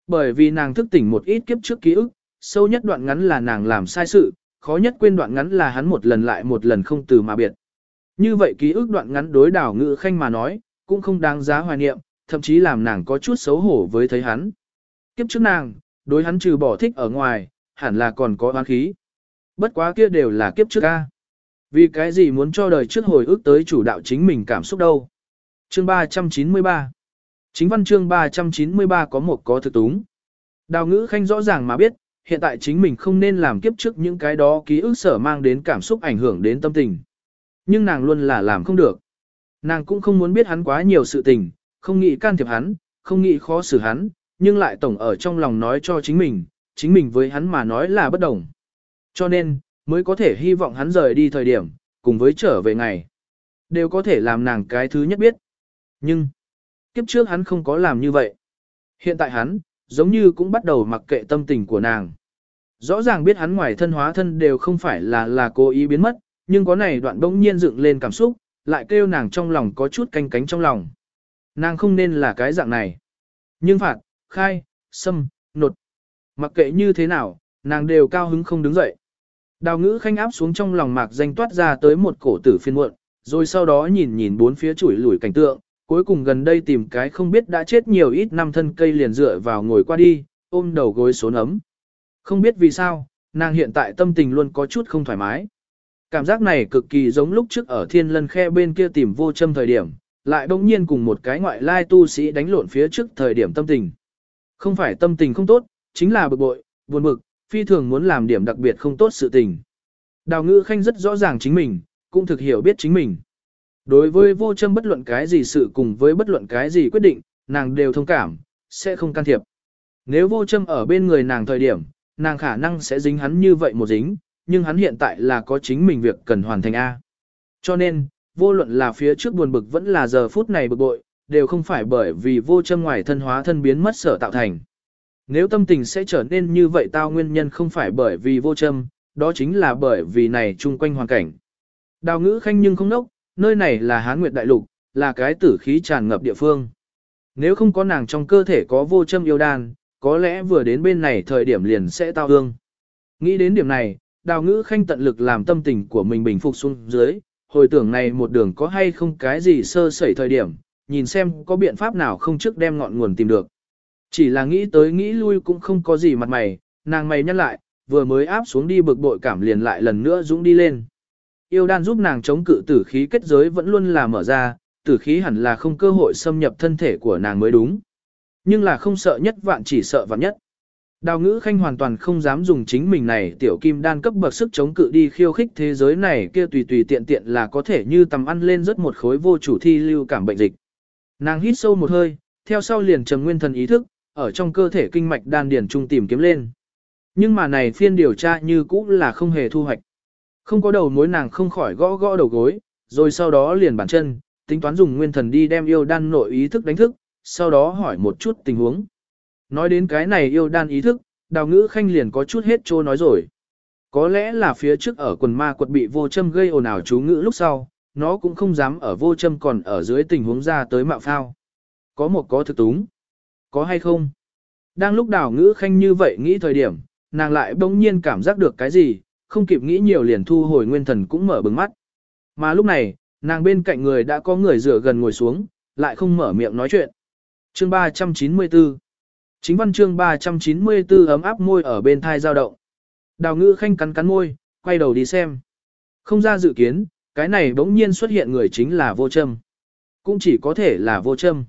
Bởi vì nàng thức tỉnh một ít kiếp trước ký ức, sâu nhất đoạn ngắn là nàng làm sai sự, khó nhất quên đoạn ngắn là hắn một lần lại một lần không từ mà biệt. Như vậy ký ức đoạn ngắn đối đảo ngự khanh mà nói, cũng không đáng giá hoài niệm, thậm chí làm nàng có chút xấu hổ với thấy hắn. Kiếp trước nàng, đối hắn trừ bỏ thích ở ngoài, hẳn là còn có oán khí. Bất quá kia đều là kiếp trước a. Vì cái gì muốn cho đời trước hồi ức tới chủ đạo chính mình cảm xúc đâu. Chương 393 Chính văn chương 393 có một có thực túng. Đào ngữ khanh rõ ràng mà biết, hiện tại chính mình không nên làm kiếp trước những cái đó ký ức sở mang đến cảm xúc ảnh hưởng đến tâm tình. Nhưng nàng luôn là làm không được. Nàng cũng không muốn biết hắn quá nhiều sự tình, không nghĩ can thiệp hắn, không nghĩ khó xử hắn, nhưng lại tổng ở trong lòng nói cho chính mình, chính mình với hắn mà nói là bất đồng. Cho nên, mới có thể hy vọng hắn rời đi thời điểm, cùng với trở về ngày. Đều có thể làm nàng cái thứ nhất biết. Nhưng, kiếp trước hắn không có làm như vậy. Hiện tại hắn, giống như cũng bắt đầu mặc kệ tâm tình của nàng. Rõ ràng biết hắn ngoài thân hóa thân đều không phải là là cố ý biến mất, nhưng có này đoạn bỗng nhiên dựng lên cảm xúc, lại kêu nàng trong lòng có chút canh cánh trong lòng. Nàng không nên là cái dạng này. Nhưng phạt, khai, xâm, nột. Mặc kệ như thế nào, nàng đều cao hứng không đứng dậy. Đào ngữ khanh áp xuống trong lòng mạc danh toát ra tới một cổ tử phiên muộn, rồi sau đó nhìn nhìn bốn phía chuỗi lủi cảnh tượng, cuối cùng gần đây tìm cái không biết đã chết nhiều ít năm thân cây liền dựa vào ngồi qua đi, ôm đầu gối số ấm. Không biết vì sao, nàng hiện tại tâm tình luôn có chút không thoải mái. Cảm giác này cực kỳ giống lúc trước ở thiên lân khe bên kia tìm vô châm thời điểm, lại bỗng nhiên cùng một cái ngoại lai tu sĩ đánh lộn phía trước thời điểm tâm tình. Không phải tâm tình không tốt, chính là bực bội, buồn bực, phi thường muốn làm điểm đặc biệt không tốt sự tình. Đào ngữ khanh rất rõ ràng chính mình, cũng thực hiểu biết chính mình. Đối với vô châm bất luận cái gì sự cùng với bất luận cái gì quyết định, nàng đều thông cảm, sẽ không can thiệp. Nếu vô châm ở bên người nàng thời điểm, nàng khả năng sẽ dính hắn như vậy một dính, nhưng hắn hiện tại là có chính mình việc cần hoàn thành A. Cho nên, vô luận là phía trước buồn bực vẫn là giờ phút này bực bội, đều không phải bởi vì vô châm ngoài thân hóa thân biến mất sở tạo thành. Nếu tâm tình sẽ trở nên như vậy tao nguyên nhân không phải bởi vì vô châm, đó chính là bởi vì này chung quanh hoàn cảnh. Đào ngữ khanh nhưng không nốc, nơi này là Hán Nguyệt Đại Lục, là cái tử khí tràn ngập địa phương. Nếu không có nàng trong cơ thể có vô châm yêu đan, có lẽ vừa đến bên này thời điểm liền sẽ tao hương. Nghĩ đến điểm này, đào ngữ khanh tận lực làm tâm tình của mình bình phục xuống dưới, hồi tưởng này một đường có hay không cái gì sơ sẩy thời điểm, nhìn xem có biện pháp nào không trước đem ngọn nguồn tìm được. Chỉ là nghĩ tới nghĩ lui cũng không có gì mặt mày, nàng mày nhăn lại, vừa mới áp xuống đi bực bội cảm liền lại lần nữa dũng đi lên. Yêu đan giúp nàng chống cự tử khí kết giới vẫn luôn là mở ra, tử khí hẳn là không cơ hội xâm nhập thân thể của nàng mới đúng. Nhưng là không sợ nhất vạn chỉ sợ vạn nhất. Đào ngữ khanh hoàn toàn không dám dùng chính mình này tiểu kim đan cấp bậc sức chống cự đi khiêu khích thế giới này kia tùy tùy tiện tiện là có thể như tầm ăn lên rất một khối vô chủ thi lưu cảm bệnh dịch. Nàng hít sâu một hơi, theo sau liền trầm nguyên thần ý thức, ở trong cơ thể kinh mạch đan điền trung tìm kiếm lên. Nhưng mà này phiên điều tra như cũ là không hề thu hoạch. Không có đầu mối nàng không khỏi gõ gõ đầu gối, rồi sau đó liền bản chân, tính toán dùng nguyên thần đi đem yêu đan nội ý thức đánh thức, sau đó hỏi một chút tình huống. Nói đến cái này yêu đan ý thức, đào ngữ khanh liền có chút hết trô nói rồi. Có lẽ là phía trước ở quần ma quật bị vô châm gây ồn ào chú ngữ lúc sau, nó cũng không dám ở vô châm còn ở dưới tình huống ra tới mạo phao. Có một có thực túng. Có hay không? Đang lúc đào ngữ khanh như vậy nghĩ thời điểm, nàng lại bỗng nhiên cảm giác được cái gì, không kịp nghĩ nhiều liền thu hồi nguyên thần cũng mở bừng mắt. Mà lúc này, nàng bên cạnh người đã có người rửa gần ngồi xuống, lại không mở miệng nói chuyện. Chương 394 Chính văn chương 394 ấm áp môi ở bên thai giao động. Đào ngữ khanh cắn cắn môi, quay đầu đi xem. Không ra dự kiến, cái này bỗng nhiên xuất hiện người chính là vô châm. Cũng chỉ có thể là vô châm.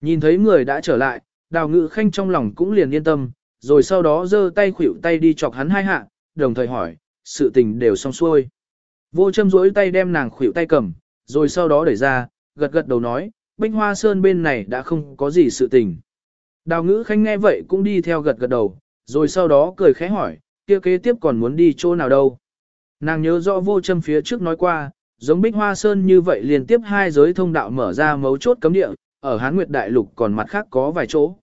Nhìn thấy người đã trở lại, đào ngữ khanh trong lòng cũng liền yên tâm, rồi sau đó giơ tay khuỷu tay đi chọc hắn hai hạ, đồng thời hỏi, sự tình đều xong xuôi. Vô châm rỗi tay đem nàng khuỷu tay cầm, rồi sau đó đẩy ra, gật gật đầu nói, Binh Hoa Sơn bên này đã không có gì sự tình. Đào ngữ khanh nghe vậy cũng đi theo gật gật đầu, rồi sau đó cười khẽ hỏi, kia kế tiếp còn muốn đi chỗ nào đâu. Nàng nhớ rõ vô châm phía trước nói qua, giống Bích Hoa Sơn như vậy liên tiếp hai giới thông đạo mở ra mấu chốt cấm địa, ở Hán Nguyệt Đại Lục còn mặt khác có vài chỗ.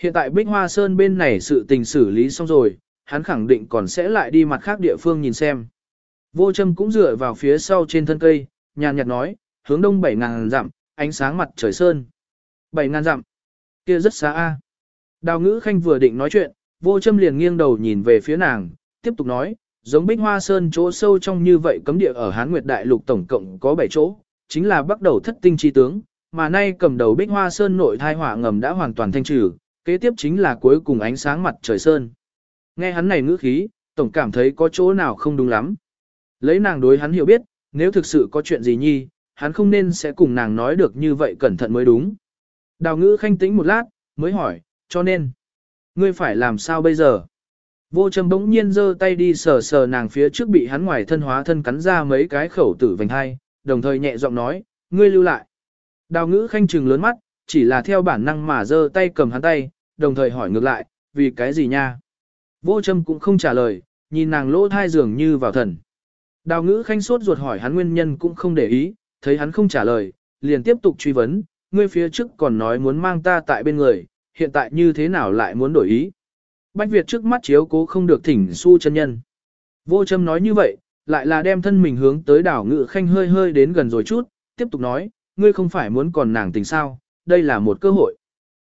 Hiện tại Bích Hoa Sơn bên này sự tình xử lý xong rồi, hắn khẳng định còn sẽ lại đi mặt khác địa phương nhìn xem. Vô châm cũng dựa vào phía sau trên thân cây, nhàn nhạt nói, hướng đông 7.000 dặm, ánh sáng mặt trời sơn. 7.000 dặm, kia rất xa a. Đào ngữ khanh vừa định nói chuyện, vô châm liền nghiêng đầu nhìn về phía nàng, tiếp tục nói, giống bích hoa sơn chỗ sâu trong như vậy cấm địa ở Hán Nguyệt Đại Lục tổng cộng có 7 chỗ, chính là bắt đầu thất tinh chi tướng, mà nay cầm đầu bích hoa sơn nội thai hỏa ngầm đã hoàn toàn thanh trừ, kế tiếp chính là cuối cùng ánh sáng mặt trời sơn. Nghe hắn này ngữ khí, tổng cảm thấy có chỗ nào không đúng lắm. Lấy nàng đối hắn hiểu biết, nếu thực sự có chuyện gì nhi, hắn không nên sẽ cùng nàng nói được như vậy cẩn thận mới đúng. Đào ngữ khanh tĩnh một lát, mới hỏi, cho nên, ngươi phải làm sao bây giờ? Vô trầm bỗng nhiên giơ tay đi sờ sờ nàng phía trước bị hắn ngoài thân hóa thân cắn ra mấy cái khẩu tử vành hai, đồng thời nhẹ giọng nói, ngươi lưu lại. Đào ngữ khanh trừng lớn mắt, chỉ là theo bản năng mà giơ tay cầm hắn tay, đồng thời hỏi ngược lại, vì cái gì nha? Vô trầm cũng không trả lời, nhìn nàng lỗ thai dường như vào thần. Đào ngữ khanh sốt ruột hỏi hắn nguyên nhân cũng không để ý, thấy hắn không trả lời, liền tiếp tục truy vấn, ngươi phía trước còn nói muốn mang ta tại bên người, hiện tại như thế nào lại muốn đổi ý. Bách Việt trước mắt chiếu cố không được thỉnh su chân nhân. Vô châm nói như vậy, lại là đem thân mình hướng tới đảo ngự khanh hơi hơi đến gần rồi chút, tiếp tục nói, ngươi không phải muốn còn nàng tình sao, đây là một cơ hội.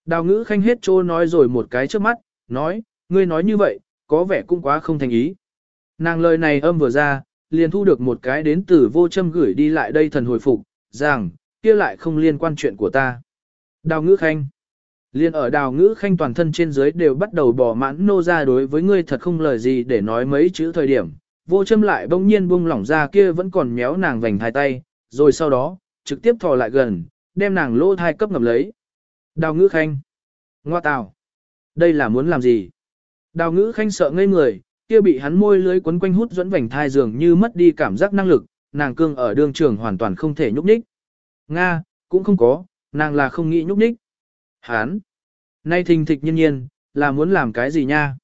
Đào ngữ khanh hết trô nói rồi một cái trước mắt, nói, ngươi nói như vậy, có vẻ cũng quá không thành ý. Nàng lời này âm vừa ra, liền thu được một cái đến từ vô châm gửi đi lại đây thần hồi phục, rằng, kia lại không liên quan chuyện của ta. Đào ngữ khanh. Liên ở đào ngữ khanh toàn thân trên dưới đều bắt đầu bỏ mãn nô ra đối với ngươi thật không lời gì để nói mấy chữ thời điểm. Vô châm lại bỗng nhiên buông lỏng ra kia vẫn còn méo nàng vành hai tay, rồi sau đó, trực tiếp thò lại gần, đem nàng lỗ thai cấp ngập lấy. Đào ngữ khanh. Ngoa tào. Đây là muốn làm gì? Đào ngữ khanh sợ ngây người, kia bị hắn môi lưới quấn quanh hút dẫn vành thai dường như mất đi cảm giác năng lực, nàng cương ở đường trường hoàn toàn không thể nhúc nhích. Nga, cũng không có, nàng là không nghĩ nhúc nhích. Hán, nay thình thịch nhiên nhiên, là muốn làm cái gì nha?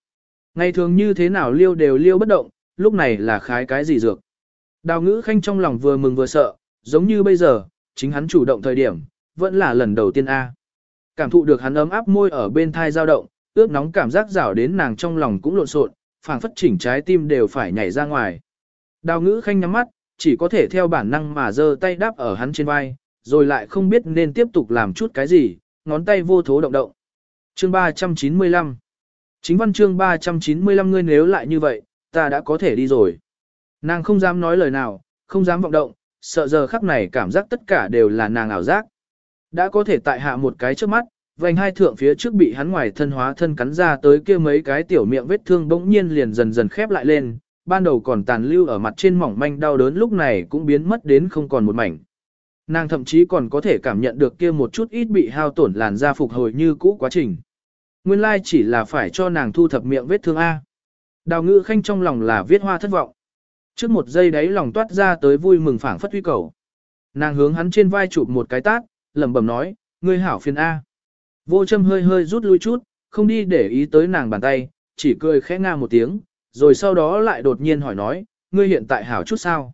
Ngày thường như thế nào liêu đều liêu bất động, lúc này là khái cái gì dược? Đào ngữ khanh trong lòng vừa mừng vừa sợ, giống như bây giờ, chính hắn chủ động thời điểm, vẫn là lần đầu tiên A. Cảm thụ được hắn ấm áp môi ở bên thai dao động, ướp nóng cảm giác rảo đến nàng trong lòng cũng lộn xộn, phảng phất chỉnh trái tim đều phải nhảy ra ngoài. Đào ngữ khanh nhắm mắt, chỉ có thể theo bản năng mà giơ tay đáp ở hắn trên vai, rồi lại không biết nên tiếp tục làm chút cái gì, ngón tay vô thố động động. Chương 395 Chính văn chương 395 ngươi nếu lại như vậy, ta đã có thể đi rồi. Nàng không dám nói lời nào, không dám vọng động, sợ giờ khắc này cảm giác tất cả đều là nàng ảo giác. Đã có thể tại hạ một cái trước mắt, vành hai thượng phía trước bị hắn ngoài thân hóa thân cắn ra tới kia mấy cái tiểu miệng vết thương bỗng nhiên liền dần dần khép lại lên, ban đầu còn tàn lưu ở mặt trên mỏng manh đau đớn lúc này cũng biến mất đến không còn một mảnh. Nàng thậm chí còn có thể cảm nhận được kia một chút ít bị hao tổn làn da phục hồi như cũ quá trình. Nguyên lai chỉ là phải cho nàng thu thập miệng vết thương A. Đào ngữ khanh trong lòng là viết hoa thất vọng. Trước một giây đấy lòng toát ra tới vui mừng phảng phất huy cầu. Nàng hướng hắn trên vai chụp một cái tát, lẩm bẩm nói, ngươi hảo phiền A. Vô châm hơi hơi rút lui chút, không đi để ý tới nàng bàn tay, chỉ cười khẽ nga một tiếng, rồi sau đó lại đột nhiên hỏi nói, ngươi hiện tại hảo chút sao?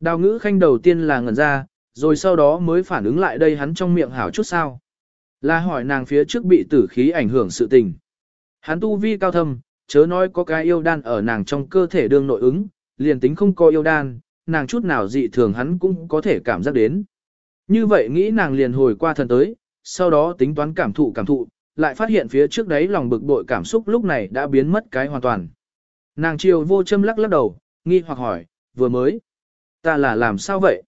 Đào ngữ khanh đầu tiên là ngẩn ra, rồi sau đó mới phản ứng lại đây hắn trong miệng hảo chút sao. Là hỏi nàng phía trước bị tử khí ảnh hưởng sự tình. Hắn tu vi cao thâm, chớ nói có cái yêu đan ở nàng trong cơ thể đương nội ứng, liền tính không có yêu đan, nàng chút nào dị thường hắn cũng có thể cảm giác đến. Như vậy nghĩ nàng liền hồi qua thần tới, sau đó tính toán cảm thụ cảm thụ, lại phát hiện phía trước đấy lòng bực bội cảm xúc lúc này đã biến mất cái hoàn toàn. Nàng chiều vô châm lắc lắc đầu, nghi hoặc hỏi, vừa mới. Ta là làm sao vậy?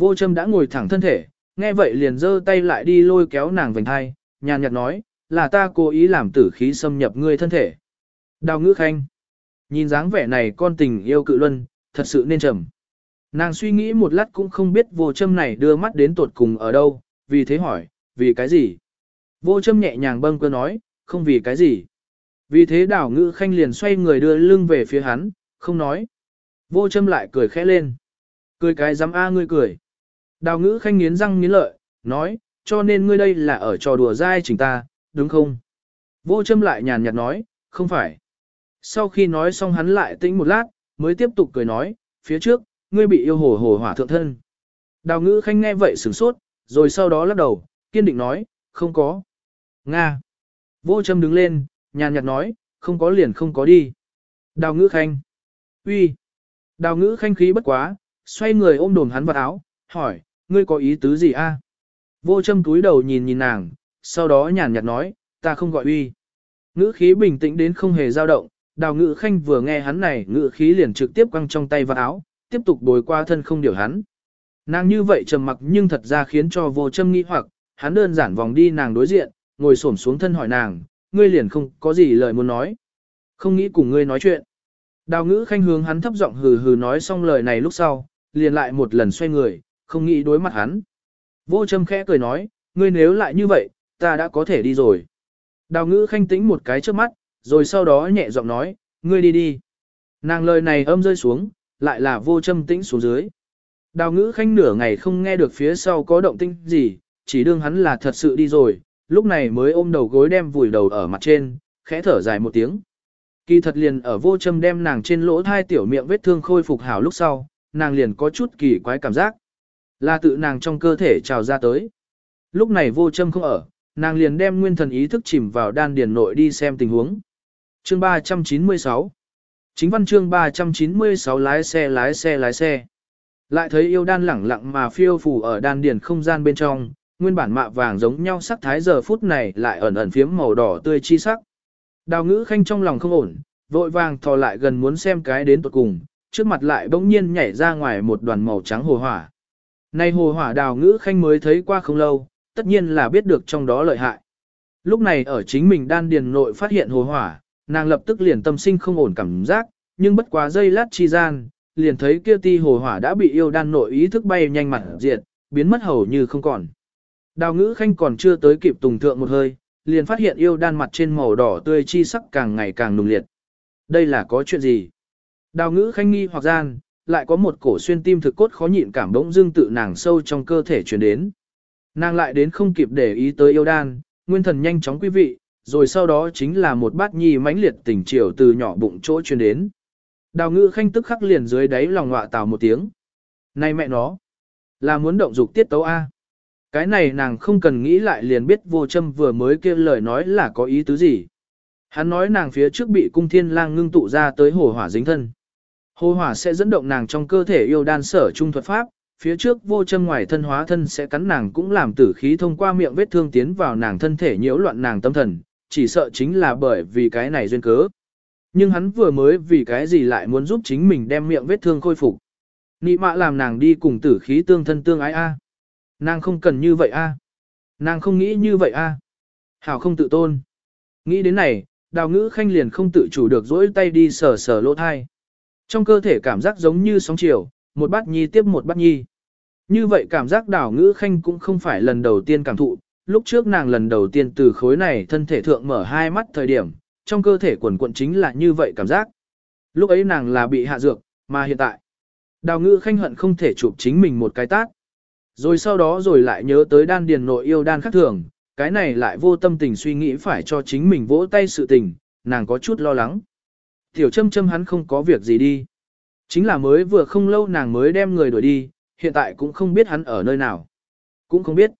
Vô châm đã ngồi thẳng thân thể, nghe vậy liền giơ tay lại đi lôi kéo nàng vành hai, nhàn nhạt nói, là ta cố ý làm tử khí xâm nhập ngươi thân thể. Đào ngữ khanh. Nhìn dáng vẻ này con tình yêu cự luân, thật sự nên trầm. Nàng suy nghĩ một lát cũng không biết vô châm này đưa mắt đến tột cùng ở đâu, vì thế hỏi, vì cái gì? Vô châm nhẹ nhàng bâng cơ nói, không vì cái gì. Vì thế đảo ngữ khanh liền xoay người đưa lưng về phía hắn, không nói. Vô châm lại cười khẽ lên. Cười cái dám a ngươi cười. Đào ngữ khanh nghiến răng nghiến lợi, nói, cho nên ngươi đây là ở trò đùa dai chính ta, đúng không? Vô châm lại nhàn nhạt nói, không phải. Sau khi nói xong hắn lại tĩnh một lát, mới tiếp tục cười nói, phía trước, ngươi bị yêu hồ hồ hỏa thượng thân. Đào ngữ khanh nghe vậy sửng sốt, rồi sau đó lắc đầu, kiên định nói, không có. Nga. Vô châm đứng lên, nhàn nhạt nói, không có liền không có đi. Đào ngữ khanh. uy. Đào ngữ khanh khí bất quá, xoay người ôm đồm hắn vào áo, hỏi, ngươi có ý tứ gì a? Vô châm túi đầu nhìn nhìn nàng, sau đó nhàn nhạt nói, ta không gọi uy. Ngữ khí bình tĩnh đến không hề dao động, đào ngữ khanh vừa nghe hắn này ngữ khí liền trực tiếp quăng trong tay vào áo, tiếp tục bồi qua thân không điều hắn. Nàng như vậy trầm mặc nhưng thật ra khiến cho vô châm nghi hoặc, hắn đơn giản vòng đi nàng đối diện, ngồi xổm xuống thân hỏi nàng, ngươi liền không có gì lời muốn nói. Không nghĩ cùng ngươi nói chuyện. Đào ngữ khanh hướng hắn thấp giọng hừ hừ nói xong lời này lúc sau, liền lại một lần xoay người, không nghĩ đối mặt hắn. Vô châm khẽ cười nói, ngươi nếu lại như vậy, ta đã có thể đi rồi. Đào ngữ khanh tĩnh một cái trước mắt, rồi sau đó nhẹ giọng nói, ngươi đi đi. Nàng lời này âm rơi xuống, lại là vô châm tĩnh xuống dưới. Đào ngữ khanh nửa ngày không nghe được phía sau có động tinh gì, chỉ đương hắn là thật sự đi rồi, lúc này mới ôm đầu gối đem vùi đầu ở mặt trên, khẽ thở dài một tiếng. Kỳ thật liền ở vô châm đem nàng trên lỗ thai tiểu miệng vết thương khôi phục hảo lúc sau, nàng liền có chút kỳ quái cảm giác. Là tự nàng trong cơ thể trào ra tới. Lúc này vô châm không ở, nàng liền đem nguyên thần ý thức chìm vào đan điền nội đi xem tình huống. Chương 396 Chính văn chương 396 lái xe lái xe lái xe. Lại thấy yêu đan lẳng lặng mà phiêu phù ở đan điền không gian bên trong, nguyên bản mạ vàng giống nhau sắc thái giờ phút này lại ẩn ẩn phiếm màu đỏ tươi chi sắc. Đào ngữ khanh trong lòng không ổn, vội vàng thò lại gần muốn xem cái đến tuột cùng, trước mặt lại bỗng nhiên nhảy ra ngoài một đoàn màu trắng hồ hỏa. Này hồ hỏa đào ngữ khanh mới thấy qua không lâu, tất nhiên là biết được trong đó lợi hại. Lúc này ở chính mình đan điền nội phát hiện hồ hỏa, nàng lập tức liền tâm sinh không ổn cảm giác, nhưng bất quá giây lát chi gian, liền thấy kia ti hồ hỏa đã bị yêu đan nội ý thức bay nhanh mặt diệt, biến mất hầu như không còn. Đào ngữ khanh còn chưa tới kịp tùng thượng một hơi, liền phát hiện yêu đan mặt trên màu đỏ tươi chi sắc càng ngày càng nùng liệt. Đây là có chuyện gì? Đào ngữ khanh nghi hoặc gian, lại có một cổ xuyên tim thực cốt khó nhịn cảm bỗng dưng tự nàng sâu trong cơ thể truyền đến. Nàng lại đến không kịp để ý tới yêu đan, nguyên thần nhanh chóng quý vị, rồi sau đó chính là một bát nhi mãnh liệt tình chiều từ nhỏ bụng chỗ truyền đến. Đào ngữ khanh tức khắc liền dưới đáy lòng ngọa tào một tiếng. Này mẹ nó, là muốn động dục tiết tấu A. Cái này nàng không cần nghĩ lại liền biết vô châm vừa mới kêu lời nói là có ý tứ gì. Hắn nói nàng phía trước bị cung thiên lang ngưng tụ ra tới hồ hỏa dính thân. Hồ hỏa sẽ dẫn động nàng trong cơ thể yêu đan sở trung thuật pháp, phía trước vô châm ngoài thân hóa thân sẽ cắn nàng cũng làm tử khí thông qua miệng vết thương tiến vào nàng thân thể nhiễu loạn nàng tâm thần, chỉ sợ chính là bởi vì cái này duyên cớ. Nhưng hắn vừa mới vì cái gì lại muốn giúp chính mình đem miệng vết thương khôi phục. Nị mạ làm nàng đi cùng tử khí tương thân tương ái a. Nàng không cần như vậy a. Nàng không nghĩ như vậy a. Hảo không tự tôn. Nghĩ đến này, đào ngữ khanh liền không tự chủ được dỗi tay đi sờ sờ lỗ thai. Trong cơ thể cảm giác giống như sóng chiều, một bát nhi tiếp một bát nhi. Như vậy cảm giác đào ngữ khanh cũng không phải lần đầu tiên cảm thụ, lúc trước nàng lần đầu tiên từ khối này thân thể thượng mở hai mắt thời điểm, trong cơ thể quần quận chính là như vậy cảm giác. Lúc ấy nàng là bị hạ dược, mà hiện tại, đào ngữ khanh hận không thể chụp chính mình một cái tát. Rồi sau đó rồi lại nhớ tới đan điền nội yêu đan khắc thường, cái này lại vô tâm tình suy nghĩ phải cho chính mình vỗ tay sự tình, nàng có chút lo lắng. Tiểu châm châm hắn không có việc gì đi. Chính là mới vừa không lâu nàng mới đem người đuổi đi, hiện tại cũng không biết hắn ở nơi nào. Cũng không biết.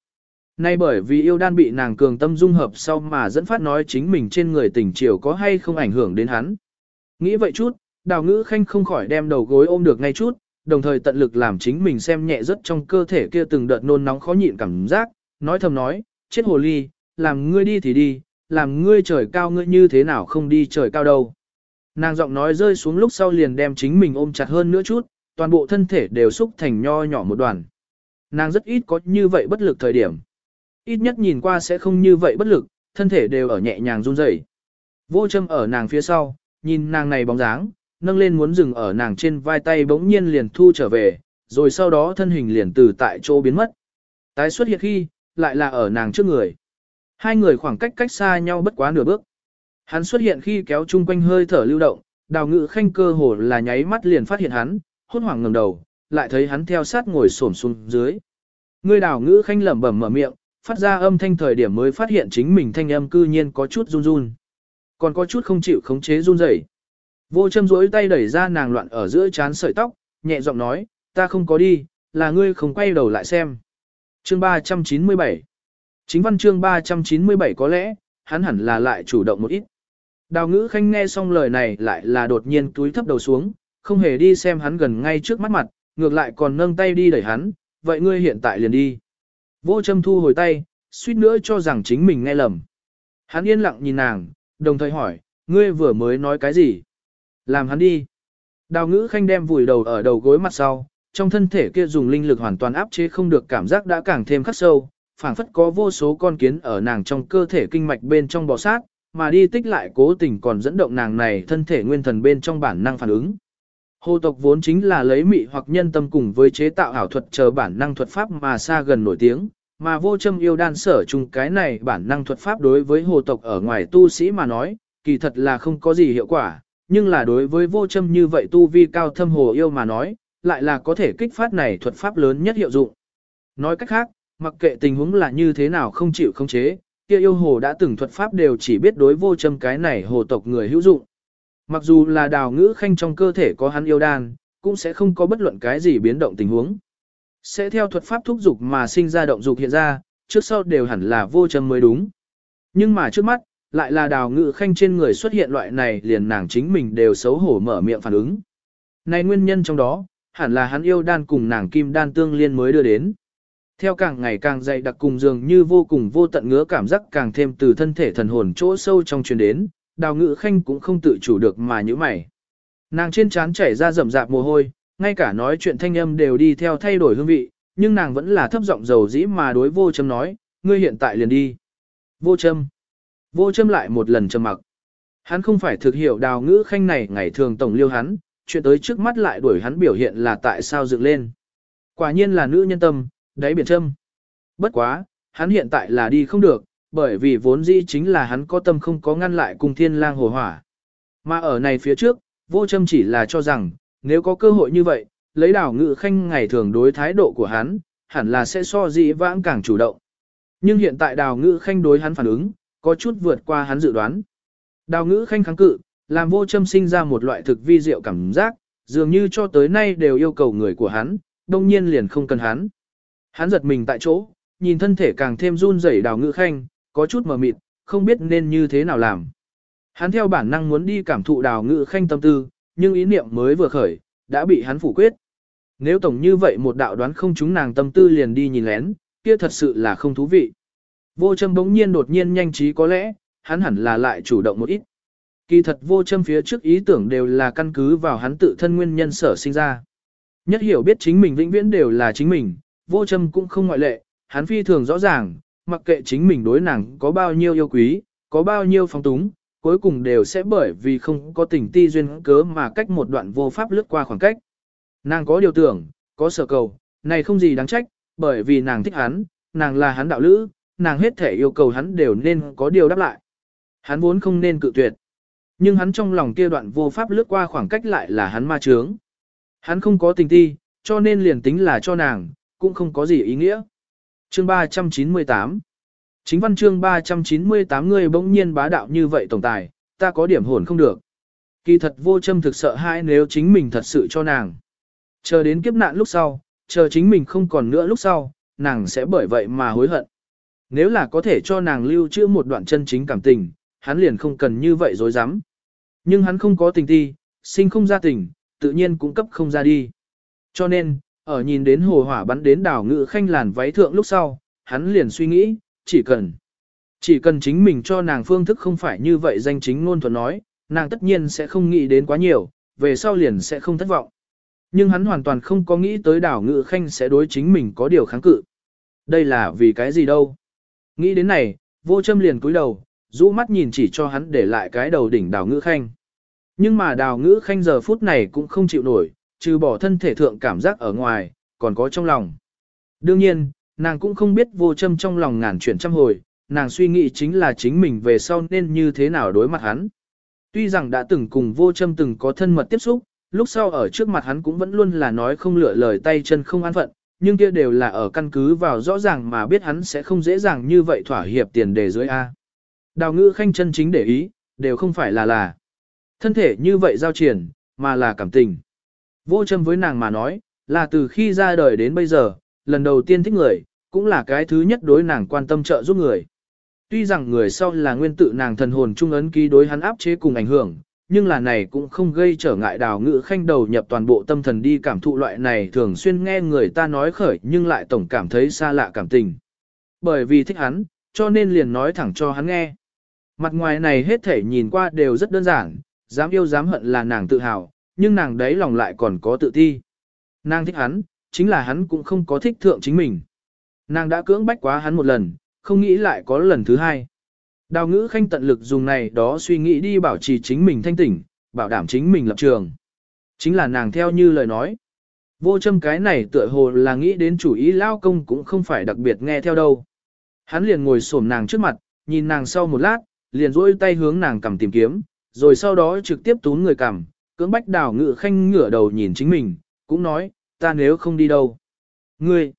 Nay bởi vì yêu đan bị nàng cường tâm dung hợp sau mà dẫn phát nói chính mình trên người tình chiều có hay không ảnh hưởng đến hắn. Nghĩ vậy chút, đào ngữ khanh không khỏi đem đầu gối ôm được ngay chút, đồng thời tận lực làm chính mình xem nhẹ rất trong cơ thể kia từng đợt nôn nóng khó nhịn cảm giác, nói thầm nói, chết hồ ly, làm ngươi đi thì đi, làm ngươi trời cao ngươi như thế nào không đi trời cao đâu. Nàng giọng nói rơi xuống lúc sau liền đem chính mình ôm chặt hơn nữa chút, toàn bộ thân thể đều xúc thành nho nhỏ một đoàn. Nàng rất ít có như vậy bất lực thời điểm. Ít nhất nhìn qua sẽ không như vậy bất lực, thân thể đều ở nhẹ nhàng run rẩy. Vô châm ở nàng phía sau, nhìn nàng này bóng dáng, nâng lên muốn dừng ở nàng trên vai tay bỗng nhiên liền thu trở về, rồi sau đó thân hình liền từ tại chỗ biến mất. Tái xuất hiện khi, lại là ở nàng trước người. Hai người khoảng cách cách xa nhau bất quá nửa bước. Hắn xuất hiện khi kéo chung quanh hơi thở lưu động, đào ngự khanh cơ hồ là nháy mắt liền phát hiện hắn, hốt hoảng ngẩng đầu, lại thấy hắn theo sát ngồi xổm xuống dưới. Người đào ngữ khanh lẩm bẩm mở miệng, phát ra âm thanh thời điểm mới phát hiện chính mình thanh âm cư nhiên có chút run run. Còn có chút không chịu khống chế run rẩy. Vô châm rỗi tay đẩy ra nàng loạn ở giữa chán sợi tóc, nhẹ giọng nói, ta không có đi, là ngươi không quay đầu lại xem. Chương 397 Chính văn chương 397 có lẽ, hắn hẳn là lại chủ động một ít. Đào ngữ khanh nghe xong lời này lại là đột nhiên túi thấp đầu xuống, không hề đi xem hắn gần ngay trước mắt mặt, ngược lại còn nâng tay đi đẩy hắn, vậy ngươi hiện tại liền đi. Vô châm thu hồi tay, suýt nữa cho rằng chính mình nghe lầm. Hắn yên lặng nhìn nàng, đồng thời hỏi, ngươi vừa mới nói cái gì? Làm hắn đi. Đào ngữ khanh đem vùi đầu ở đầu gối mặt sau, trong thân thể kia dùng linh lực hoàn toàn áp chế không được cảm giác đã càng thêm khắc sâu, phảng phất có vô số con kiến ở nàng trong cơ thể kinh mạch bên trong bò sát, mà đi tích lại cố tình còn dẫn động nàng này thân thể nguyên thần bên trong bản năng phản ứng. Hồ tộc vốn chính là lấy mị hoặc nhân tâm cùng với chế tạo ảo thuật chờ bản năng thuật pháp mà xa gần nổi tiếng, mà vô châm yêu đan sở chung cái này bản năng thuật pháp đối với hồ tộc ở ngoài tu sĩ mà nói, kỳ thật là không có gì hiệu quả, nhưng là đối với vô châm như vậy tu vi cao thâm hồ yêu mà nói, lại là có thể kích phát này thuật pháp lớn nhất hiệu dụng. Nói cách khác, mặc kệ tình huống là như thế nào không chịu không chế, kia yêu hồ đã từng thuật pháp đều chỉ biết đối vô châm cái này hồ tộc người hữu dụng. Mặc dù là đào ngữ khanh trong cơ thể có hắn yêu đan, cũng sẽ không có bất luận cái gì biến động tình huống. Sẽ theo thuật pháp thúc dục mà sinh ra động dục hiện ra, trước sau đều hẳn là vô châm mới đúng. Nhưng mà trước mắt, lại là đào ngữ khanh trên người xuất hiện loại này liền nàng chính mình đều xấu hổ mở miệng phản ứng. Này nguyên nhân trong đó, hẳn là hắn yêu đan cùng nàng kim đan tương liên mới đưa đến. Theo càng ngày càng dày đặc cùng dường như vô cùng vô tận ngứa cảm giác càng thêm từ thân thể thần hồn chỗ sâu trong truyền đến, đào ngữ khanh cũng không tự chủ được mà như mày. Nàng trên trán chảy ra rầm rạp mồ hôi, ngay cả nói chuyện thanh âm đều đi theo thay đổi hương vị, nhưng nàng vẫn là thấp giọng dầu dĩ mà đối vô châm nói, ngươi hiện tại liền đi. Vô châm. Vô châm lại một lần trầm mặc. Hắn không phải thực hiểu đào ngữ khanh này ngày thường tổng liêu hắn, chuyện tới trước mắt lại đuổi hắn biểu hiện là tại sao dựng lên. Quả nhiên là nữ nhân tâm, đáy biển châm. Bất quá, hắn hiện tại là đi không được, bởi vì vốn dĩ chính là hắn có tâm không có ngăn lại cùng thiên lang hồ hỏa. Mà ở này phía trước, vô châm chỉ là cho rằng, nếu có cơ hội như vậy, lấy đảo ngự khanh ngày thường đối thái độ của hắn, hẳn là sẽ so dĩ vãng càng chủ động. Nhưng hiện tại đào ngữ khanh đối hắn phản ứng, có chút vượt qua hắn dự đoán. Đào ngữ khanh kháng cự, làm vô châm sinh ra một loại thực vi diệu cảm giác, dường như cho tới nay đều yêu cầu người của hắn, đông nhiên liền không cần hắn. Hắn giật mình tại chỗ, nhìn thân thể càng thêm run rẩy đào ngữ khanh, có chút mờ mịt, không biết nên như thế nào làm. Hắn theo bản năng muốn đi cảm thụ đào ngữ khanh tâm tư, nhưng ý niệm mới vừa khởi, đã bị hắn phủ quyết. Nếu tổng như vậy một đạo đoán không chúng nàng tâm tư liền đi nhìn lén, kia thật sự là không thú vị. Vô châm bỗng nhiên đột nhiên nhanh trí có lẽ, hắn hẳn là lại chủ động một ít. Kỳ thật vô châm phía trước ý tưởng đều là căn cứ vào hắn tự thân nguyên nhân sở sinh ra. Nhất hiểu biết chính mình vĩnh viễn đều là chính mình, vô châm cũng không ngoại lệ, hắn phi thường rõ ràng, mặc kệ chính mình đối nàng có bao nhiêu yêu quý, có bao nhiêu phong túng, cuối cùng đều sẽ bởi vì không có tình ti duyên cớ mà cách một đoạn vô pháp lướt qua khoảng cách. Nàng có điều tưởng, có sở cầu, này không gì đáng trách, bởi vì nàng thích hắn, nàng là hắn đạo lữ, nàng hết thể yêu cầu hắn đều nên có điều đáp lại. Hắn vốn không nên cự tuyệt. Nhưng hắn trong lòng kia đoạn vô pháp lướt qua khoảng cách lại là hắn ma trướng. Hắn không có tình ti, cho nên liền tính là cho nàng, cũng không có gì ý nghĩa. Chương 398 Chính văn chương 398 người bỗng nhiên bá đạo như vậy tổng tài, ta có điểm hồn không được. Kỳ thật vô châm thực sợ hãi nếu chính mình thật sự cho nàng. Chờ đến kiếp nạn lúc sau, chờ chính mình không còn nữa lúc sau, nàng sẽ bởi vậy mà hối hận. Nếu là có thể cho nàng lưu trữ một đoạn chân chính cảm tình, hắn liền không cần như vậy dối rắm Nhưng hắn không có tình ti, sinh không ra tình, tự nhiên cũng cấp không ra đi. Cho nên, ở nhìn đến hồ hỏa bắn đến đảo ngự khanh làn váy thượng lúc sau, hắn liền suy nghĩ, chỉ cần, chỉ cần chính mình cho nàng phương thức không phải như vậy danh chính ngôn thuận nói, nàng tất nhiên sẽ không nghĩ đến quá nhiều, về sau liền sẽ không thất vọng. Nhưng hắn hoàn toàn không có nghĩ tới đảo ngự khanh sẽ đối chính mình có điều kháng cự. Đây là vì cái gì đâu? Nghĩ đến này, vô châm liền cúi đầu, rũ mắt nhìn chỉ cho hắn để lại cái đầu đỉnh đảo ngữ khanh. Nhưng mà đào ngữ khanh giờ phút này cũng không chịu nổi, trừ bỏ thân thể thượng cảm giác ở ngoài, còn có trong lòng. Đương nhiên, nàng cũng không biết vô châm trong lòng ngàn chuyển trăm hồi, nàng suy nghĩ chính là chính mình về sau nên như thế nào đối mặt hắn. Tuy rằng đã từng cùng vô châm từng có thân mật tiếp xúc, lúc sau ở trước mặt hắn cũng vẫn luôn là nói không lựa lời tay chân không an phận, nhưng kia đều là ở căn cứ vào rõ ràng mà biết hắn sẽ không dễ dàng như vậy thỏa hiệp tiền đề dưới A. Đào ngữ khanh chân chính để ý, đều không phải là là thân thể như vậy giao triển, mà là cảm tình. Vô châm với nàng mà nói, là từ khi ra đời đến bây giờ, lần đầu tiên thích người, cũng là cái thứ nhất đối nàng quan tâm trợ giúp người. Tuy rằng người sau là nguyên tự nàng thần hồn trung ấn ký đối hắn áp chế cùng ảnh hưởng, nhưng là này cũng không gây trở ngại đào ngự khanh đầu nhập toàn bộ tâm thần đi cảm thụ loại này thường xuyên nghe người ta nói khởi nhưng lại tổng cảm thấy xa lạ cảm tình. Bởi vì thích hắn, cho nên liền nói thẳng cho hắn nghe. Mặt ngoài này hết thể nhìn qua đều rất đơn giản, dám yêu dám hận là nàng tự hào, nhưng nàng đấy lòng lại còn có tự ti. Nàng thích hắn, chính là hắn cũng không có thích thượng chính mình. Nàng đã cưỡng bách quá hắn một lần, không nghĩ lại có lần thứ hai. Đào ngữ khanh tận lực dùng này đó suy nghĩ đi bảo trì chính mình thanh tỉnh, bảo đảm chính mình lập trường. Chính là nàng theo như lời nói. Vô châm cái này tựa hồ là nghĩ đến chủ ý lao công cũng không phải đặc biệt nghe theo đâu. Hắn liền ngồi xổm nàng trước mặt, nhìn nàng sau một lát, liền duỗi tay hướng nàng cầm tìm kiếm, rồi sau đó trực tiếp tún người cầm, cưỡng bách đào ngự khanh ngửa đầu nhìn chính mình, cũng nói, ta nếu không đi đâu. Ngươi,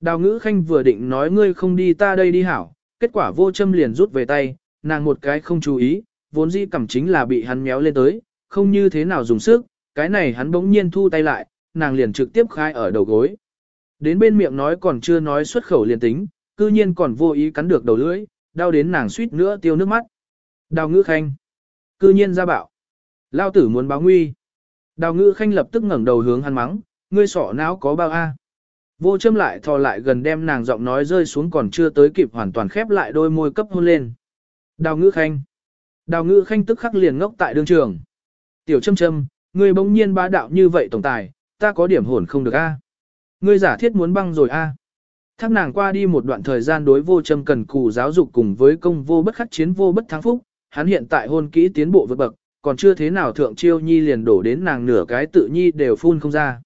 đào ngữ khanh vừa định nói ngươi không đi ta đây đi hảo, kết quả vô châm liền rút về tay, nàng một cái không chú ý, vốn dĩ cảm chính là bị hắn méo lên tới, không như thế nào dùng sức, cái này hắn bỗng nhiên thu tay lại, nàng liền trực tiếp khai ở đầu gối. Đến bên miệng nói còn chưa nói xuất khẩu liền tính, cư nhiên còn vô ý cắn được đầu lưỡi, đau đến nàng suýt nữa tiêu nước mắt. Đào ngữ khanh. Cư nhiên ra bảo Lao tử muốn báo nguy. Đào ngữ khanh lập tức ngẩng đầu hướng hắn mắng, ngươi sọ não có bao a? Vô châm lại thò lại gần đem nàng giọng nói rơi xuống còn chưa tới kịp hoàn toàn khép lại đôi môi cấp hôn lên. Đào ngữ khanh. Đào ngữ khanh tức khắc liền ngốc tại đương trường. Tiểu châm châm, ngươi bỗng nhiên bá đạo như vậy tổng tài, ta có điểm hồn không được a. Ngươi giả thiết muốn băng rồi a. Thác nàng qua đi một đoạn thời gian đối vô châm cần cù giáo dục cùng với công vô bất khắc chiến vô bất thắng phúc, hắn hiện tại hôn kỹ tiến bộ vượt bậc, còn chưa thế nào thượng chiêu nhi liền đổ đến nàng nửa cái tự nhi đều phun không ra.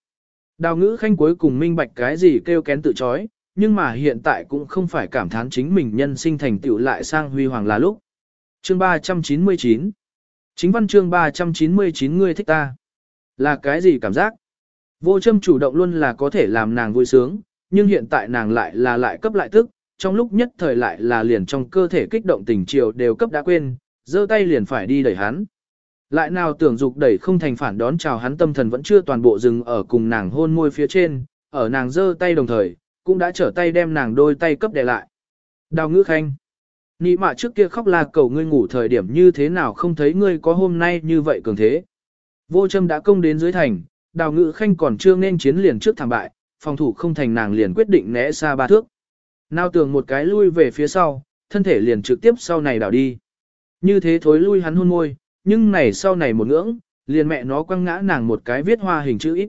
Đào ngữ khanh cuối cùng minh bạch cái gì kêu kén tự chói, nhưng mà hiện tại cũng không phải cảm thán chính mình nhân sinh thành tựu lại sang huy hoàng là lúc. Chương 399 Chính văn chương 399 ngươi thích ta. Là cái gì cảm giác? Vô châm chủ động luôn là có thể làm nàng vui sướng, nhưng hiện tại nàng lại là lại cấp lại tức, trong lúc nhất thời lại là liền trong cơ thể kích động tình chiều đều cấp đã quên, giơ tay liền phải đi đẩy hắn. Lại nào tưởng dục đẩy không thành phản đón chào hắn tâm thần vẫn chưa toàn bộ dừng ở cùng nàng hôn môi phía trên, ở nàng giơ tay đồng thời, cũng đã trở tay đem nàng đôi tay cấp đè lại. Đào ngữ khanh. Nị mạ trước kia khóc là cầu ngươi ngủ thời điểm như thế nào không thấy ngươi có hôm nay như vậy cường thế. Vô châm đã công đến dưới thành, đào ngữ khanh còn chưa nên chiến liền trước thảm bại, phòng thủ không thành nàng liền quyết định né xa ba thước. Nào tường một cái lui về phía sau, thân thể liền trực tiếp sau này đảo đi. Như thế thối lui hắn hôn môi, nhưng này sau này một ngưỡng, liền mẹ nó quăng ngã nàng một cái viết hoa hình chữ ít.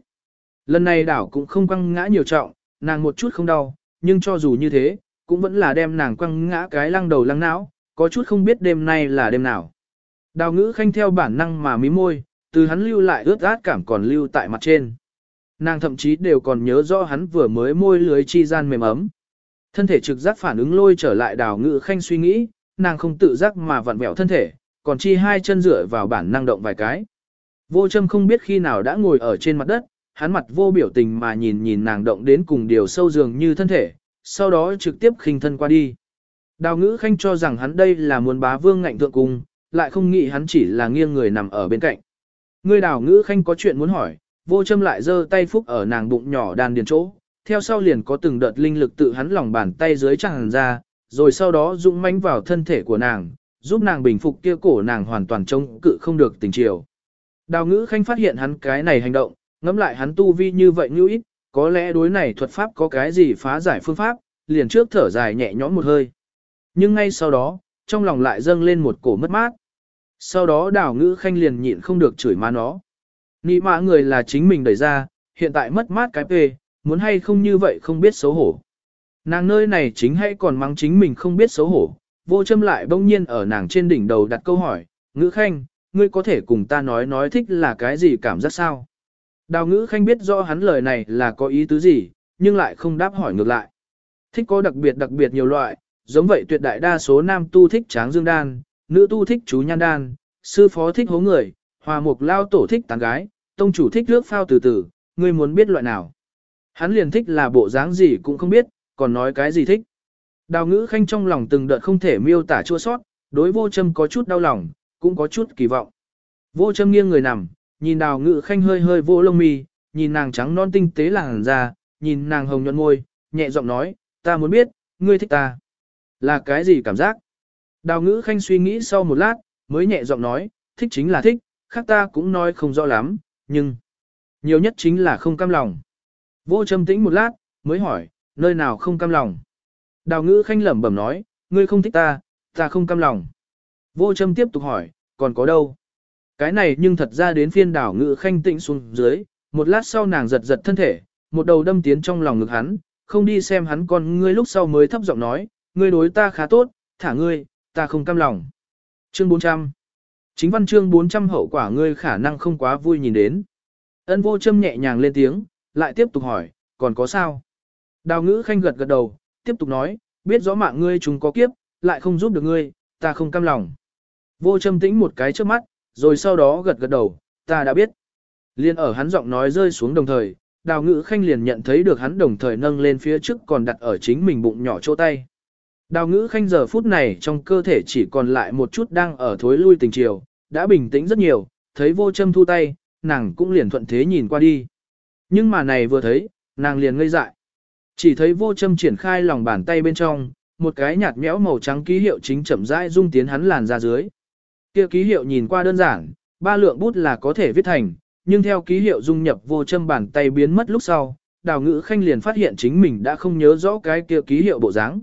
Lần này đảo cũng không quăng ngã nhiều trọng, nàng một chút không đau, nhưng cho dù như thế, cũng vẫn là đem nàng quăng ngã cái lăng đầu lăng não, có chút không biết đêm nay là đêm nào. Đào ngữ khanh theo bản năng mà mí môi, từ hắn lưu lại ướt át cảm còn lưu tại mặt trên. Nàng thậm chí đều còn nhớ rõ hắn vừa mới môi lưới chi gian mềm ấm. Thân thể trực giác phản ứng lôi trở lại đào ngữ khanh suy nghĩ, nàng không tự giác mà vặn vẹo thân thể, còn chi hai chân dựa vào bản năng động vài cái. Vô châm không biết khi nào đã ngồi ở trên mặt đất, hắn mặt vô biểu tình mà nhìn nhìn nàng động đến cùng điều sâu dường như thân thể, sau đó trực tiếp khinh thân qua đi. Đào ngữ khanh cho rằng hắn đây là muốn bá vương ngạnh thượng cung, lại không nghĩ hắn chỉ là nghiêng người nằm ở bên cạnh. người đào ngữ khanh có chuyện muốn hỏi, vô châm lại giơ tay phúc ở nàng bụng nhỏ đàn điền chỗ, theo sau liền có từng đợt linh lực tự hắn lòng bàn tay dưới tràn ra, rồi sau đó dũng mãnh vào thân thể của nàng, giúp nàng bình phục kia cổ nàng hoàn toàn trông cự không được tình chiều. Đào ngữ khanh phát hiện hắn cái này hành động, ngẫm lại hắn tu vi như vậy như ít, có lẽ đối này thuật pháp có cái gì phá giải phương pháp, liền trước thở dài nhẹ nhõm một hơi. Nhưng ngay sau đó, trong lòng lại dâng lên một cổ mất mát. Sau đó đào ngữ khanh liền nhịn không được chửi má nó. Nị mã người là chính mình đẩy ra, hiện tại mất mát cái pê, muốn hay không như vậy không biết xấu hổ. Nàng nơi này chính hay còn mắng chính mình không biết xấu hổ, vô châm lại bỗng nhiên ở nàng trên đỉnh đầu đặt câu hỏi, ngữ khanh, ngươi có thể cùng ta nói nói thích là cái gì cảm giác sao? Đào ngữ khanh biết rõ hắn lời này là có ý tứ gì, nhưng lại không đáp hỏi ngược lại. Thích có đặc biệt đặc biệt nhiều loại, giống vậy tuyệt đại đa số nam tu thích tráng dương đan, nữ tu thích chú nhan đan, sư phó thích hố người, hòa mục lao tổ thích tán gái, tông chủ thích nước phao từ từ, ngươi muốn biết loại nào. Hắn liền thích là bộ dáng gì cũng không biết, còn nói cái gì thích. Đào ngữ khanh trong lòng từng đợt không thể miêu tả chua sót, đối vô châm có chút đau lòng, cũng có chút kỳ vọng. Vô châm nghiêng người nằm, nhìn đào ngữ khanh hơi hơi vô lông mi, nhìn nàng trắng non tinh tế làn da, nhìn nàng hồng nhuận môi, nhẹ giọng nói, ta muốn biết, ngươi thích ta. Là cái gì cảm giác? Đào ngữ khanh suy nghĩ sau một lát, mới nhẹ giọng nói, thích chính là thích, khác ta cũng nói không rõ lắm, nhưng nhiều nhất chính là không cam lòng. Vô châm tĩnh một lát, mới hỏi, nơi nào không cam lòng? Đào ngữ khanh lẩm bẩm nói, ngươi không thích ta, ta không cam lòng. Vô châm tiếp tục hỏi, còn có đâu? Cái này nhưng thật ra đến phiên đào ngữ khanh tĩnh xuống dưới, một lát sau nàng giật giật thân thể, một đầu đâm tiến trong lòng ngực hắn, không đi xem hắn còn ngươi lúc sau mới thấp giọng nói, ngươi đối ta khá tốt, thả ngươi, ta không cam lòng. Chương 400 Chính văn chương 400 hậu quả ngươi khả năng không quá vui nhìn đến. Ân vô châm nhẹ nhàng lên tiếng, lại tiếp tục hỏi, còn có sao? Đào ngữ khanh gật gật đầu, tiếp tục nói, biết rõ mạng ngươi chúng có kiếp, lại không giúp được ngươi, ta không cam lòng. Vô châm tĩnh một cái trước mắt, rồi sau đó gật gật đầu, ta đã biết. Liên ở hắn giọng nói rơi xuống đồng thời, đào ngữ khanh liền nhận thấy được hắn đồng thời nâng lên phía trước còn đặt ở chính mình bụng nhỏ chỗ tay. Đào ngữ khanh giờ phút này trong cơ thể chỉ còn lại một chút đang ở thối lui tình chiều, đã bình tĩnh rất nhiều, thấy vô châm thu tay, nàng cũng liền thuận thế nhìn qua đi. Nhưng mà này vừa thấy, nàng liền ngây dại. Chỉ thấy vô châm triển khai lòng bàn tay bên trong, một cái nhạt nhẽo màu trắng ký hiệu chính chậm rãi dung tiến hắn làn ra dưới. Kia ký hiệu nhìn qua đơn giản, ba lượng bút là có thể viết thành, nhưng theo ký hiệu dung nhập vô châm bàn tay biến mất lúc sau, đào ngữ khanh liền phát hiện chính mình đã không nhớ rõ cái kia ký hiệu bộ dáng.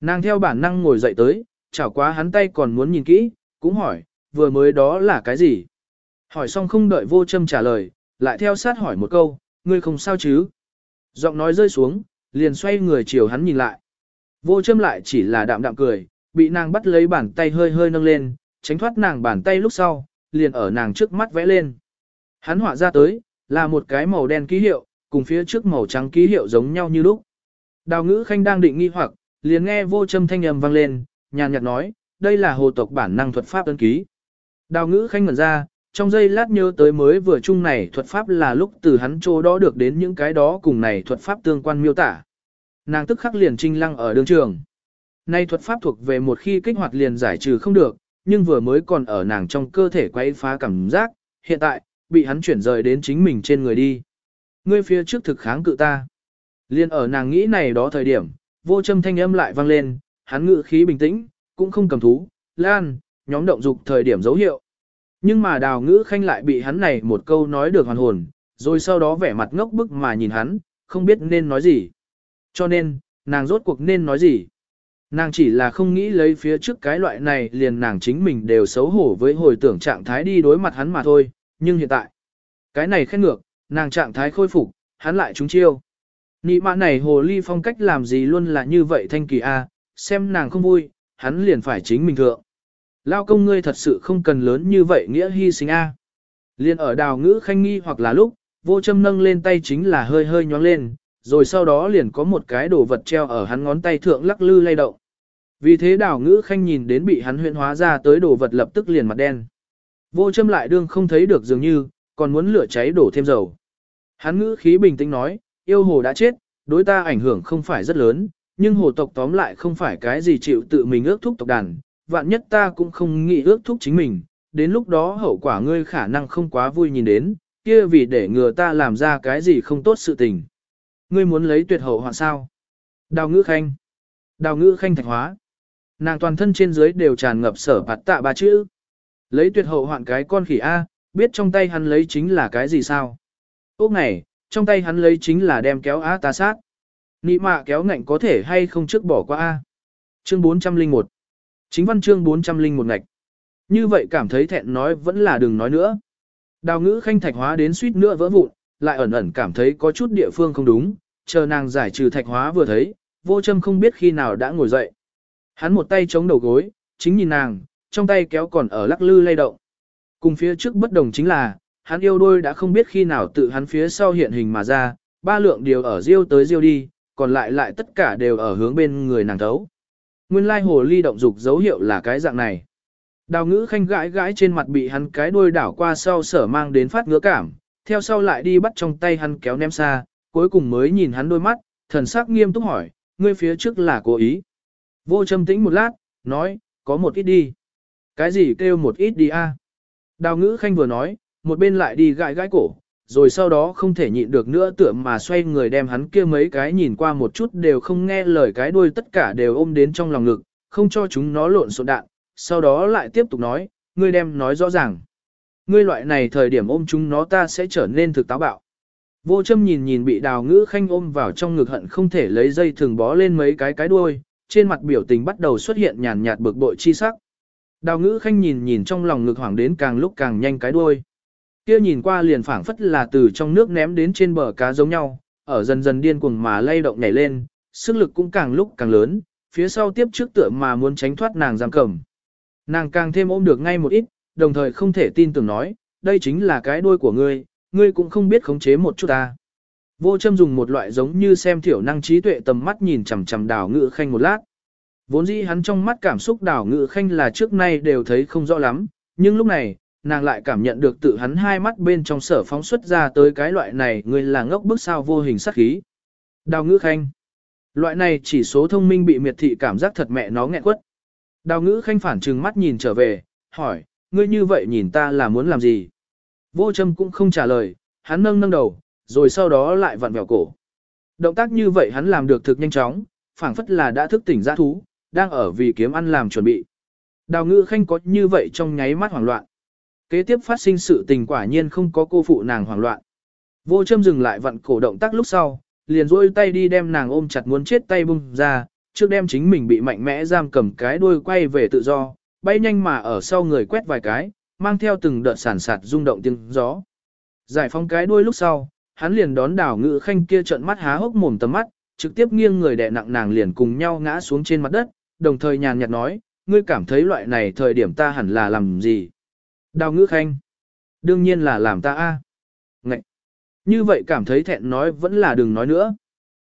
Nàng theo bản năng ngồi dậy tới, chảo quá hắn tay còn muốn nhìn kỹ, cũng hỏi, vừa mới đó là cái gì? Hỏi xong không đợi vô châm trả lời, lại theo sát hỏi một câu, ngươi không sao chứ? Giọng nói rơi xuống, liền xoay người chiều hắn nhìn lại. Vô châm lại chỉ là đạm đạm cười, bị nàng bắt lấy bàn tay hơi hơi nâng lên, tránh thoát nàng bàn tay lúc sau, liền ở nàng trước mắt vẽ lên. Hắn họa ra tới, là một cái màu đen ký hiệu, cùng phía trước màu trắng ký hiệu giống nhau như lúc. Đào ngữ khanh đang định nghi hoặc, liền nghe vô châm thanh âm vang lên, nhàn nhạt nói, đây là hồ tộc bản năng thuật pháp ấn ký. Đào ngữ khanh ngẩn ra, trong giây lát nhớ tới mới vừa chung này thuật pháp là lúc từ hắn chỗ đó được đến những cái đó cùng này thuật pháp tương quan miêu tả. Nàng tức khắc liền trinh lăng ở đường trường. Nay thuật pháp thuộc về một khi kích hoạt liền giải trừ không được, nhưng vừa mới còn ở nàng trong cơ thể quấy phá cảm giác, hiện tại, bị hắn chuyển rời đến chính mình trên người đi. Ngươi phía trước thực kháng cự ta. Liên ở nàng nghĩ này đó thời điểm, vô châm thanh âm lại vang lên, hắn ngự khí bình tĩnh, cũng không cầm thú, lan, nhóm động dục thời điểm dấu hiệu. Nhưng mà đào ngữ khanh lại bị hắn này một câu nói được hoàn hồn, rồi sau đó vẻ mặt ngốc bức mà nhìn hắn, không biết nên nói gì. Cho nên, nàng rốt cuộc nên nói gì. Nàng chỉ là không nghĩ lấy phía trước cái loại này liền nàng chính mình đều xấu hổ với hồi tưởng trạng thái đi đối mặt hắn mà thôi, nhưng hiện tại, cái này khen ngược, nàng trạng thái khôi phục, hắn lại trúng chiêu. Nị mạ này hồ ly phong cách làm gì luôn là như vậy thanh kỳ a, xem nàng không vui, hắn liền phải chính mình thượng. Lao công ngươi thật sự không cần lớn như vậy nghĩa hy sinh a. Liên ở đào ngữ khanh nghi hoặc là lúc, vô châm nâng lên tay chính là hơi hơi nhóng lên, rồi sau đó liền có một cái đồ vật treo ở hắn ngón tay thượng lắc lư lay động. Vì thế đào ngữ khanh nhìn đến bị hắn huyễn hóa ra tới đồ vật lập tức liền mặt đen. Vô châm lại đương không thấy được dường như, còn muốn lửa cháy đổ thêm dầu. Hắn ngữ khí bình tĩnh nói, yêu hồ đã chết, đối ta ảnh hưởng không phải rất lớn, nhưng hồ tộc tóm lại không phải cái gì chịu tự mình ước thúc tộc đàn, vạn nhất ta cũng không nghĩ ước thúc chính mình, đến lúc đó hậu quả ngươi khả năng không quá vui nhìn đến, kia vì để ngừa ta làm ra cái gì không tốt sự tình. Ngươi muốn lấy tuyệt hậu hoạn sao? Đào ngữ khanh. Đào ngữ khanh thạch hóa. Nàng toàn thân trên dưới đều tràn ngập sở bạt tạ ba chữ. Lấy tuyệt hậu hoạn cái con khỉ A, biết trong tay hắn lấy chính là cái gì sao? Ốc này, trong tay hắn lấy chính là đem kéo á ta sát. Nị mạ kéo ngạnh có thể hay không trước bỏ qua A. Chương 401 Chính văn chương 401 ngạch. Như vậy cảm thấy thẹn nói vẫn là đừng nói nữa. Đào ngữ khanh thạch hóa đến suýt nữa vỡ vụn, lại ẩn ẩn cảm thấy có chút địa phương không đúng, chờ nàng giải trừ thạch hóa vừa thấy, vô châm không biết khi nào đã ngồi dậy. Hắn một tay chống đầu gối, chính nhìn nàng, trong tay kéo còn ở lắc lư lay động. Cùng phía trước bất đồng chính là, hắn yêu đôi đã không biết khi nào tự hắn phía sau hiện hình mà ra, ba lượng điều ở riêu tới riêu đi, còn lại lại tất cả đều ở hướng bên người nàng thấu. Nguyên lai hồ ly động dục dấu hiệu là cái dạng này. Đào ngữ khanh gãi gãi trên mặt bị hắn cái đuôi đảo qua sau sở mang đến phát ngứa cảm, theo sau lại đi bắt trong tay hắn kéo ném xa, cuối cùng mới nhìn hắn đôi mắt, thần sắc nghiêm túc hỏi, ngươi phía trước là cố ý. Vô châm tĩnh một lát, nói, có một ít đi. Cái gì kêu một ít đi a? Đào ngữ khanh vừa nói, một bên lại đi gãi gãi cổ, rồi sau đó không thể nhịn được nữa tựa mà xoay người đem hắn kia mấy cái nhìn qua một chút đều không nghe lời cái đuôi tất cả đều ôm đến trong lòng ngực, không cho chúng nó lộn xộn đạn, sau đó lại tiếp tục nói, ngươi đem nói rõ ràng. Ngươi loại này thời điểm ôm chúng nó ta sẽ trở nên thực táo bạo. Vô châm nhìn nhìn bị đào ngữ khanh ôm vào trong ngực hận không thể lấy dây thường bó lên mấy cái cái đuôi, trên mặt biểu tình bắt đầu xuất hiện nhàn nhạt bực bội chi sắc. Đào ngữ khanh nhìn nhìn trong lòng ngực hoảng đến càng lúc càng nhanh cái đuôi. Kia nhìn qua liền phảng phất là từ trong nước ném đến trên bờ cá giống nhau, ở dần dần điên cuồng mà lay động nhảy lên, sức lực cũng càng lúc càng lớn, phía sau tiếp trước tựa mà muốn tránh thoát nàng giam cầm. Nàng càng thêm ôm được ngay một ít, đồng thời không thể tin tưởng nói, đây chính là cái đuôi của ngươi, ngươi cũng không biết khống chế một chút ta. Vô châm dùng một loại giống như xem thiểu năng trí tuệ tầm mắt nhìn chằm chằm đào ngự khanh một lát. Vốn dĩ hắn trong mắt cảm xúc đào ngự khanh là trước nay đều thấy không rõ lắm, nhưng lúc này, nàng lại cảm nhận được tự hắn hai mắt bên trong sở phóng xuất ra tới cái loại này người là ngốc bức sao vô hình sắc khí. Đào ngữ khanh. Loại này chỉ số thông minh bị miệt thị cảm giác thật mẹ nó nghẹn quất. Đào ngữ khanh phản trừng mắt nhìn trở về, hỏi, ngươi như vậy nhìn ta là muốn làm gì? Vô châm cũng không trả lời, hắn nâng nâng đầu, rồi sau đó lại vặn vẹo cổ. Động tác như vậy hắn làm được thực nhanh chóng, phảng phất là đã thức tỉnh giã thú, đang ở vì kiếm ăn làm chuẩn bị. Đào ngữ khanh có như vậy trong nháy mắt hoảng loạn. Kế tiếp phát sinh sự tình quả nhiên không có cô phụ nàng hoảng loạn. Vô châm dừng lại vặn cổ động tác lúc sau, liền rôi tay đi đem nàng ôm chặt muốn chết tay bung ra, trước đem chính mình bị mạnh mẽ giam cầm cái đuôi quay về tự do, bay nhanh mà ở sau người quét vài cái, mang theo từng đợt sản sạt rung động tiếng gió. Giải phóng cái đuôi lúc sau, hắn liền đón đảo ngự khanh kia trợn mắt há hốc mồm tầm mắt, trực tiếp nghiêng người đè nặng nàng liền cùng nhau ngã xuống trên mặt đất, đồng thời nhàn nhạt nói, ngươi cảm thấy loại này thời điểm ta hẳn là làm gì? Đào ngữ khanh. Đương nhiên là làm ta a. Ngậy. Như vậy cảm thấy thẹn nói vẫn là đừng nói nữa.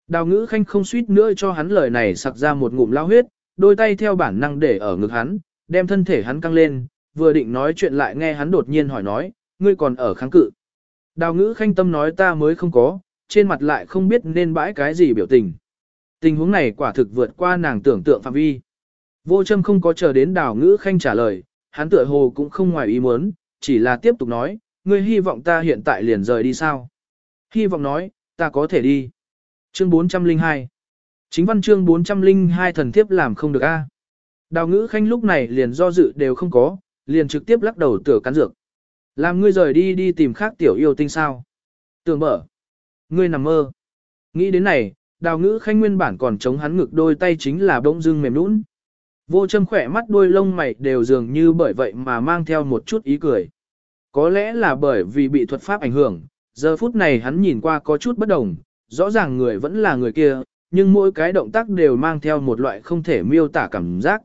Đào ngữ khanh không suýt nữa cho hắn lời này sặc ra một ngụm lao huyết, đôi tay theo bản năng để ở ngực hắn, đem thân thể hắn căng lên, vừa định nói chuyện lại nghe hắn đột nhiên hỏi nói, ngươi còn ở kháng cự. Đào ngữ khanh tâm nói ta mới không có, trên mặt lại không biết nên bãi cái gì biểu tình. Tình huống này quả thực vượt qua nàng tưởng tượng phạm vi. Vô châm không có chờ đến đào ngữ khanh trả lời, hắn tựa hồ cũng không ngoài ý muốn, chỉ là tiếp tục nói, ngươi hy vọng ta hiện tại liền rời đi sao? Hy vọng nói, ta có thể đi. Chương 402 Chính văn chương 402 thần thiếp làm không được a. Đào ngữ khanh lúc này liền do dự đều không có, liền trực tiếp lắc đầu tửa cắn dược. Làm ngươi rời đi đi tìm khác tiểu yêu tinh sao. Tưởng mở. Ngươi nằm mơ. Nghĩ đến này, đào ngữ khanh nguyên bản còn chống hắn ngực đôi tay chính là bỗng dưng mềm nũng. Vô châm khỏe mắt đuôi lông mày đều dường như bởi vậy mà mang theo một chút ý cười. Có lẽ là bởi vì bị thuật pháp ảnh hưởng, giờ phút này hắn nhìn qua có chút bất đồng, rõ ràng người vẫn là người kia, nhưng mỗi cái động tác đều mang theo một loại không thể miêu tả cảm giác.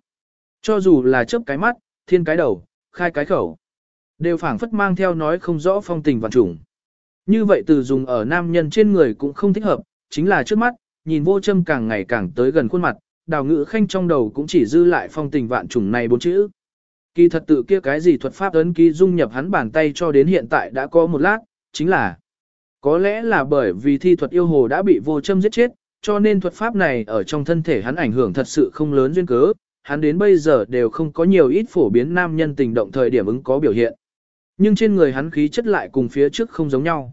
Cho dù là chớp cái mắt, thiên cái đầu, khai cái khẩu, đều phảng phất mang theo nói không rõ phong tình vạn trùng. Như vậy từ dùng ở nam nhân trên người cũng không thích hợp, chính là trước mắt, nhìn vô châm càng ngày càng tới gần khuôn mặt, đào ngữ khanh trong đầu cũng chỉ dư lại phong tình vạn trùng này bốn chữ. Kỳ thật tự kia cái gì thuật pháp ấn ký dung nhập hắn bàn tay cho đến hiện tại đã có một lát, chính là có lẽ là bởi vì thi thuật yêu hồ đã bị vô châm giết chết, cho nên thuật pháp này ở trong thân thể hắn ảnh hưởng thật sự không lớn duyên cớ, hắn đến bây giờ đều không có nhiều ít phổ biến nam nhân tình động thời điểm ứng có biểu hiện. Nhưng trên người hắn khí chất lại cùng phía trước không giống nhau.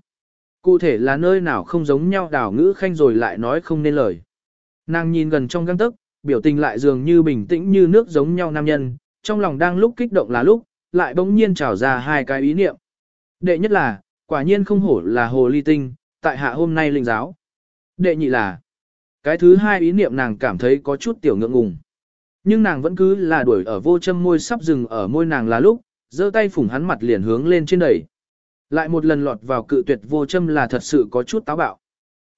Cụ thể là nơi nào không giống nhau đảo ngữ khanh rồi lại nói không nên lời. Nàng nhìn gần trong găng tức, biểu tình lại dường như bình tĩnh như nước giống nhau nam nhân, trong lòng đang lúc kích động là lúc, lại bỗng nhiên trào ra hai cái ý niệm. Đệ nhất là, quả nhiên không hổ là hồ ly tinh, tại hạ hôm nay linh giáo. Đệ nhị là, cái thứ hai ý niệm nàng cảm thấy có chút tiểu ngượng ngùng. Nhưng nàng vẫn cứ là đuổi ở vô châm môi sắp dừng ở môi nàng là lúc, giơ tay phủng hắn mặt liền hướng lên trên đẩy. Lại một lần lọt vào cự tuyệt vô châm là thật sự có chút táo bạo.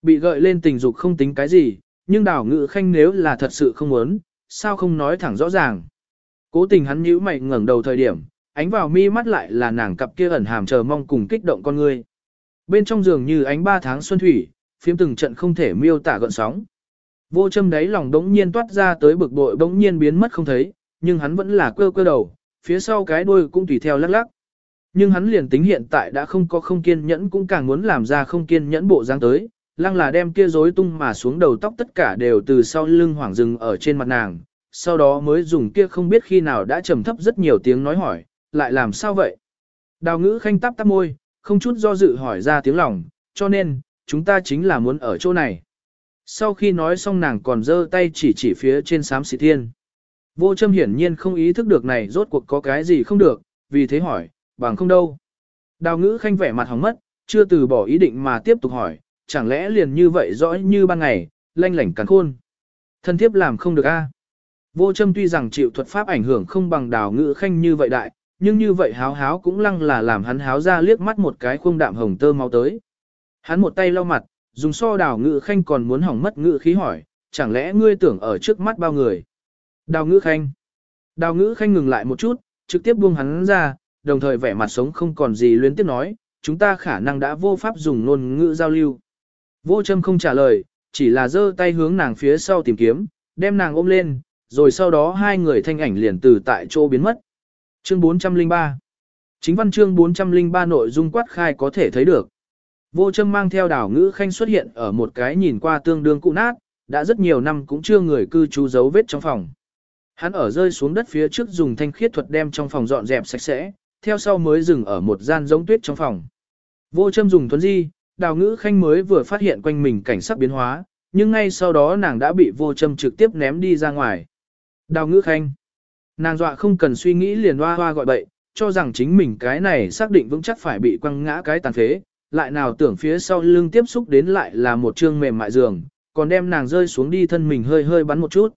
Bị gợi lên tình dục không tính cái gì, nhưng đào ngự khanh nếu là thật sự không muốn, sao không nói thẳng rõ ràng. Cố tình hắn nhíu mày ngẩng đầu thời điểm, ánh vào mi mắt lại là nàng cặp kia ẩn hàm chờ mong cùng kích động con người. Bên trong giường như ánh ba tháng xuân thủy, phiếm từng trận không thể miêu tả gợn sóng. Vô châm đáy lòng đống nhiên toát ra tới bực bội đống nhiên biến mất không thấy, nhưng hắn vẫn là quơ quơ đầu, phía sau cái đuôi cũng tùy theo lắc lắc. Nhưng hắn liền tính hiện tại đã không có không kiên nhẫn cũng càng muốn làm ra không kiên nhẫn bộ dáng tới, lăng là đem kia rối tung mà xuống đầu tóc tất cả đều từ sau lưng hoảng rừng ở trên mặt nàng, sau đó mới dùng kia không biết khi nào đã trầm thấp rất nhiều tiếng nói hỏi, lại làm sao vậy? Đào ngữ khanh tắp tắp môi, không chút do dự hỏi ra tiếng lòng, cho nên, chúng ta chính là muốn ở chỗ này. Sau khi nói xong nàng còn giơ tay chỉ chỉ phía trên sám xị thiên. Vô châm hiển nhiên không ý thức được này rốt cuộc có cái gì không được, vì thế hỏi, bằng không đâu. Đào ngữ khanh vẻ mặt hóng mất, chưa từ bỏ ý định mà tiếp tục hỏi, chẳng lẽ liền như vậy rõ như ban ngày, lanh lảnh cắn khôn. Thân thiếp làm không được a. Vô châm tuy rằng chịu thuật pháp ảnh hưởng không bằng đào ngữ khanh như vậy đại, nhưng như vậy háo háo cũng lăng là làm hắn háo ra liếc mắt một cái khuôn đạm hồng tơ mau tới. Hắn một tay lau mặt, dùng so đào ngữ khanh còn muốn hỏng mất ngữ khí hỏi, chẳng lẽ ngươi tưởng ở trước mắt bao người. Đào ngữ khanh. Đào ngữ khanh ngừng lại một chút, trực tiếp buông hắn ra, đồng thời vẻ mặt sống không còn gì luyến tiếp nói, chúng ta khả năng đã vô pháp dùng ngôn ngữ giao lưu. Vô châm không trả lời, chỉ là giơ tay hướng nàng phía sau tìm kiếm, đem nàng ôm lên, rồi sau đó hai người thanh ảnh liền từ tại chỗ biến mất. Chương 403 Chính văn chương 403 nội dung quát khai có thể thấy được. Vô châm mang theo đảo ngữ khanh xuất hiện ở một cái nhìn qua tương đương cụ nát, đã rất nhiều năm cũng chưa người cư trú dấu vết trong phòng. Hắn ở rơi xuống đất phía trước dùng thanh khiết thuật đem trong phòng dọn dẹp sạch sẽ, theo sau mới dừng ở một gian giống tuyết trong phòng. Vô châm dùng thuấn di, đào ngữ khanh mới vừa phát hiện quanh mình cảnh sắc biến hóa, nhưng ngay sau đó nàng đã bị vô châm trực tiếp ném đi ra ngoài. Đào ngữ khanh. Nàng dọa không cần suy nghĩ liền hoa hoa gọi bậy, cho rằng chính mình cái này xác định vững chắc phải bị quăng ngã cái tàn phế, lại nào tưởng phía sau lưng tiếp xúc đến lại là một trương mềm mại giường, còn đem nàng rơi xuống đi thân mình hơi hơi bắn một chút.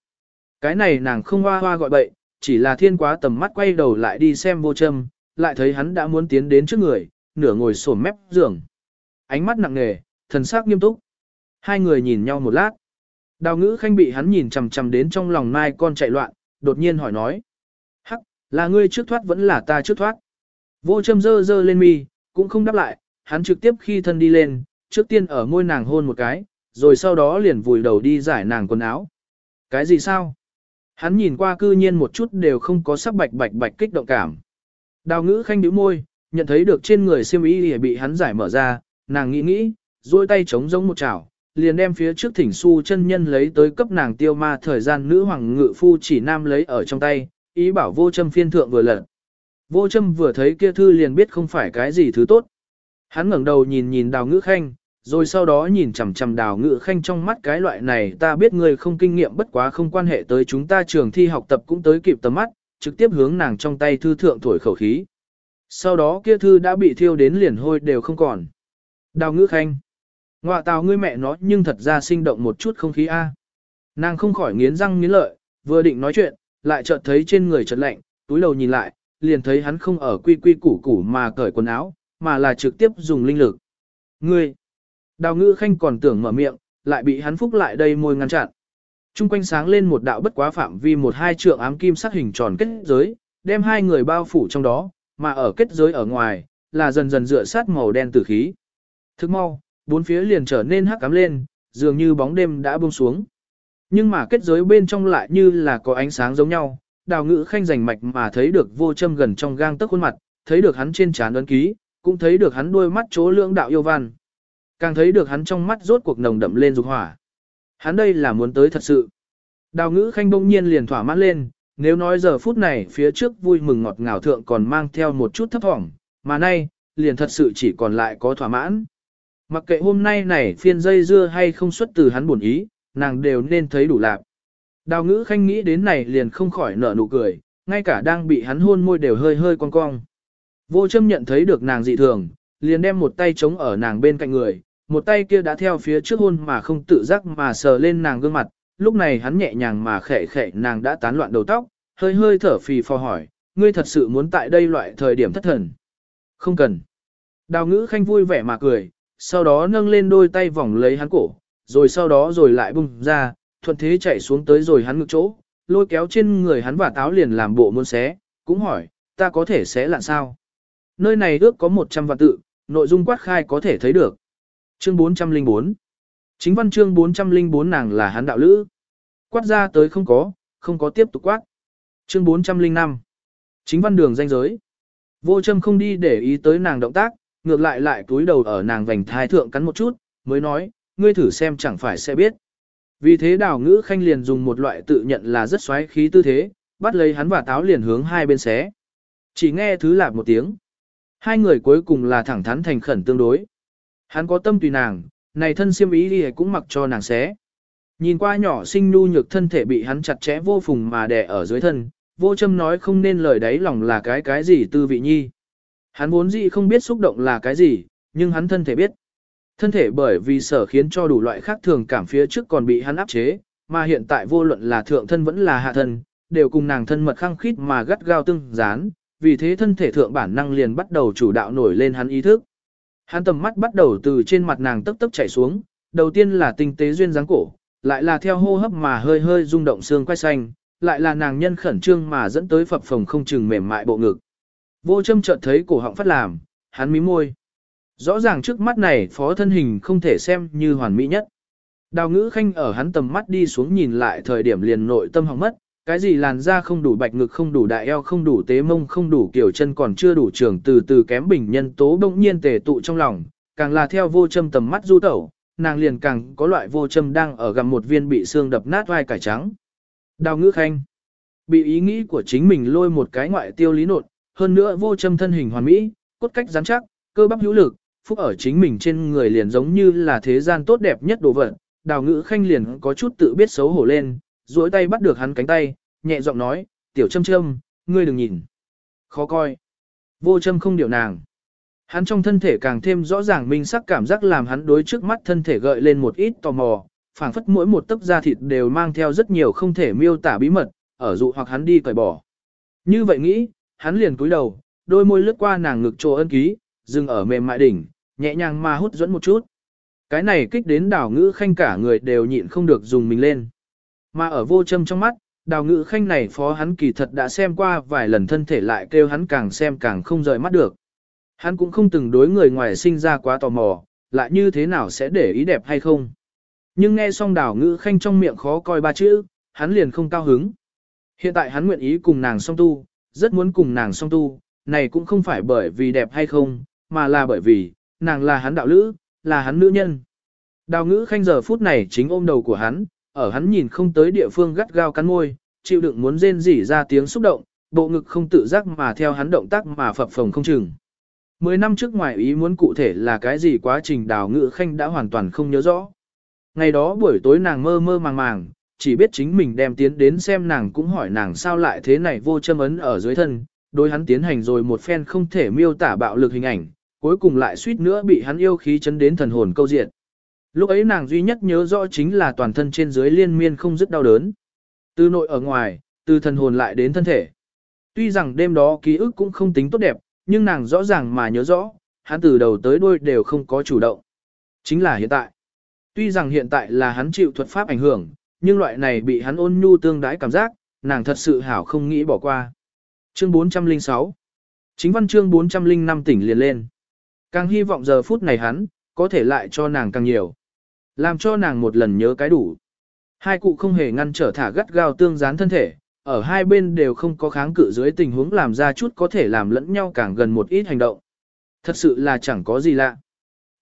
Cái này nàng không hoa hoa gọi bậy, chỉ là thiên quá tầm mắt quay đầu lại đi xem vô châm, lại thấy hắn đã muốn tiến đến trước người, nửa ngồi sổm mép giường. Ánh mắt nặng nề, thần sắc nghiêm túc. Hai người nhìn nhau một lát. Đào ngữ khanh bị hắn nhìn chằm chằm đến trong lòng mai con chạy loạn, đột nhiên hỏi nói. Hắc, là ngươi trước thoát vẫn là ta trước thoát. Vô châm dơ dơ lên mi, cũng không đáp lại, hắn trực tiếp khi thân đi lên, trước tiên ở môi nàng hôn một cái, rồi sau đó liền vùi đầu đi giải nàng quần áo. Cái gì sao? Hắn nhìn qua cư nhiên một chút đều không có sắc bạch bạch bạch kích động cảm. Đào ngữ khanh nhíu môi, nhận thấy được trên người siêm ý bị hắn giải mở ra, nàng nghĩ nghĩ, duỗi tay chống giống một chảo, liền đem phía trước thỉnh su chân nhân lấy tới cấp nàng tiêu ma thời gian nữ hoàng ngự phu chỉ nam lấy ở trong tay, ý bảo vô châm phiên thượng vừa lật. Vô châm vừa thấy kia thư liền biết không phải cái gì thứ tốt. Hắn ngẩng đầu nhìn nhìn đào ngữ khanh, rồi sau đó nhìn chằm chằm đào ngữ khanh trong mắt cái loại này ta biết người không kinh nghiệm bất quá không quan hệ tới chúng ta trường thi học tập cũng tới kịp tầm mắt, trực tiếp hướng nàng trong tay thư thượng thổi khẩu khí. Sau đó kia thư đã bị thiêu đến liền hôi đều không còn. Đào ngữ khanh. Ngoạ tào ngươi mẹ nó nhưng thật ra sinh động một chút không khí A. Nàng không khỏi nghiến răng nghiến lợi, vừa định nói chuyện, lại chợt thấy trên người chợt lạnh, túi đầu nhìn lại, liền thấy hắn không ở quy quy củ củ mà cởi quần áo, mà là trực tiếp dùng linh lực. Ngươi! Đào ngữ khanh còn tưởng mở miệng, lại bị hắn phúc lại đây môi ngăn chặn. Trung quanh sáng lên một đạo bất quá phạm vi một hai trượng ám kim sắc hình tròn kết giới, đem hai người bao phủ trong đó, mà ở kết giới ở ngoài, là dần dần dựa sát màu đen tử khí. Thức mau, bốn phía liền trở nên hắc ám lên, dường như bóng đêm đã buông xuống. Nhưng mà kết giới bên trong lại như là có ánh sáng giống nhau, đào ngữ khanh rành mạch mà thấy được vô châm gần trong gang tấc khuôn mặt, thấy được hắn trên trán ấn ký, cũng thấy được hắn đôi mắt chỗ lưỡng đạo yêu văn. Càng thấy được hắn trong mắt rốt cuộc nồng đậm lên dục hỏa. Hắn đây là muốn tới thật sự. Đào ngữ khanh bỗng nhiên liền thỏa mãn lên, nếu nói giờ phút này phía trước vui mừng ngọt ngào thượng còn mang theo một chút thấp thỏm, mà nay, liền thật sự chỉ còn lại có thỏa mãn. Mặc kệ hôm nay này phiên dây dưa hay không xuất từ hắn buồn ý, nàng đều nên thấy đủ lạc. Đào ngữ khanh nghĩ đến này liền không khỏi nở nụ cười, ngay cả đang bị hắn hôn môi đều hơi hơi cong cong. Vô châm nhận thấy được nàng dị thường, liền đem một tay chống ở nàng bên cạnh người, một tay kia đã theo phía trước hôn mà không tự giác mà sờ lên nàng gương mặt, lúc này hắn nhẹ nhàng mà khẽ khẽ nàng đã tán loạn đầu tóc, hơi hơi thở phì phò hỏi, ngươi thật sự muốn tại đây loại thời điểm thất thần. Không cần. Đào ngữ khanh vui vẻ mà cười, sau đó nâng lên đôi tay vòng lấy hắn cổ, rồi sau đó rồi lại bung ra, thuận thế chạy xuống tới rồi hắn ngực chỗ, lôi kéo trên người hắn và táo liền làm bộ muốn xé, cũng hỏi, ta có thể xé lạn sao? Nơi này ước có 100 vạn tự, nội dung quát khai có thể thấy được. Chương 404 Chính văn chương 404 nàng là hắn đạo lữ. Quát ra tới không có, không có tiếp tục quát. Chương 405 Chính văn đường danh giới. Vô châm không đi để ý tới nàng động tác, ngược lại lại túi đầu ở nàng vành thai thượng cắn một chút, mới nói, ngươi thử xem chẳng phải sẽ biết. Vì thế đào ngữ khanh liền dùng một loại tự nhận là rất xoáy khí tư thế, bắt lấy hắn và táo liền hướng hai bên xé. Chỉ nghe thứ lạp một tiếng. Hai người cuối cùng là thẳng thắn thành khẩn tương đối. Hắn có tâm tùy nàng, này thân siêm ý đi cũng mặc cho nàng xé. Nhìn qua nhỏ sinh nu nhược thân thể bị hắn chặt chẽ vô phùng mà đè ở dưới thân, vô châm nói không nên lời đấy lòng là cái cái gì tư vị nhi. Hắn vốn dĩ không biết xúc động là cái gì, nhưng hắn thân thể biết. Thân thể bởi vì sở khiến cho đủ loại khác thường cảm phía trước còn bị hắn áp chế, mà hiện tại vô luận là thượng thân vẫn là hạ thân, đều cùng nàng thân mật khăng khít mà gắt gao tương dán, vì thế thân thể thượng bản năng liền bắt đầu chủ đạo nổi lên hắn ý thức. Hắn tầm mắt bắt đầu từ trên mặt nàng tấp tấp chảy xuống, đầu tiên là tinh tế duyên dáng cổ, lại là theo hô hấp mà hơi hơi rung động xương quay xanh, lại là nàng nhân khẩn trương mà dẫn tới phập phồng không chừng mềm mại bộ ngực. Vô châm chợt thấy cổ họng phát làm, hắn mí môi. Rõ ràng trước mắt này phó thân hình không thể xem như hoàn mỹ nhất. Đào ngữ khanh ở hắn tầm mắt đi xuống nhìn lại thời điểm liền nội tâm hỏng mất, cái gì làn da không đủ bạch ngực không đủ đại eo không đủ tế mông không đủ kiểu chân còn chưa đủ trường từ từ kém bình nhân tố bỗng nhiên tề tụ trong lòng, càng là theo vô châm tầm mắt du tẩu, nàng liền càng có loại vô châm đang ở gặm một viên bị xương đập nát vai cải trắng. Đào ngữ khanh bị ý nghĩ của chính mình lôi một cái ngoại tiêu lý nột, hơn nữa vô châm thân hình hoàn mỹ, cốt cách rắn chắc, cơ bắp hữu lực, phúc ở chính mình trên người liền giống như là thế gian tốt đẹp nhất đồ vật. Đào ngữ khanh liền có chút tự biết xấu hổ lên, duỗi tay bắt được hắn cánh tay, nhẹ giọng nói, tiểu châm châm, ngươi đừng nhìn. Khó coi. Vô châm không điều nàng. Hắn trong thân thể càng thêm rõ ràng minh sắc cảm giác làm hắn đối trước mắt thân thể gợi lên một ít tò mò, phảng phất mỗi một tấc da thịt đều mang theo rất nhiều không thể miêu tả bí mật, ở dụ hoặc hắn đi cởi bỏ. Như vậy nghĩ, hắn liền cúi đầu, đôi môi lướt qua nàng ngực trồ ân ký, dừng ở mềm mại đỉnh, nhẹ nhàng mà hút dẫn một chút. Cái này kích đến đào ngữ khanh cả người đều nhịn không được dùng mình lên. Mà ở vô châm trong mắt, đào ngữ khanh này phó hắn kỳ thật đã xem qua vài lần thân thể lại kêu hắn càng xem càng không rời mắt được. Hắn cũng không từng đối người ngoài sinh ra quá tò mò, lại như thế nào sẽ để ý đẹp hay không. Nhưng nghe xong đào ngữ khanh trong miệng khó coi ba chữ, hắn liền không cao hứng. Hiện tại hắn nguyện ý cùng nàng song tu, rất muốn cùng nàng song tu, này cũng không phải bởi vì đẹp hay không, mà là bởi vì, nàng là hắn đạo lữ, là hắn nữ nhân. Đào ngữ khanh giờ phút này chính ôm đầu của hắn, ở hắn nhìn không tới địa phương gắt gao cắn môi, chịu đựng muốn rên rỉ ra tiếng xúc động, bộ ngực không tự giác mà theo hắn động tác mà phập phồng không chừng. Mười năm trước ngoài ý muốn cụ thể là cái gì quá trình đào ngữ khanh đã hoàn toàn không nhớ rõ. Ngày đó buổi tối nàng mơ mơ màng màng, chỉ biết chính mình đem tiến đến xem nàng cũng hỏi nàng sao lại thế này vô châm ấn ở dưới thân, đối hắn tiến hành rồi một phen không thể miêu tả bạo lực hình ảnh, cuối cùng lại suýt nữa bị hắn yêu khí chấn đến thần hồn câu diện. Lúc ấy nàng duy nhất nhớ rõ chính là toàn thân trên dưới liên miên không dứt đau đớn. Từ nội ở ngoài, từ thần hồn lại đến thân thể. Tuy rằng đêm đó ký ức cũng không tính tốt đẹp, nhưng nàng rõ ràng mà nhớ rõ, hắn từ đầu tới đuôi đều không có chủ động. Chính là hiện tại. Tuy rằng hiện tại là hắn chịu thuật pháp ảnh hưởng, nhưng loại này bị hắn ôn nhu tương đái cảm giác, nàng thật sự hảo không nghĩ bỏ qua. Chương 406 Chính văn chương 405 tỉnh liền lên. Càng hy vọng giờ phút này hắn, có thể lại cho nàng càng nhiều. Làm cho nàng một lần nhớ cái đủ. Hai cụ không hề ngăn trở thả gắt gao tương dán thân thể, ở hai bên đều không có kháng cự dưới tình huống làm ra chút có thể làm lẫn nhau càng gần một ít hành động. Thật sự là chẳng có gì lạ.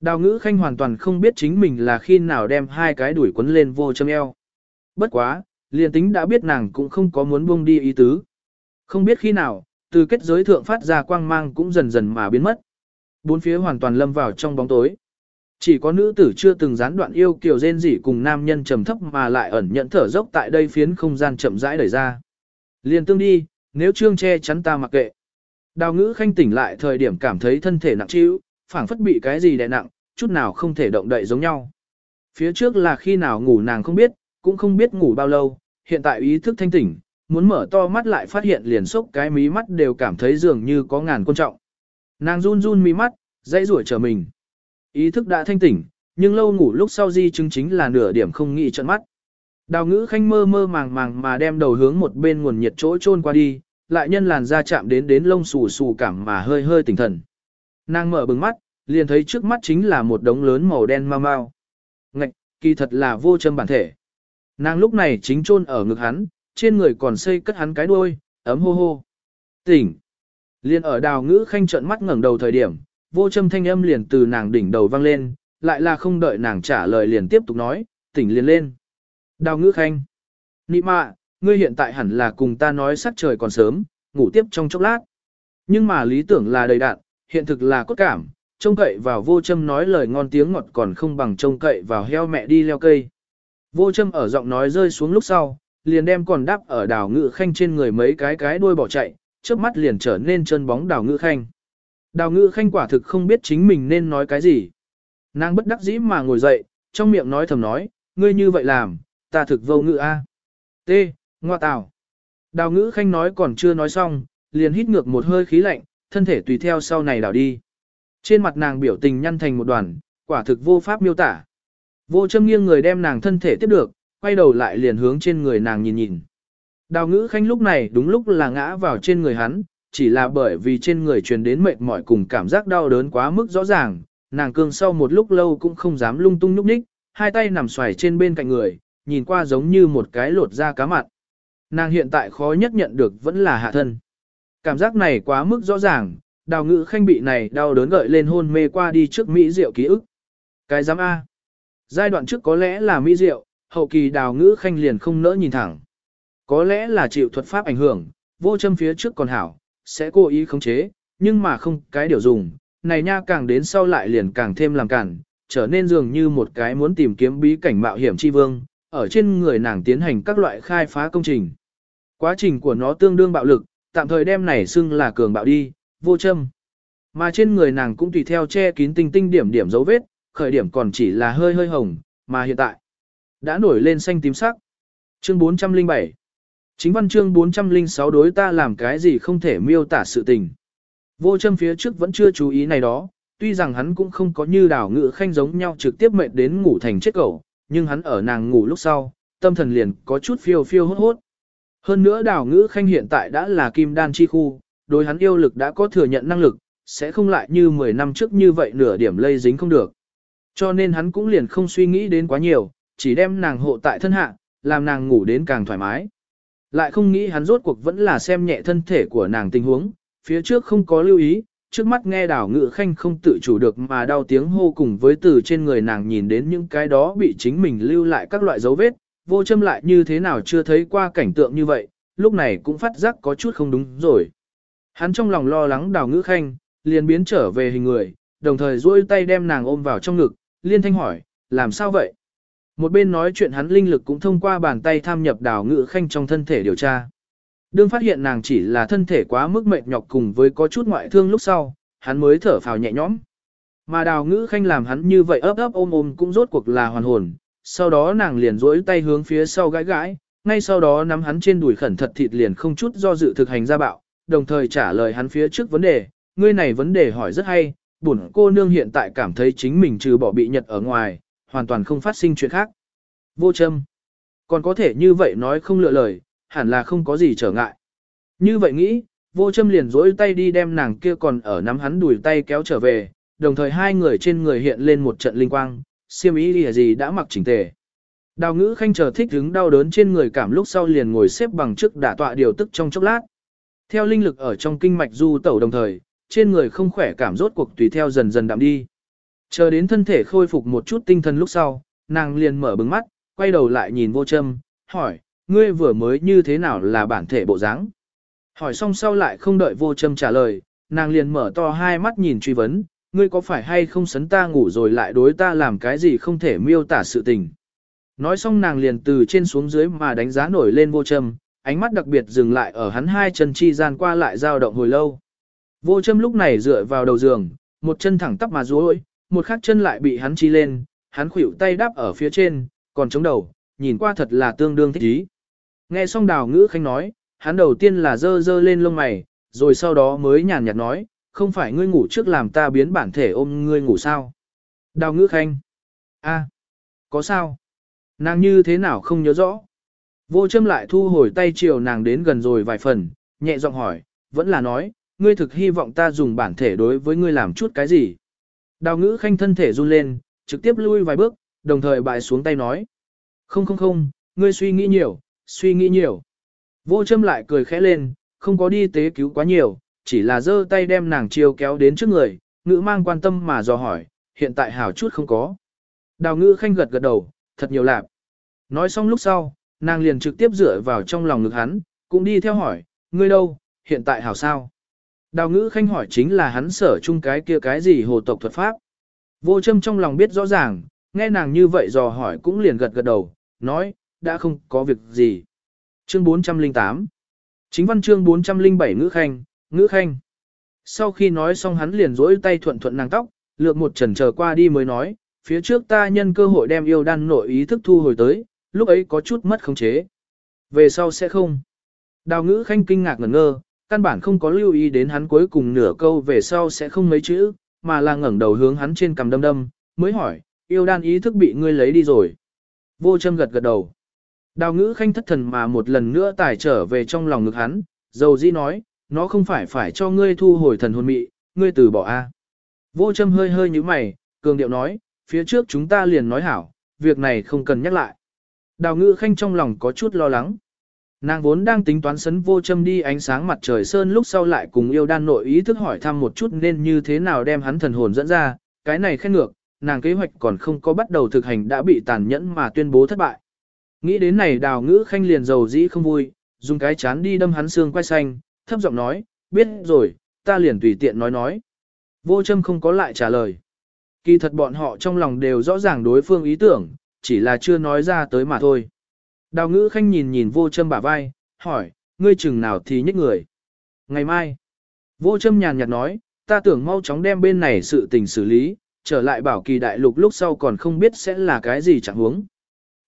Đào ngữ khanh hoàn toàn không biết chính mình là khi nào đem hai cái đuổi quấn lên vô châm eo. Bất quá, liền tính đã biết nàng cũng không có muốn buông đi ý tứ. Không biết khi nào, từ kết giới thượng phát ra quang mang cũng dần dần mà biến mất. Bốn phía hoàn toàn lâm vào trong bóng tối. Chỉ có nữ tử chưa từng gián đoạn yêu kiều rên rỉ cùng nam nhân trầm thấp mà lại ẩn nhận thở dốc tại đây phiến không gian chậm rãi đẩy ra. Liền tương đi, nếu trương che chắn ta mặc kệ. Đào ngữ khanh tỉnh lại thời điểm cảm thấy thân thể nặng trĩu, phảng phất bị cái gì đè nặng, chút nào không thể động đậy giống nhau. Phía trước là khi nào ngủ nàng không biết, cũng không biết ngủ bao lâu, hiện tại ý thức thanh tỉnh, muốn mở to mắt lại phát hiện liền sốc cái mí mắt đều cảm thấy dường như có ngàn quan trọng. Nàng run run mí mắt, dãy rủi trở mình. Ý thức đã thanh tỉnh, nhưng lâu ngủ lúc sau di chứng chính là nửa điểm không nghĩ trận mắt. Đào ngữ khanh mơ mơ màng màng mà đem đầu hướng một bên nguồn nhiệt chỗ trôn qua đi, lại nhân làn da chạm đến đến lông xù xù cảm mà hơi hơi tỉnh thần. Nàng mở bừng mắt, liền thấy trước mắt chính là một đống lớn màu đen mau mau. Ngạch, kỳ thật là vô châm bản thể. Nàng lúc này chính chôn ở ngực hắn, trên người còn xây cất hắn cái đuôi, ấm hô hô. Tỉnh. Liên ở đào ngữ khanh trợn mắt ngẩng đầu thời điểm, vô châm thanh âm liền từ nàng đỉnh đầu vang lên, lại là không đợi nàng trả lời liền tiếp tục nói, tỉnh liền lên. Đào ngữ khanh. Nị mạ, ngươi hiện tại hẳn là cùng ta nói sắc trời còn sớm, ngủ tiếp trong chốc lát. Nhưng mà lý tưởng là đầy đạn, hiện thực là cốt cảm, trông cậy vào vô châm nói lời ngon tiếng ngọt còn không bằng trông cậy vào heo mẹ đi leo cây. Vô châm ở giọng nói rơi xuống lúc sau, liền đem còn đáp ở đào ngự khanh trên người mấy cái cái đuôi bỏ chạy, trước mắt liền trở nên chân bóng đào ngự khanh. Đào ngự khanh quả thực không biết chính mình nên nói cái gì. Nàng bất đắc dĩ mà ngồi dậy, trong miệng nói thầm nói, ngươi như vậy làm, ta thực vô ngự a. T. Ngoa tào. Đào ngữ khanh nói còn chưa nói xong, liền hít ngược một hơi khí lạnh, thân thể tùy theo sau này đảo đi. Trên mặt nàng biểu tình nhăn thành một đoàn, quả thực vô pháp miêu tả. Vô châm nghiêng người đem nàng thân thể tiếp được, quay đầu lại liền hướng trên người nàng nhìn nhìn. Đào ngữ khanh lúc này đúng lúc là ngã vào trên người hắn, chỉ là bởi vì trên người truyền đến mệt mỏi cùng cảm giác đau đớn quá mức rõ ràng, nàng cương sau một lúc lâu cũng không dám lung tung nhúc nhích, hai tay nằm xoài trên bên cạnh người, nhìn qua giống như một cái lột da cá mặn. Nàng hiện tại khó nhất nhận được vẫn là hạ thân. Cảm giác này quá mức rõ ràng, đào ngữ khanh bị này đau đớn gợi lên hôn mê qua đi trước Mỹ Diệu ký ức. Cái giám A. Giai đoạn trước có lẽ là Mỹ Diệu, hậu kỳ đào ngữ khanh liền không nỡ nhìn thẳng. Có lẽ là chịu thuật pháp ảnh hưởng, vô châm phía trước còn hảo, sẽ cố ý khống chế, nhưng mà không cái điều dùng, này nha càng đến sau lại liền càng thêm làm cản, trở nên dường như một cái muốn tìm kiếm bí cảnh mạo hiểm chi vương, ở trên người nàng tiến hành các loại khai phá công trình. Quá trình của nó tương đương bạo lực, tạm thời đem này xưng là cường bạo đi, vô châm. Mà trên người nàng cũng tùy theo che kín tinh tinh điểm điểm dấu vết, khởi điểm còn chỉ là hơi hơi hồng, mà hiện tại đã nổi lên xanh tím sắc. Chương 407 Chính văn chương 406 đối ta làm cái gì không thể miêu tả sự tình. Vô châm phía trước vẫn chưa chú ý này đó, tuy rằng hắn cũng không có như đảo ngự khanh giống nhau trực tiếp mệt đến ngủ thành chết cẩu, nhưng hắn ở nàng ngủ lúc sau, tâm thần liền có chút phiêu phiêu hốt hốt. Hơn nữa đảo ngữ khanh hiện tại đã là kim đan chi khu, đối hắn yêu lực đã có thừa nhận năng lực, sẽ không lại như 10 năm trước như vậy nửa điểm lây dính không được. Cho nên hắn cũng liền không suy nghĩ đến quá nhiều, chỉ đem nàng hộ tại thân hạ, làm nàng ngủ đến càng thoải mái. Lại không nghĩ hắn rốt cuộc vẫn là xem nhẹ thân thể của nàng tình huống, phía trước không có lưu ý, trước mắt nghe đảo ngự khanh không tự chủ được mà đau tiếng hô cùng với từ trên người nàng nhìn đến những cái đó bị chính mình lưu lại các loại dấu vết, vô châm lại như thế nào chưa thấy qua cảnh tượng như vậy, lúc này cũng phát giác có chút không đúng rồi. Hắn trong lòng lo lắng đào ngữ khanh, liền biến trở về hình người, đồng thời duỗi tay đem nàng ôm vào trong ngực, liên thanh hỏi, làm sao vậy? Một bên nói chuyện hắn linh lực cũng thông qua bàn tay tham nhập đào ngự khanh trong thân thể điều tra. Đương phát hiện nàng chỉ là thân thể quá mức mệt nhọc cùng với có chút ngoại thương lúc sau, hắn mới thở phào nhẹ nhõm. Mà đào ngữ khanh làm hắn như vậy ấp ấp ôm ôm cũng rốt cuộc là hoàn hồn, sau đó nàng liền duỗi tay hướng phía sau gãi gãi, ngay sau đó nắm hắn trên đùi khẩn thật thịt liền không chút do dự thực hành ra bạo, đồng thời trả lời hắn phía trước vấn đề, ngươi này vấn đề hỏi rất hay, bổn cô nương hiện tại cảm thấy chính mình trừ bỏ bị nhật ở ngoài, hoàn toàn không phát sinh chuyện khác. Vô châm. Còn có thể như vậy nói không lựa lời, hẳn là không có gì trở ngại. Như vậy nghĩ, vô châm liền dỗi tay đi đem nàng kia còn ở nắm hắn đùi tay kéo trở về, đồng thời hai người trên người hiện lên một trận linh quang, siêm ý gì, gì đã mặc chỉnh tề. Đào ngữ khanh chờ thích hứng đau đớn trên người cảm lúc sau liền ngồi xếp bằng trước đả tọa điều tức trong chốc lát. Theo linh lực ở trong kinh mạch du tẩu đồng thời, trên người không khỏe cảm rốt cuộc tùy theo dần dần đạm đi. Chờ đến thân thể khôi phục một chút tinh thần lúc sau, nàng liền mở bừng mắt, quay đầu lại nhìn vô châm, hỏi, ngươi vừa mới như thế nào là bản thể bộ dáng? Hỏi xong sau lại không đợi vô châm trả lời, nàng liền mở to hai mắt nhìn truy vấn, ngươi có phải hay không sấn ta ngủ rồi lại đối ta làm cái gì không thể miêu tả sự tình. Nói xong nàng liền từ trên xuống dưới mà đánh giá nổi lên vô châm, ánh mắt đặc biệt dừng lại ở hắn hai chân chi gian qua lại dao động hồi lâu. Vô châm lúc này dựa vào đầu giường, một chân thẳng tắp mà duỗi, một khác chân lại bị hắn chi lên, hắn khuỷu tay đáp ở phía trên, còn chống đầu, nhìn qua thật là tương đương thích ý. Nghe xong đào ngữ khanh nói, hắn đầu tiên là dơ dơ lên lông mày, rồi sau đó mới nhàn nhạt nói, không phải ngươi ngủ trước làm ta biến bản thể ôm ngươi ngủ sao. Đào ngữ khanh. a, có sao? Nàng như thế nào không nhớ rõ. Vô châm lại thu hồi tay chiều nàng đến gần rồi vài phần, nhẹ giọng hỏi, vẫn là nói, ngươi thực hy vọng ta dùng bản thể đối với ngươi làm chút cái gì. Đào ngữ khanh thân thể run lên, trực tiếp lui vài bước, đồng thời bại xuống tay nói. Không không không, ngươi suy nghĩ nhiều, suy nghĩ nhiều. Vô châm lại cười khẽ lên, không có đi tế cứu quá nhiều, chỉ là giơ tay đem nàng chiêu kéo đến trước người, ngữ mang quan tâm mà dò hỏi, hiện tại hảo chút không có. Đào ngữ khanh gật gật đầu, thật nhiều lạp. Nói xong lúc sau, nàng liền trực tiếp dựa vào trong lòng ngực hắn, cũng đi theo hỏi, ngươi đâu, hiện tại hảo sao? Đào ngữ khanh hỏi chính là hắn sở chung cái kia cái gì hồ tộc thuật pháp. Vô châm trong lòng biết rõ ràng, nghe nàng như vậy dò hỏi cũng liền gật gật đầu, nói, đã không có việc gì. Chương 408 Chính văn chương 407 ngữ khanh, ngữ khanh. Sau khi nói xong hắn liền rỗi tay thuận thuận nàng tóc, lược một trần chờ qua đi mới nói, phía trước ta nhân cơ hội đem yêu đan nội ý thức thu hồi tới, lúc ấy có chút mất khống chế. Về sau sẽ không. Đào ngữ khanh kinh ngạc ngẩn ngơ, căn bản không có lưu ý đến hắn cuối cùng nửa câu về sau sẽ không mấy chữ, mà là ngẩng đầu hướng hắn trên cằm đâm đâm, mới hỏi, yêu đan ý thức bị ngươi lấy đi rồi. Vô châm gật gật đầu. Đào ngữ khanh thất thần mà một lần nữa tải trở về trong lòng ngực hắn, dầu dĩ nói, nó không phải phải cho ngươi thu hồi thần hồn mị, ngươi từ bỏ a. Vô châm hơi hơi như mày, cường điệu nói, phía trước chúng ta liền nói hảo, việc này không cần nhắc lại. Đào ngữ khanh trong lòng có chút lo lắng. Nàng vốn đang tính toán sấn vô châm đi ánh sáng mặt trời sơn lúc sau lại cùng yêu đan nội ý thức hỏi thăm một chút nên như thế nào đem hắn thần hồn dẫn ra, cái này khen ngược, nàng kế hoạch còn không có bắt đầu thực hành đã bị tàn nhẫn mà tuyên bố thất bại. Nghĩ đến này đào ngữ khanh liền dầu dĩ không vui, dùng cái chán đi đâm hắn xương quay xanh, thấp giọng nói, biết rồi, ta liền tùy tiện nói nói. Vô châm không có lại trả lời. Kỳ thật bọn họ trong lòng đều rõ ràng đối phương ý tưởng, chỉ là chưa nói ra tới mà thôi. Đào ngữ khanh nhìn nhìn vô châm bả vai, hỏi, ngươi chừng nào thì nhích người. Ngày mai, vô châm nhàn nhạt nói, ta tưởng mau chóng đem bên này sự tình xử lý, trở lại bảo kỳ đại lục lúc sau còn không biết sẽ là cái gì chẳng huống.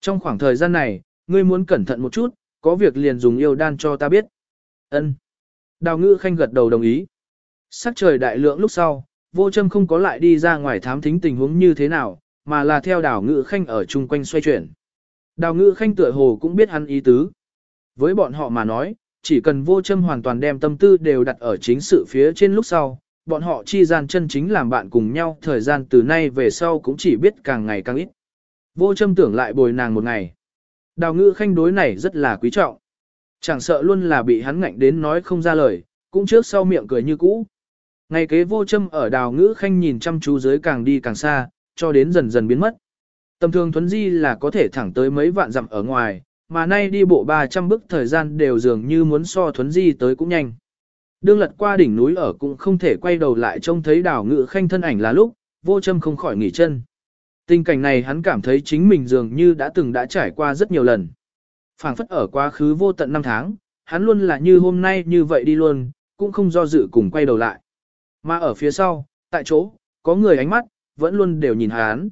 Trong khoảng thời gian này, ngươi muốn cẩn thận một chút, có việc liền dùng yêu đan cho ta biết. Ân. Đào ngữ khanh gật đầu đồng ý. Sắc trời đại lượng lúc sau, vô châm không có lại đi ra ngoài thám thính tình huống như thế nào, mà là theo đào ngữ khanh ở chung quanh xoay chuyển. Đào ngữ khanh tựa hồ cũng biết hắn ý tứ. Với bọn họ mà nói, chỉ cần vô châm hoàn toàn đem tâm tư đều đặt ở chính sự phía trên lúc sau, bọn họ chi gian chân chính làm bạn cùng nhau thời gian từ nay về sau cũng chỉ biết càng ngày càng ít. Vô châm tưởng lại bồi nàng một ngày. Đào ngữ khanh đối này rất là quý trọng. Chẳng sợ luôn là bị hắn ngạnh đến nói không ra lời, cũng trước sau miệng cười như cũ. Ngày kế vô châm ở đào ngữ khanh nhìn chăm chú dưới càng đi càng xa, cho đến dần dần biến mất. Tầm thường thuấn di là có thể thẳng tới mấy vạn dặm ở ngoài, mà nay đi bộ 300 bước thời gian đều dường như muốn so thuấn di tới cũng nhanh. Đương lật qua đỉnh núi ở cũng không thể quay đầu lại trông thấy đào ngự khanh thân ảnh là lúc, vô châm không khỏi nghỉ chân. Tình cảnh này hắn cảm thấy chính mình dường như đã từng đã trải qua rất nhiều lần. phảng phất ở quá khứ vô tận năm tháng, hắn luôn là như hôm nay như vậy đi luôn, cũng không do dự cùng quay đầu lại. Mà ở phía sau, tại chỗ, có người ánh mắt, vẫn luôn đều nhìn hắn.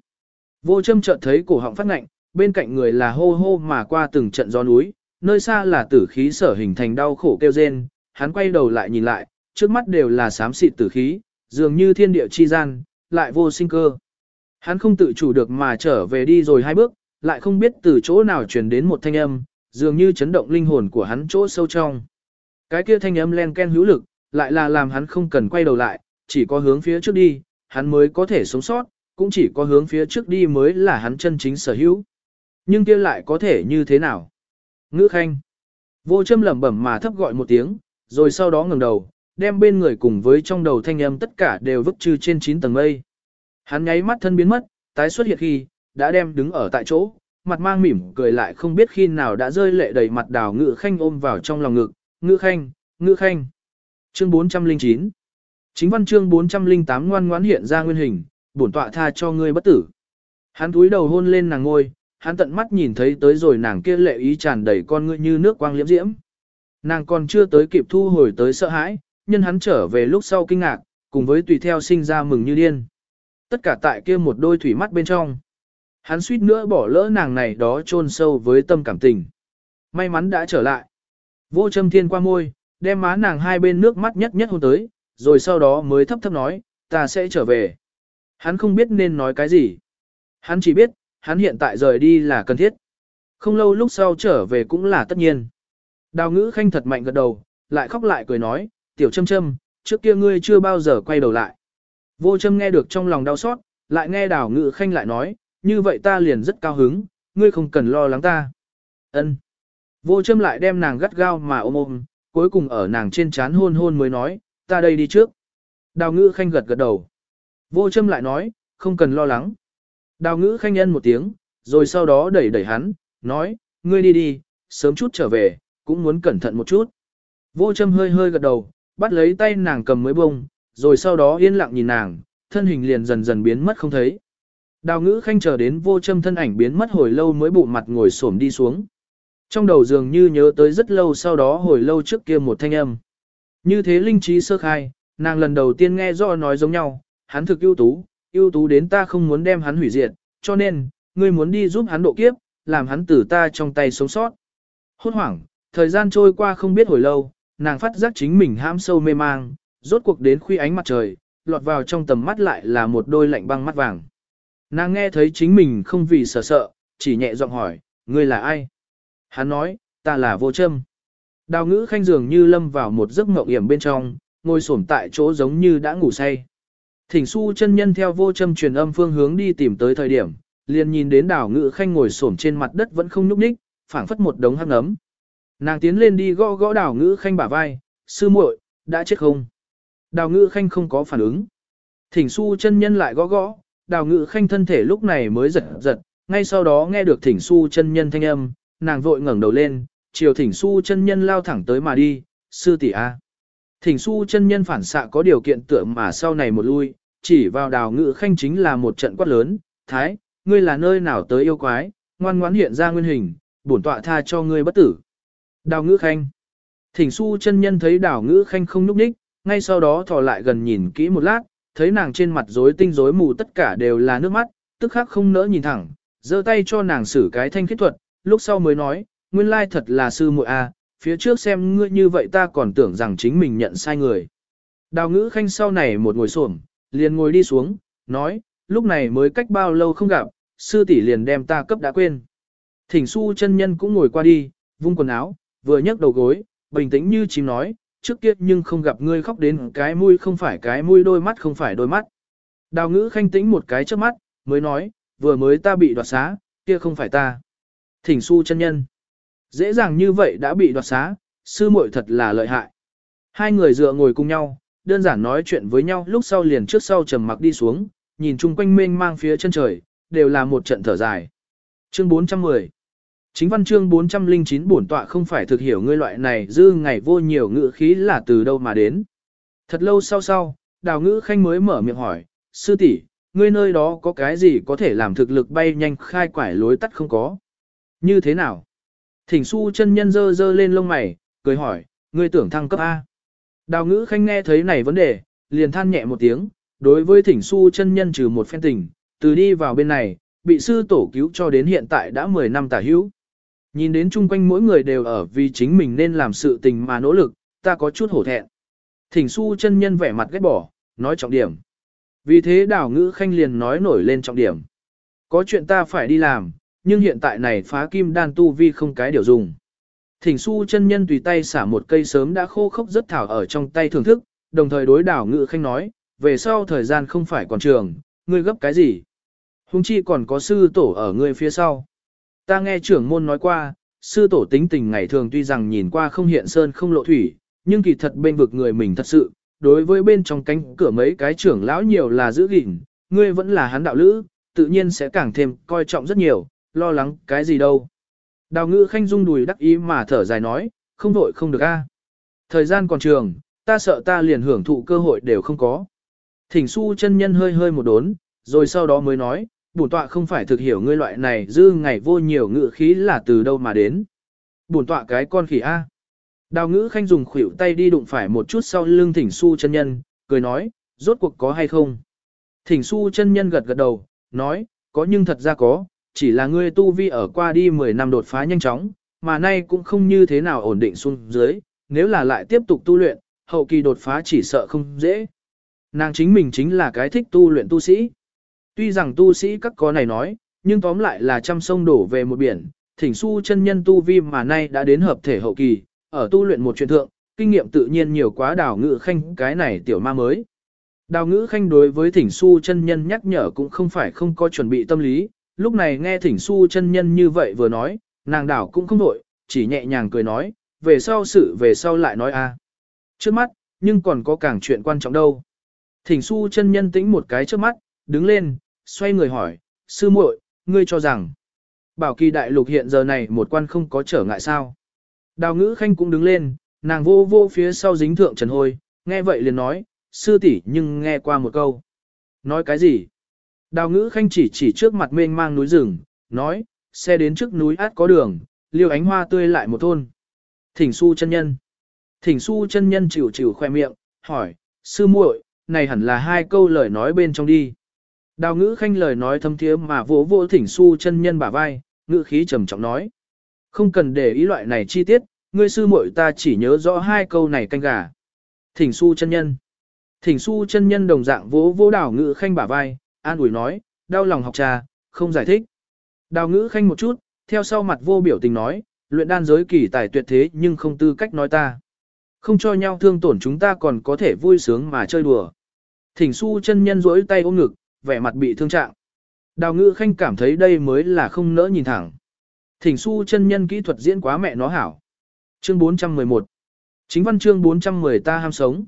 Vô châm chợt thấy cổ họng phát ngạnh, bên cạnh người là hô hô mà qua từng trận gió núi, nơi xa là tử khí sở hình thành đau khổ kêu rên, hắn quay đầu lại nhìn lại, trước mắt đều là xám xịt tử khí, dường như thiên địa chi gian, lại vô sinh cơ. Hắn không tự chủ được mà trở về đi rồi hai bước, lại không biết từ chỗ nào truyền đến một thanh âm, dường như chấn động linh hồn của hắn chỗ sâu trong. Cái kia thanh âm len ken hữu lực, lại là làm hắn không cần quay đầu lại, chỉ có hướng phía trước đi, hắn mới có thể sống sót, cũng chỉ có hướng phía trước đi mới là hắn chân chính sở hữu. Nhưng kia lại có thể như thế nào? Ngữ khanh. Vô châm lẩm bẩm mà thấp gọi một tiếng, rồi sau đó ngẩng đầu, đem bên người cùng với trong đầu thanh âm tất cả đều vứt trừ trên 9 tầng mây. Hắn nháy mắt thân biến mất, tái xuất hiện khi, đã đem đứng ở tại chỗ, mặt mang mỉm cười lại không biết khi nào đã rơi lệ đầy mặt đào ngự khanh ôm vào trong lòng ngực, ngự khanh, ngự khanh. Chương 409 Chính văn chương 408 ngoan ngoãn hiện ra nguyên hình, bổn tọa tha cho ngươi bất tử. Hắn túi đầu hôn lên nàng ngôi, hắn tận mắt nhìn thấy tới rồi nàng kia lệ ý tràn đầy con ngươi như nước quang liễm diễm. Nàng còn chưa tới kịp thu hồi tới sợ hãi, nhân hắn trở về lúc sau kinh ngạc, cùng với tùy theo sinh ra mừng như điên. Tất cả tại kia một đôi thủy mắt bên trong. Hắn suýt nữa bỏ lỡ nàng này đó chôn sâu với tâm cảm tình. May mắn đã trở lại. Vô châm thiên qua môi, đem má nàng hai bên nước mắt nhất nhất hôn tới, rồi sau đó mới thấp thấp nói, ta sẽ trở về. Hắn không biết nên nói cái gì. Hắn chỉ biết, hắn hiện tại rời đi là cần thiết. Không lâu lúc sau trở về cũng là tất nhiên. Đào ngữ khanh thật mạnh gật đầu, lại khóc lại cười nói, tiểu châm châm, trước kia ngươi chưa bao giờ quay đầu lại. Vô châm nghe được trong lòng đau xót, lại nghe đào ngữ khanh lại nói, như vậy ta liền rất cao hứng, ngươi không cần lo lắng ta. Ân. Vô châm lại đem nàng gắt gao mà ôm ôm, cuối cùng ở nàng trên chán hôn hôn mới nói, ta đây đi trước. Đào ngữ khanh gật gật đầu. Vô châm lại nói, không cần lo lắng. Đào ngữ khanh nhân một tiếng, rồi sau đó đẩy đẩy hắn, nói, ngươi đi đi, sớm chút trở về, cũng muốn cẩn thận một chút. Vô châm hơi hơi gật đầu, bắt lấy tay nàng cầm mới bông, rồi sau đó yên lặng nhìn nàng, thân hình liền dần dần biến mất không thấy. Đào ngữ khanh chờ đến vô châm thân ảnh biến mất hồi lâu mới bụ mặt ngồi xổm đi xuống. Trong đầu dường như nhớ tới rất lâu sau đó hồi lâu trước kia một thanh âm. Như thế linh trí sơ khai, nàng lần đầu tiên nghe rõ nói giống nhau, hắn thực ưu tú, ưu tú đến ta không muốn đem hắn hủy diệt, cho nên, ngươi muốn đi giúp hắn độ kiếp, làm hắn tử ta trong tay sống sót. Hốt hoảng, thời gian trôi qua không biết hồi lâu, nàng phát giác chính mình ham sâu mê mang, rốt cuộc đến khuy ánh mặt trời, lọt vào trong tầm mắt lại là một đôi lạnh băng mắt vàng. Nàng nghe thấy chính mình không vì sợ sợ, chỉ nhẹ giọng hỏi, ngươi là ai? hắn nói, ta là vô châm. Đào ngữ khanh dường như lâm vào một giấc mộng hiểm bên trong, ngồi xổm tại chỗ giống như đã ngủ say. Thỉnh su chân nhân theo vô châm truyền âm phương hướng đi tìm tới thời điểm, liền nhìn đến đào ngự khanh ngồi xổm trên mặt đất vẫn không nhúc nhích, phảng phất một đống hắc nấm. Nàng tiến lên đi gõ gõ đào ngữ khanh bả vai, sư muội, đã chết không? Đào ngữ khanh không có phản ứng. Thỉnh su chân nhân lại gõ gõ, đào ngữ khanh thân thể lúc này mới giật giật, ngay sau đó nghe được thỉnh su chân nhân thanh âm, nàng vội ngẩng đầu lên, chiều thỉnh su chân nhân lao thẳng tới mà đi, sư tỷ A. Thỉnh su chân nhân phản xạ có điều kiện tựa mà sau này một lui, chỉ vào đào ngữ khanh chính là một trận quát lớn, thái, ngươi là nơi nào tới yêu quái, ngoan ngoãn hiện ra nguyên hình, bổn tọa tha cho ngươi bất tử. Đào ngữ khanh. Thỉnh su chân nhân thấy đào ngữ khanh không núp đích, ngay sau đó thò lại gần nhìn kỹ một lát, thấy nàng trên mặt rối tinh rối mù tất cả đều là nước mắt, tức khắc không nỡ nhìn thẳng, giơ tay cho nàng xử cái thanh khiết thuật, lúc sau mới nói, nguyên lai thật là sư muội a, phía trước xem ngươi như vậy ta còn tưởng rằng chính mình nhận sai người. Đào ngữ khanh sau này một ngồi xổm, liền ngồi đi xuống, nói, lúc này mới cách bao lâu không gặp, sư tỷ liền đem ta cấp đã quên. Thỉnh su chân nhân cũng ngồi qua đi, vung quần áo, vừa nhấc đầu gối, bình tĩnh như chim nói, trước kia nhưng không gặp ngươi khóc đến cái mũi không phải cái mũi đôi mắt không phải đôi mắt. Đào ngữ khanh tĩnh một cái trước mắt, mới nói, vừa mới ta bị đoạt xá, kia không phải ta. Thỉnh su chân nhân. Dễ dàng như vậy đã bị đoạt xá, sư muội thật là lợi hại. Hai người dựa ngồi cùng nhau, đơn giản nói chuyện với nhau lúc sau liền trước sau trầm mặc đi xuống, nhìn chung quanh mênh mang phía chân trời, đều là một trận thở dài. Chương 410 Chính văn chương 409 bổn tọa không phải thực hiểu ngươi loại này dư ngày vô nhiều ngữ khí là từ đâu mà đến. Thật lâu sau sau, đào ngữ khanh mới mở miệng hỏi, sư tỷ, ngươi nơi đó có cái gì có thể làm thực lực bay nhanh khai quải lối tắt không có? Như thế nào? Thỉnh su chân nhân dơ dơ lên lông mày, cười hỏi, ngươi tưởng thăng cấp A. Đào ngữ khanh nghe thấy này vấn đề, liền than nhẹ một tiếng, đối với thỉnh su chân nhân trừ một phen tình, từ đi vào bên này, bị sư tổ cứu cho đến hiện tại đã 10 năm tả hữu. Nhìn đến chung quanh mỗi người đều ở vì chính mình nên làm sự tình mà nỗ lực, ta có chút hổ thẹn. Thỉnh su chân nhân vẻ mặt ghét bỏ, nói trọng điểm. Vì thế Đào ngữ khanh liền nói nổi lên trọng điểm. Có chuyện ta phải đi làm, nhưng hiện tại này phá kim đan tu vi không cái điều dùng. Thỉnh su chân nhân tùy tay xả một cây sớm đã khô khốc rất thảo ở trong tay thưởng thức, đồng thời đối đảo ngự khanh nói, về sau thời gian không phải còn trường, ngươi gấp cái gì. Hùng chi còn có sư tổ ở ngươi phía sau. Ta nghe trưởng môn nói qua, sư tổ tính tình ngày thường tuy rằng nhìn qua không hiện sơn không lộ thủy, nhưng kỳ thật bên vực người mình thật sự, đối với bên trong cánh cửa mấy cái trưởng lão nhiều là giữ gìn, ngươi vẫn là hắn đạo lữ, tự nhiên sẽ càng thêm coi trọng rất nhiều, lo lắng cái gì đâu. Đào ngữ khanh dung đùi đắc ý mà thở dài nói, không vội không được a. Thời gian còn trường, ta sợ ta liền hưởng thụ cơ hội đều không có. Thỉnh su chân nhân hơi hơi một đốn, rồi sau đó mới nói, bổn tọa không phải thực hiểu ngươi loại này dư ngày vô nhiều ngữ khí là từ đâu mà đến. Bổn tọa cái con khỉ A. Đào ngữ khanh dùng khuỷu tay đi đụng phải một chút sau lưng thỉnh su chân nhân, cười nói, rốt cuộc có hay không. Thỉnh su chân nhân gật gật đầu, nói, có nhưng thật ra có, chỉ là ngươi tu vi ở qua đi 10 năm đột phá nhanh chóng, mà nay cũng không như thế nào ổn định xuống dưới, nếu là lại tiếp tục tu luyện, hậu kỳ đột phá chỉ sợ không dễ. Nàng chính mình chính là cái thích tu luyện tu sĩ. Tuy rằng tu sĩ các có này nói, nhưng tóm lại là trăm sông đổ về một biển, thỉnh su chân nhân tu vi mà nay đã đến hợp thể hậu kỳ, ở tu luyện một chuyện thượng, kinh nghiệm tự nhiên nhiều quá đào ngữ khanh cái này tiểu ma mới. Đào ngữ khanh đối với thỉnh su chân nhân nhắc nhở cũng không phải không có chuẩn bị tâm lý, lúc này nghe thỉnh su chân nhân như vậy vừa nói, nàng đảo cũng không đổi, chỉ nhẹ nhàng cười nói, về sau sự về sau lại nói a. Trước mắt, nhưng còn có càng chuyện quan trọng đâu. Thỉnh su chân nhân tĩnh một cái trước mắt, đứng lên, xoay người hỏi, sư muội, ngươi cho rằng, bảo kỳ đại lục hiện giờ này một quan không có trở ngại sao. Đào ngữ khanh cũng đứng lên, nàng vô vô phía sau dính thượng trần hôi, nghe vậy liền nói, sư tỷ nhưng nghe qua một câu. Nói cái gì? Đào ngữ khanh chỉ chỉ trước mặt mênh mang núi rừng, nói, xe đến trước núi át có đường, liêu ánh hoa tươi lại một thôn. Thỉnh su chân nhân. Thỉnh su chân nhân chịu chịu khoe miệng, hỏi, sư muội, này hẳn là hai câu lời nói bên trong đi. Đào ngữ khanh lời nói thâm thiế mà vỗ vỗ thỉnh su chân nhân bả vai, ngữ khí trầm trọng nói. Không cần để ý loại này chi tiết, ngươi sư muội ta chỉ nhớ rõ hai câu này canh gà. Thỉnh su chân nhân. Thỉnh su chân nhân đồng dạng vỗ vỗ đào ngữ khanh bả vai, an ủi nói, đau lòng học trà, không giải thích. Đào ngữ khanh một chút, theo sau mặt vô biểu tình nói, luyện đan giới kỳ tài tuyệt thế nhưng không tư cách nói ta. Không cho nhau thương tổn chúng ta còn có thể vui sướng mà chơi đùa. Thỉnh su chân nhân rỗi tay ôm ngực, vẻ mặt bị thương trạng. Đào ngữ khanh cảm thấy đây mới là không nỡ nhìn thẳng. Thỉnh su chân nhân kỹ thuật diễn quá mẹ nó hảo. Chương 411 Chính văn chương 410 ta ham sống.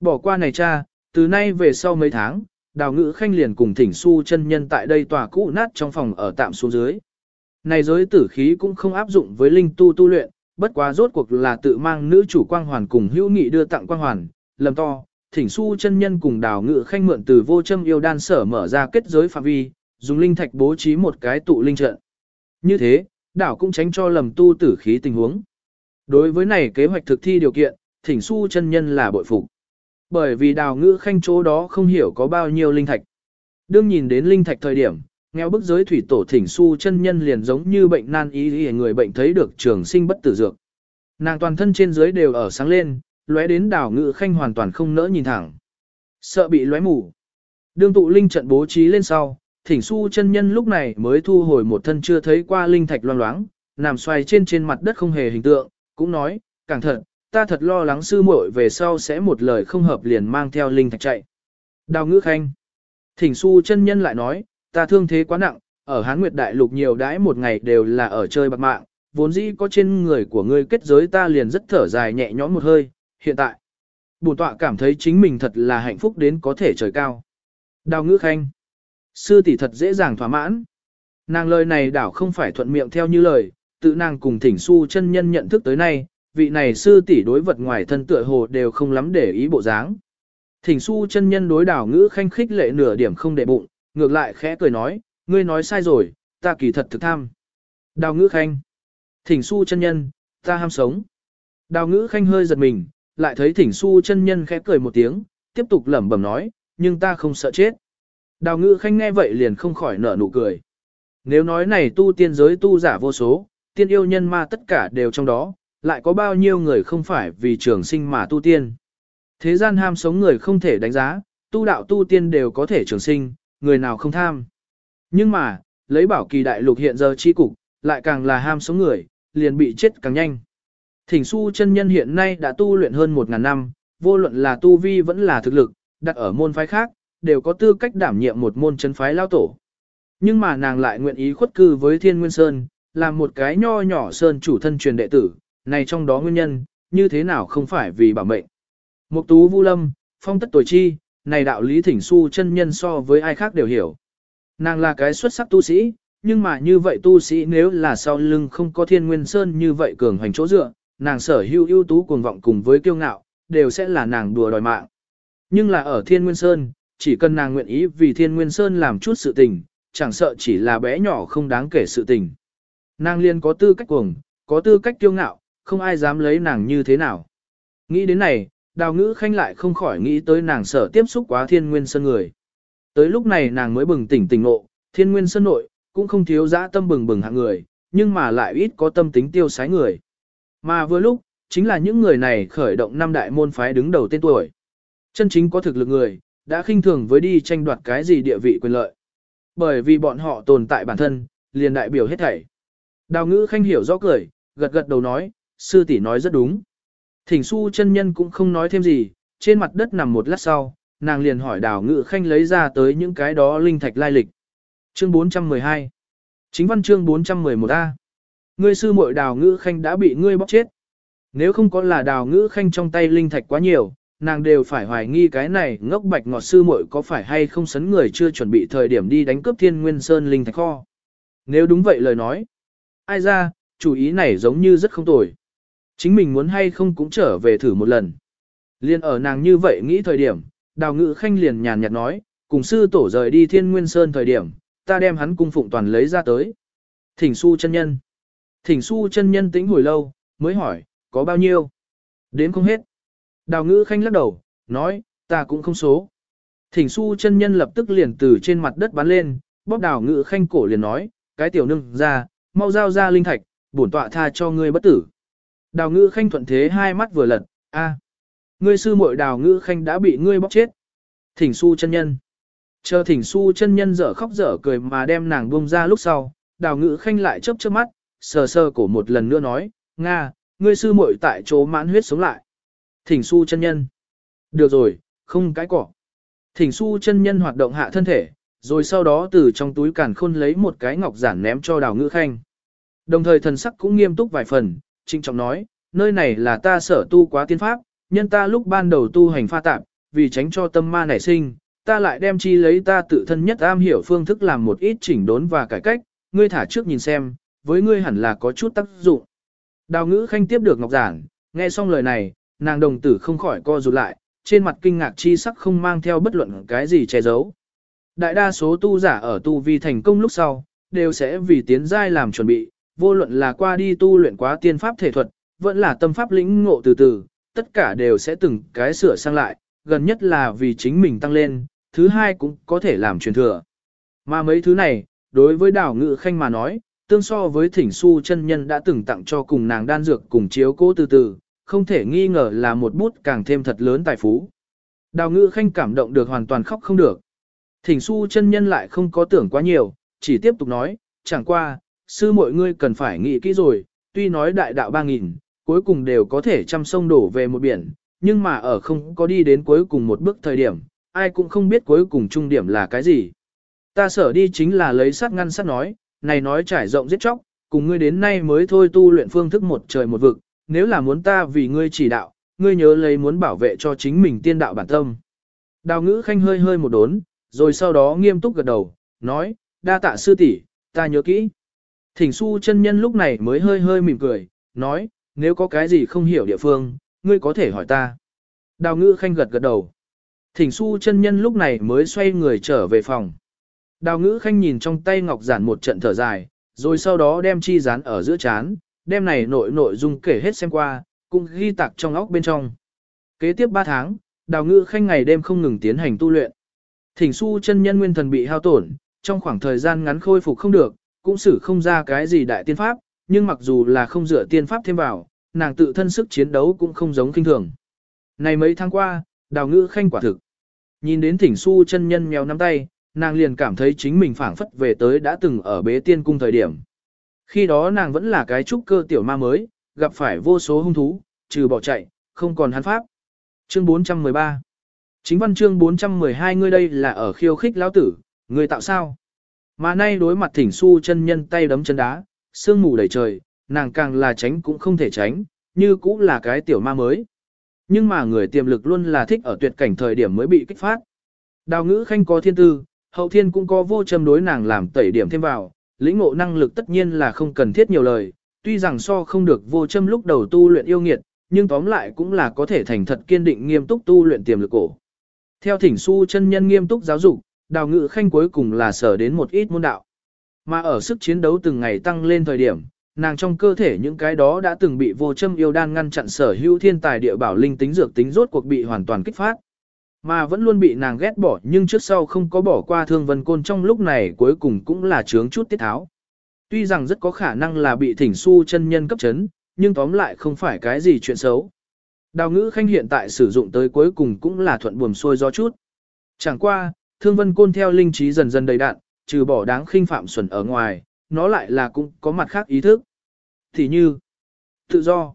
Bỏ qua này cha, từ nay về sau mấy tháng, đào ngữ khanh liền cùng thỉnh su chân nhân tại đây tòa cũ nát trong phòng ở tạm xuống dưới. Này giới tử khí cũng không áp dụng với linh tu tu luyện, bất quá rốt cuộc là tự mang nữ chủ quang hoàn cùng hữu nghị đưa tặng quang hoàn, lầm to, thỉnh su chân nhân cùng đào ngữ khanh mượn từ vô châm yêu đan sở mở ra kết giới phạm vi, dùng linh thạch bố trí một cái tụ linh trận. Như thế, đảo cũng tránh cho lầm tu tử khí tình huống. Đối với này kế hoạch thực thi điều kiện, thỉnh su chân nhân là bội phục. Bởi vì đào ngữ khanh chỗ đó không hiểu có bao nhiêu linh thạch. Đương nhìn đến linh thạch thời điểm, nghèo bức giới thủy tổ thỉnh su chân nhân liền giống như bệnh nan y y người bệnh thấy được trường sinh bất tử dược. Nàng toàn thân trên dưới đều ở sáng lên, lóe đến đào ngữ khanh hoàn toàn không nỡ nhìn thẳng. Sợ bị lóe mù. Đương tụ linh trận bố trí lên sau, thỉnh su chân nhân lúc này mới thu hồi một thân chưa thấy qua linh thạch loang loáng, nằm xoay trên trên mặt đất không hề hình tượng, cũng nói, cẩn thận, ta thật lo lắng sư muội về sau sẽ một lời không hợp liền mang theo linh thạch chạy. Đào ngữ khanh. Thỉnh su chân nhân lại nói, ta thương thế quá nặng, ở Hán Nguyệt Đại Lục nhiều đãi một ngày đều là ở chơi bạc mạng, vốn dĩ có trên người của ngươi kết giới ta liền rất thở dài nhẹ nhõm một hơi, hiện tại. Bùn tọa cảm thấy chính mình thật là hạnh phúc đến có thể trời cao. Đào ngữ khanh. Sư tỷ thật dễ dàng thỏa mãn. Nàng lời này đảo không phải thuận miệng theo như lời, tự nàng cùng thỉnh su chân nhân nhận thức tới nay, vị này sư tỷ đối vật ngoài thân tựa hồ đều không lắm để ý bộ dáng. Thỉnh su chân nhân đối đảo ngữ khanh khích lệ nửa điểm không để bụng, ngược lại khẽ cười nói, ngươi nói sai rồi, ta kỳ thật thực tham. Đào ngữ khanh. Thỉnh su chân nhân, ta ham sống. Đào ngữ khanh hơi giật mình, lại thấy thỉnh su chân nhân khẽ cười một tiếng, tiếp tục lẩm bẩm nói, nhưng ta không sợ chết. Đào ngữ khanh nghe vậy liền không khỏi nở nụ cười. Nếu nói này tu tiên giới tu giả vô số, tiên yêu nhân ma tất cả đều trong đó, lại có bao nhiêu người không phải vì trường sinh mà tu tiên. Thế gian ham sống người không thể đánh giá, tu đạo tu tiên đều có thể trường sinh, người nào không tham. Nhưng mà, lấy bảo kỳ đại lục hiện giờ chi cục, lại càng là ham sống người, liền bị chết càng nhanh. Thỉnh su chân nhân hiện nay đã tu luyện hơn 1.000 năm, vô luận là tu vi vẫn là thực lực, đặt ở môn phái khác, đều có tư cách đảm nhiệm một môn chân phái lao tổ. Nhưng mà nàng lại nguyện ý khuất cư với Thiên Nguyên Sơn, làm một cái nho nhỏ Sơn chủ thân truyền đệ tử, này trong đó nguyên nhân, như thế nào không phải vì bảo mệnh. Mục tú vu lâm, phong tất tuổi chi, này đạo lý thỉnh su chân nhân so với ai khác đều hiểu. Nàng là cái xuất sắc tu sĩ, nhưng mà như vậy tu sĩ nếu là sau lưng không có thiên nguyên sơn như vậy cường hoành chỗ dựa, nàng sở hữu ưu tú cuồng vọng cùng với kiêu ngạo, đều sẽ là nàng đùa đòi mạng. Nhưng là ở thiên nguyên sơn, chỉ cần nàng nguyện ý vì thiên nguyên sơn làm chút sự tình, chẳng sợ chỉ là bé nhỏ không đáng kể sự tình. Nàng liền có tư cách cuồng, có tư cách kiêu ngạo, không ai dám lấy nàng như thế nào. Nghĩ đến này, đào ngữ khanh lại không khỏi nghĩ tới nàng sở tiếp xúc quá thiên nguyên sơn người. Tới lúc này nàng mới bừng tỉnh tỉnh ngộ, thiên nguyên sơn nội, cũng không thiếu dã tâm bừng bừng hạng người, nhưng mà lại ít có tâm tính tiêu sái người. Mà vừa lúc, chính là những người này khởi động năm đại môn phái đứng đầu tên tuổi. Chân chính có thực lực người, đã khinh thường với đi tranh đoạt cái gì địa vị quyền lợi. Bởi vì bọn họ tồn tại bản thân, liền đại biểu hết thảy. Đào ngữ khanh hiểu rõ cười, gật gật đầu nói, sư tỷ nói rất đúng. Thỉnh su chân nhân cũng không nói thêm gì, trên mặt đất nằm một lát sau, nàng liền hỏi đào ngự khanh lấy ra tới những cái đó linh thạch lai lịch. Chương 412 Chính văn chương 411A Ngươi sư muội đào ngữ khanh đã bị ngươi bóc chết. Nếu không có là đào ngữ khanh trong tay linh thạch quá nhiều, nàng đều phải hoài nghi cái này ngốc bạch ngọt sư muội có phải hay không sấn người chưa chuẩn bị thời điểm đi đánh cướp thiên nguyên sơn linh thạch kho. Nếu đúng vậy lời nói, ai ra, chủ ý này giống như rất không tồi. Chính mình muốn hay không cũng trở về thử một lần. Liên ở nàng như vậy nghĩ thời điểm, đào ngự khanh liền nhàn nhạt nói, cùng sư tổ rời đi thiên nguyên sơn thời điểm, ta đem hắn cung phụng toàn lấy ra tới. Thỉnh su chân nhân. Thỉnh su chân nhân tĩnh hồi lâu, mới hỏi, có bao nhiêu? Đến không hết. Đào ngữ khanh lắc đầu, nói, ta cũng không số. Thỉnh su chân nhân lập tức liền từ trên mặt đất bắn lên, bóp đào ngữ khanh cổ liền nói, cái tiểu nương ra, mau giao ra linh thạch, bổn tọa tha cho ngươi bất tử. Đào ngữ khanh thuận thế hai mắt vừa lật, a, ngươi sư muội đào ngữ khanh đã bị ngươi bóc chết. Thỉnh su chân nhân. Chờ thỉnh su chân nhân dở khóc dở cười mà đem nàng buông ra lúc sau, đào ngữ khanh lại chớp chớp mắt, sờ sờ cổ một lần nữa nói, Nga, ngươi sư muội tại chỗ mãn huyết sống lại. Thỉnh su chân nhân. Được rồi, không cái cỏ. Thỉnh su chân nhân hoạt động hạ thân thể, rồi sau đó từ trong túi càn khôn lấy một cái ngọc giản ném cho đào ngữ khanh. Đồng thời thần sắc cũng nghiêm túc vài phần, trinh trọng nói, nơi này là ta sở tu quá tiên pháp, nhân ta lúc ban đầu tu hành pha tạp, vì tránh cho tâm ma nảy sinh, ta lại đem chi lấy ta tự thân nhất am hiểu phương thức làm một ít chỉnh đốn và cải cách, ngươi thả trước nhìn xem, với ngươi hẳn là có chút tác dụng. Đào ngữ khanh tiếp được ngọc giản, nghe xong lời này, nàng đồng tử không khỏi co rụt lại, trên mặt kinh ngạc chi sắc không mang theo bất luận cái gì che giấu. Đại đa số tu giả ở tu vi thành công lúc sau, đều sẽ vì tiến giai làm chuẩn bị, vô luận là qua đi tu luyện quá tiên pháp thể thuật, vẫn là tâm pháp lĩnh ngộ từ từ, tất cả đều sẽ từng cái sửa sang lại, gần nhất là vì chính mình tăng lên, thứ hai cũng có thể làm truyền thừa. Mà mấy thứ này, đối với đảo ngự khanh mà nói, tương so với thỉnh su chân nhân đã từng tặng cho cùng nàng đan dược cùng chiếu cố từ từ, không thể nghi ngờ là một bút càng thêm thật lớn tài phú. Đào ngự khanh cảm động được hoàn toàn khóc không được. Thỉnh su chân nhân lại không có tưởng quá nhiều, chỉ tiếp tục nói, chẳng qua, sư mọi ngươi cần phải nghĩ kỹ rồi, tuy nói đại đạo ba nghìn, cuối cùng đều có thể chăm sông đổ về một biển, nhưng mà ở không có đi đến cuối cùng một bước thời điểm, ai cũng không biết cuối cùng trung điểm là cái gì. Ta sở đi chính là lấy sát ngăn sát nói, này nói trải rộng giết chóc, cùng ngươi đến nay mới thôi tu luyện phương thức một trời một vực, nếu là muốn ta vì ngươi chỉ đạo, ngươi nhớ lấy muốn bảo vệ cho chính mình tiên đạo bản tâm. Đào ngữ khanh hơi hơi một đốn, rồi sau đó nghiêm túc gật đầu, nói, đa tạ sư tỷ, ta nhớ kỹ. Thỉnh su chân nhân lúc này mới hơi hơi mỉm cười, nói, nếu có cái gì không hiểu địa phương, ngươi có thể hỏi ta. Đào ngữ khanh gật gật đầu. Thỉnh su chân nhân lúc này mới xoay người trở về phòng. Đào ngữ khanh nhìn trong tay ngọc giản một trận thở dài, rồi sau đó đem chi dán ở giữa chán, đem này nội nội dung kể hết xem qua, cũng ghi tạc trong óc bên trong. Kế tiếp 3 tháng, đào ngữ khanh ngày đêm không ngừng tiến hành tu luyện. Thỉnh su chân nhân nguyên thần bị hao tổn, trong khoảng thời gian ngắn khôi phục không được, cũng xử không ra cái gì đại tiên pháp, nhưng mặc dù là không dựa tiên pháp thêm vào, nàng tự thân sức chiến đấu cũng không giống kinh thường. Này mấy tháng qua, đào ngữ khanh quả thực. Nhìn đến thỉnh su chân nhân mèo nắm tay, nàng liền cảm thấy chính mình phảng phất về tới đã từng ở bế tiên cung thời điểm. Khi đó nàng vẫn là cái trúc cơ tiểu ma mới, gặp phải vô số hung thú, trừ bỏ chạy, không còn hắn pháp. Chương 413 Chính văn chương 412 ngươi đây là ở khiêu khích lão tử, ngươi tạo sao? Mà nay đối mặt thỉnh su chân nhân tay đấm chân đá, sương mù đầy trời, nàng càng là tránh cũng không thể tránh, như cũng là cái tiểu ma mới. Nhưng mà người tiềm lực luôn là thích ở tuyệt cảnh thời điểm mới bị kích phát. Đào ngữ khanh có thiên tư, hậu thiên cũng có vô châm đối nàng làm tẩy điểm thêm vào, lĩnh ngộ năng lực tất nhiên là không cần thiết nhiều lời, tuy rằng so không được vô châm lúc đầu tu luyện yêu nghiệt, nhưng tóm lại cũng là có thể thành thật kiên định nghiêm túc tu luyện tiềm lực cổ. Theo thỉnh su chân nhân nghiêm túc giáo dục, đào ngự khanh cuối cùng là sở đến một ít môn đạo. Mà ở sức chiến đấu từng ngày tăng lên thời điểm, nàng trong cơ thể những cái đó đã từng bị vô châm yêu đan ngăn chặn sở hữu thiên tài địa bảo linh tính dược tính rốt cuộc bị hoàn toàn kích phát. Mà vẫn luôn bị nàng ghét bỏ nhưng trước sau không có bỏ qua thương vân côn trong lúc này cuối cùng cũng là chướng chút tiết tháo. Tuy rằng rất có khả năng là bị thỉnh su chân nhân cấp chấn, nhưng tóm lại không phải cái gì chuyện xấu. Đào ngữ khanh hiện tại sử dụng tới cuối cùng cũng là thuận buồm xuôi do chút. Chẳng qua, thương vân côn theo linh trí dần dần đầy đạn, trừ bỏ đáng khinh phạm xuẩn ở ngoài, nó lại là cũng có mặt khác ý thức. Thì như, tự do.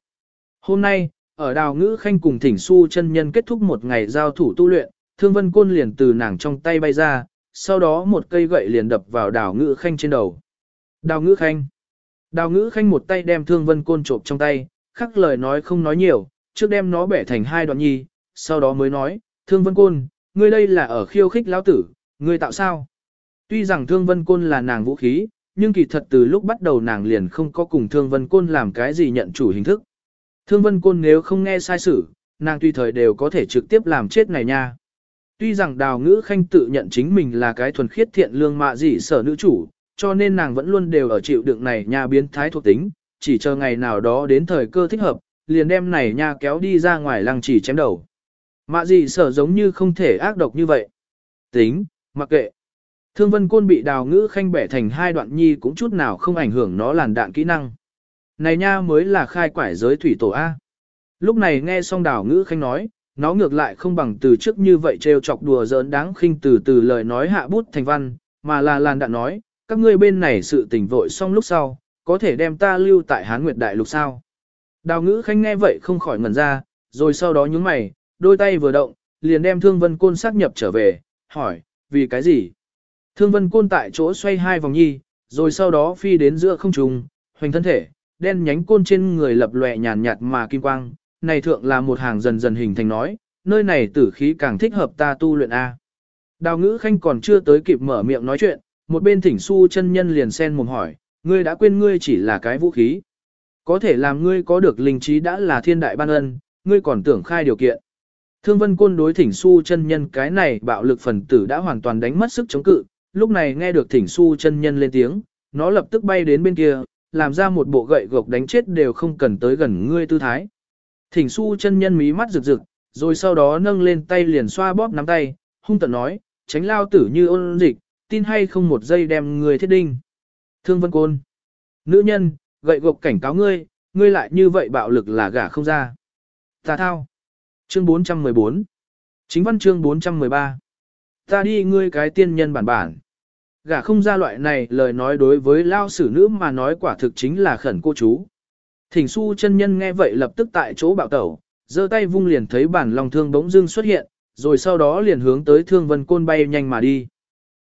Hôm nay, ở đào ngữ khanh cùng thỉnh su chân nhân kết thúc một ngày giao thủ tu luyện, thương vân côn liền từ nàng trong tay bay ra, sau đó một cây gậy liền đập vào đào ngữ khanh trên đầu. Đào ngữ khanh. Đào ngữ khanh một tay đem thương vân côn trộm trong tay, khắc lời nói không nói nhiều, trước đem nó bẻ thành hai đoạn nhi, sau đó mới nói, thương vân côn, ngươi đây là ở khiêu khích lão tử, ngươi tạo sao? Tuy rằng thương vân côn là nàng vũ khí, nhưng kỳ thật từ lúc bắt đầu nàng liền không có cùng thương vân côn làm cái gì nhận chủ hình thức. Thương vân côn nếu không nghe sai sử, nàng tùy thời đều có thể trực tiếp làm chết này nha. Tuy rằng đào ngữ khanh tự nhận chính mình là cái thuần khiết thiện lương mạ dị sở nữ chủ, cho nên nàng vẫn luôn đều ở chịu đựng này nha biến thái thuộc tính, chỉ chờ ngày nào đó đến thời cơ thích hợp, liền đem này nha kéo đi ra ngoài lăng chỉ chém đầu. Mạ gì sở giống như không thể ác độc như vậy. Tính, mặc kệ. Thương vân côn bị đào ngữ khanh bẻ thành hai đoạn nhi cũng chút nào không ảnh hưởng nó làn đạn kỹ năng. Này nha mới là khai quải giới thủy tổ A. Lúc này nghe xong đào ngữ khanh nói, nó ngược lại không bằng từ trước như vậy trêu chọc đùa giỡn đáng khinh từ từ lời nói hạ bút thành văn, mà là làn đạn nói, các ngươi bên này sự tình vội xong lúc sau, có thể đem ta lưu tại Hán Nguyệt Đại Lục sao? Đào ngữ khanh nghe vậy không khỏi ngẩn ra, rồi sau đó nhướng mày, đôi tay vừa động, liền đem thương vân côn xác nhập trở về, hỏi, vì cái gì? Thương vân côn tại chỗ xoay hai vòng nhi, rồi sau đó phi đến giữa không trung, hoành thân thể, đen nhánh côn trên người lập lòe nhàn nhạt mà kim quang, này thượng là một hàng dần dần hình thành nói, nơi này tử khí càng thích hợp ta tu luyện A. Đào ngữ khanh còn chưa tới kịp mở miệng nói chuyện, một bên thỉnh su chân nhân liền sen mồm hỏi, ngươi đã quên ngươi chỉ là cái vũ khí. Có thể làm ngươi có được linh trí đã là thiên đại ban ân, ngươi còn tưởng khai điều kiện. Thương vân côn đối thỉnh su chân nhân cái này bạo lực phần tử đã hoàn toàn đánh mất sức chống cự, lúc này nghe được thỉnh su chân nhân lên tiếng, nó lập tức bay đến bên kia, làm ra một bộ gậy gộc đánh chết đều không cần tới gần ngươi tư thái. Thỉnh su chân nhân mí mắt rực rực, rồi sau đó nâng lên tay liền xoa bóp nắm tay, hung tận nói, tránh lao tử như ôn dịch, tin hay không một giây đem người thiết đinh. Thương vân côn. Nữ nhân, gậy gộc cảnh cáo ngươi, ngươi lại như vậy bạo lực là gả không ra. Tà thao. Chương 414. Chính văn chương 413. Ta đi ngươi cái tiên nhân bản bản. Gả không ra loại này lời nói đối với lao sử nữ mà nói quả thực chính là khẩn cô chú. Thỉnh su chân nhân nghe vậy lập tức tại chỗ bạo tẩu, giơ tay vung liền thấy bản lòng thương bỗng dưng xuất hiện, rồi sau đó liền hướng tới thương vân côn bay nhanh mà đi.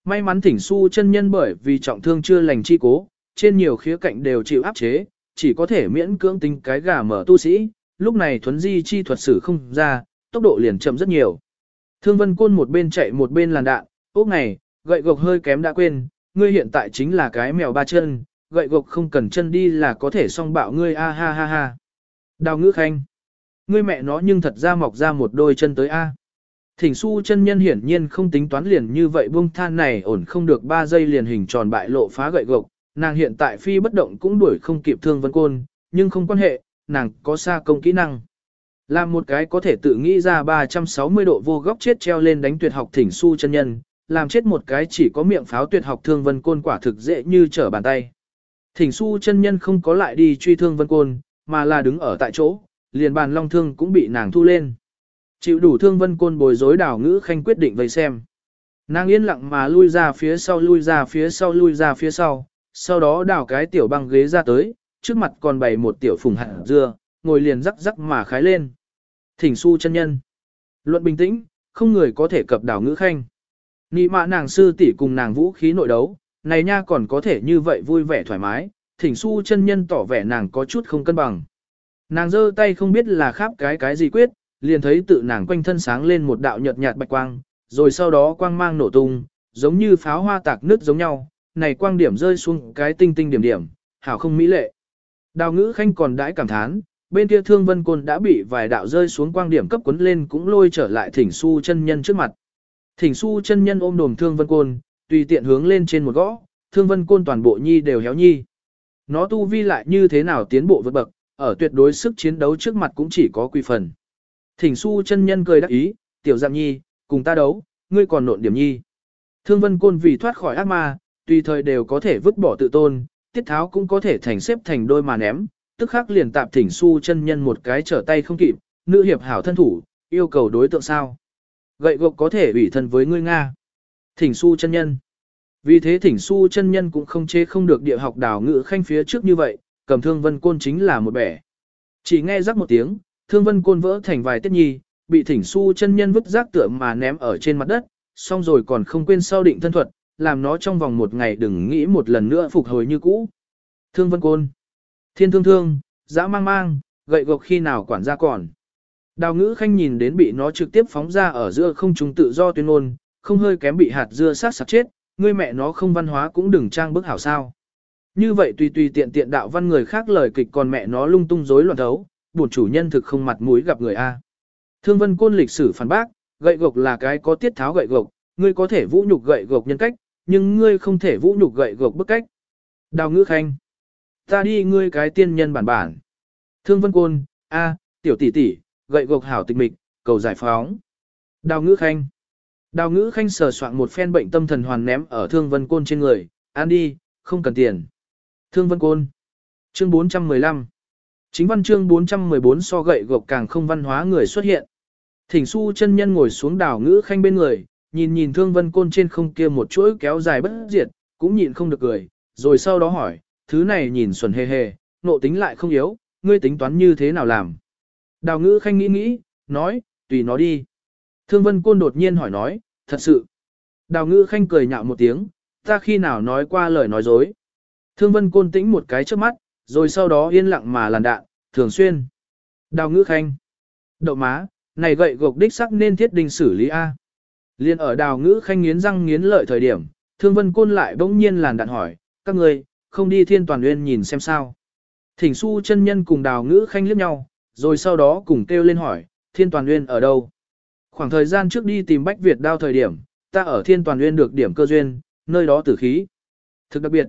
May mắn thỉnh su chân nhân bởi vì trọng thương chưa lành chi cố, trên nhiều khía cạnh đều chịu áp chế, chỉ có thể miễn cưỡng tính cái gà mở tu sĩ, lúc này thuấn di chi thuật sử không ra, tốc độ liền chậm rất nhiều. Thương vân côn một bên chạy một bên làn đạn, ốc này, gậy gộc hơi kém đã quên, ngươi hiện tại chính là cái mèo ba chân, gậy gộc không cần chân đi là có thể song bạo ngươi a ha ha ha. Đào ngữ khanh. Ngươi mẹ nó nhưng thật ra mọc ra một đôi chân tới a. Thỉnh su chân nhân hiển nhiên không tính toán liền như vậy buông than này ổn không được 3 giây liền hình tròn bại lộ phá gậy gộc, nàng hiện tại phi bất động cũng đuổi không kịp thương vân côn, nhưng không quan hệ, nàng có xa công kỹ năng. Làm một cái có thể tự nghĩ ra 360 độ vô góc chết treo lên đánh tuyệt học thỉnh su chân nhân, làm chết một cái chỉ có miệng pháo tuyệt học thương vân côn quả thực dễ như trở bàn tay. Thỉnh su chân nhân không có lại đi truy thương vân côn, mà là đứng ở tại chỗ, liền bàn long thương cũng bị nàng thu lên. Chịu đủ thương vân côn bồi dối đảo ngữ khanh quyết định vây xem. Nàng yên lặng mà lui ra phía sau lui ra phía sau lui ra phía sau, sau đó đảo cái tiểu băng ghế ra tới, trước mặt còn bày một tiểu phùng hạt dưa, ngồi liền rắc rắc mà khái lên. Thỉnh su chân nhân. Luận bình tĩnh, không người có thể cập đảo ngữ khanh. Nị mạ nàng sư tỷ cùng nàng vũ khí nội đấu, này nha còn có thể như vậy vui vẻ thoải mái, thỉnh su chân nhân tỏ vẻ nàng có chút không cân bằng. Nàng giơ tay không biết là khắp cái cái gì quyết, liền thấy tự nàng quanh thân sáng lên một đạo nhợt nhạt bạch quang, rồi sau đó quang mang nổ tung, giống như pháo hoa tạc nứt giống nhau, này quang điểm rơi xuống cái tinh tinh điểm điểm, hảo không mỹ lệ. Đào ngữ khanh còn đãi cảm thán, bên kia thương vân côn đã bị vài đạo rơi xuống quang điểm cấp cuốn lên cũng lôi trở lại thỉnh su chân nhân trước mặt. Thỉnh su chân nhân ôm đồm thương vân côn, tùy tiện hướng lên trên một gõ, thương vân côn toàn bộ nhi đều héo nhi. Nó tu vi lại như thế nào tiến bộ vượt bậc, ở tuyệt đối sức chiến đấu trước mặt cũng chỉ có quy phần. Thỉnh su chân nhân cười đắc ý, tiểu dạng nhi, cùng ta đấu, ngươi còn nộn điểm nhi. Thương vân côn vì thoát khỏi ác ma, tùy thời đều có thể vứt bỏ tự tôn, tiết tháo cũng có thể thành xếp thành đôi mà ném, tức khắc liền tạp thỉnh su chân nhân một cái trở tay không kịp, nữ hiệp hảo thân thủ, yêu cầu đối tượng sao. Gậy gộc có thể ủy thân với ngươi Nga. Thỉnh su chân nhân. Vì thế thỉnh su chân nhân cũng không chế không được địa học đào ngữ khanh phía trước như vậy, cầm thương vân côn chính là một bẻ. Chỉ nghe rắc một tiếng, thương vân côn vỡ thành vài tiết nhi, bị thỉnh su chân nhân vứt rác tượng mà ném ở trên mặt đất, xong rồi còn không quên sau định thân thuật, làm nó trong vòng một ngày đừng nghĩ một lần nữa phục hồi như cũ. Thương vân côn, thiên thương thương, dã mang mang, gậy gộc khi nào quản gia còn. Đào ngữ khanh nhìn đến bị nó trực tiếp phóng ra ở giữa không trung tự do tuyên ngôn, không hơi kém bị hạt dưa sát sạc chết, ngươi mẹ nó không văn hóa cũng đừng trang bức hảo sao. Như vậy tùy tùy tiện tiện đạo văn người khác lời kịch còn mẹ nó lung tung rối loạn thấu, bổn chủ nhân thực không mặt mũi gặp người A. Thương vân côn lịch sử phản bác, gậy gộc là cái có tiết tháo gậy gộc, ngươi có thể vũ nhục gậy gộc nhân cách, nhưng ngươi không thể vũ nhục gậy gộc bức cách. Đào ngữ khanh. Ta đi ngươi cái tiên nhân bản bản. Thương vân côn, A, tiểu tỷ tỷ, gậy gộc hảo tịch mịch, cầu giải phóng. Đào ngữ khanh. Đào ngữ khanh sờ soạn một phen bệnh tâm thần hoàn ném ở thương vân côn trên người, ăn đi, không cần tiền. Thương vân côn. Chương 415. Chính văn chương 414 so gậy gộc càng không văn hóa người xuất hiện. Thỉnh su chân nhân ngồi xuống Đào ngữ khanh bên người, nhìn nhìn thương vân côn trên không kia một chuỗi kéo dài bất diệt, cũng nhịn không được cười, rồi sau đó hỏi, thứ này nhìn xuẩn hề hề, nộ tính lại không yếu, ngươi tính toán như thế nào làm. Đào ngữ khanh nghĩ nghĩ, nói, tùy nó đi. Thương vân côn đột nhiên hỏi nói, thật sự. Đào ngữ khanh cười nhạo một tiếng, ta khi nào nói qua lời nói dối. Thương vân côn tĩnh một cái trước mắt, rồi sau đó yên lặng mà làn đạn, thường xuyên. Đào ngữ khanh. Đậu má, này gậy gộc đích sắc nên thiết đình xử lý A. Liên ở đào ngữ khanh nghiến răng nghiến lợi thời điểm, thương vân côn lại bỗng nhiên làn đạn hỏi, các người, không đi thiên toàn nguyên nhìn xem sao. Thỉnh su chân nhân cùng đào ngữ khanh liếc nhau, rồi sau đó cùng kêu lên hỏi, thiên toàn nguyên ở đâu? Khoảng thời gian trước đi tìm Bách Việt đao thời điểm, ta ở thiên toàn nguyên được điểm cơ duyên, nơi đó tử khí. Thực đặc biệt,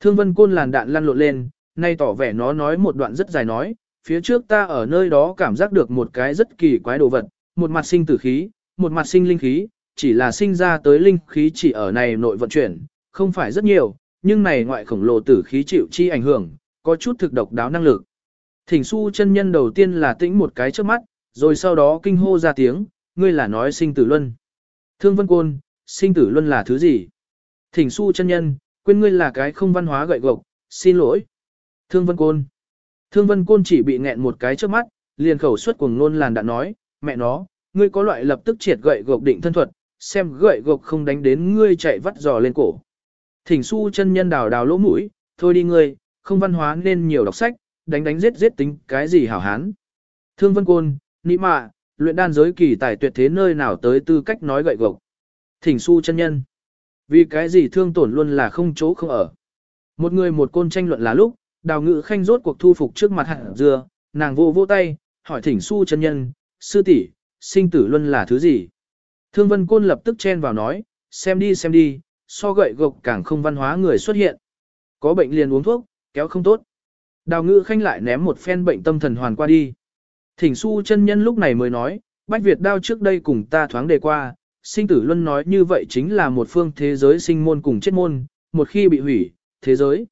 thương vân côn làn đạn lăn lộn lên, nay tỏ vẻ nó nói một đoạn rất dài nói, phía trước ta ở nơi đó cảm giác được một cái rất kỳ quái đồ vật, một mặt sinh tử khí, một mặt sinh linh khí, chỉ là sinh ra tới linh khí chỉ ở này nội vận chuyển, không phải rất nhiều, nhưng này ngoại khổng lồ tử khí chịu chi ảnh hưởng, có chút thực độc đáo năng lực. Thỉnh su chân nhân đầu tiên là tĩnh một cái trước mắt, rồi sau đó kinh hô ra tiếng, ngươi là nói sinh tử luân. Thương vân côn, sinh tử luân là thứ gì? Thỉnh su chân nhân, quên ngươi là cái không văn hóa gậy gộc, xin lỗi. Thương vân côn. Thương vân côn chỉ bị nghẹn một cái trước mắt, liền khẩu suất cuồng nôn làn đạn nói, mẹ nó, ngươi có loại lập tức triệt gậy gộc định thân thuật, xem gậy gộc không đánh đến ngươi chạy vắt giò lên cổ. Thỉnh su chân nhân đào đào lỗ mũi, thôi đi ngươi, không văn hóa nên nhiều đọc sách, đánh đánh giết giết tính cái gì hảo hán. Thương vân côn, nị mạ, luyện đan giới kỳ tài tuyệt thế nơi nào tới tư cách nói gậy gộc. Thỉnh su chân nhân. Vì cái gì thương tổn luôn là không chỗ không ở. Một người một côn tranh luận là lúc, đào ngự khanh rốt cuộc thu phục trước mặt hạt dưa, nàng vô vô tay, hỏi thỉnh su chân nhân, sư tỷ, sinh tử luân là thứ gì? Thương vân côn lập tức chen vào nói, xem đi xem đi, so gậy gộc càng không văn hóa người xuất hiện. Có bệnh liền uống thuốc, kéo không tốt. Đào ngự khanh lại ném một phen bệnh tâm thần hoàn qua đi. Thỉnh su chân nhân lúc này mới nói, Bách Việt đao trước đây cùng ta thoáng đề qua, sinh tử luân nói như vậy chính là một phương thế giới sinh môn cùng chết môn, một khi bị hủy, thế giới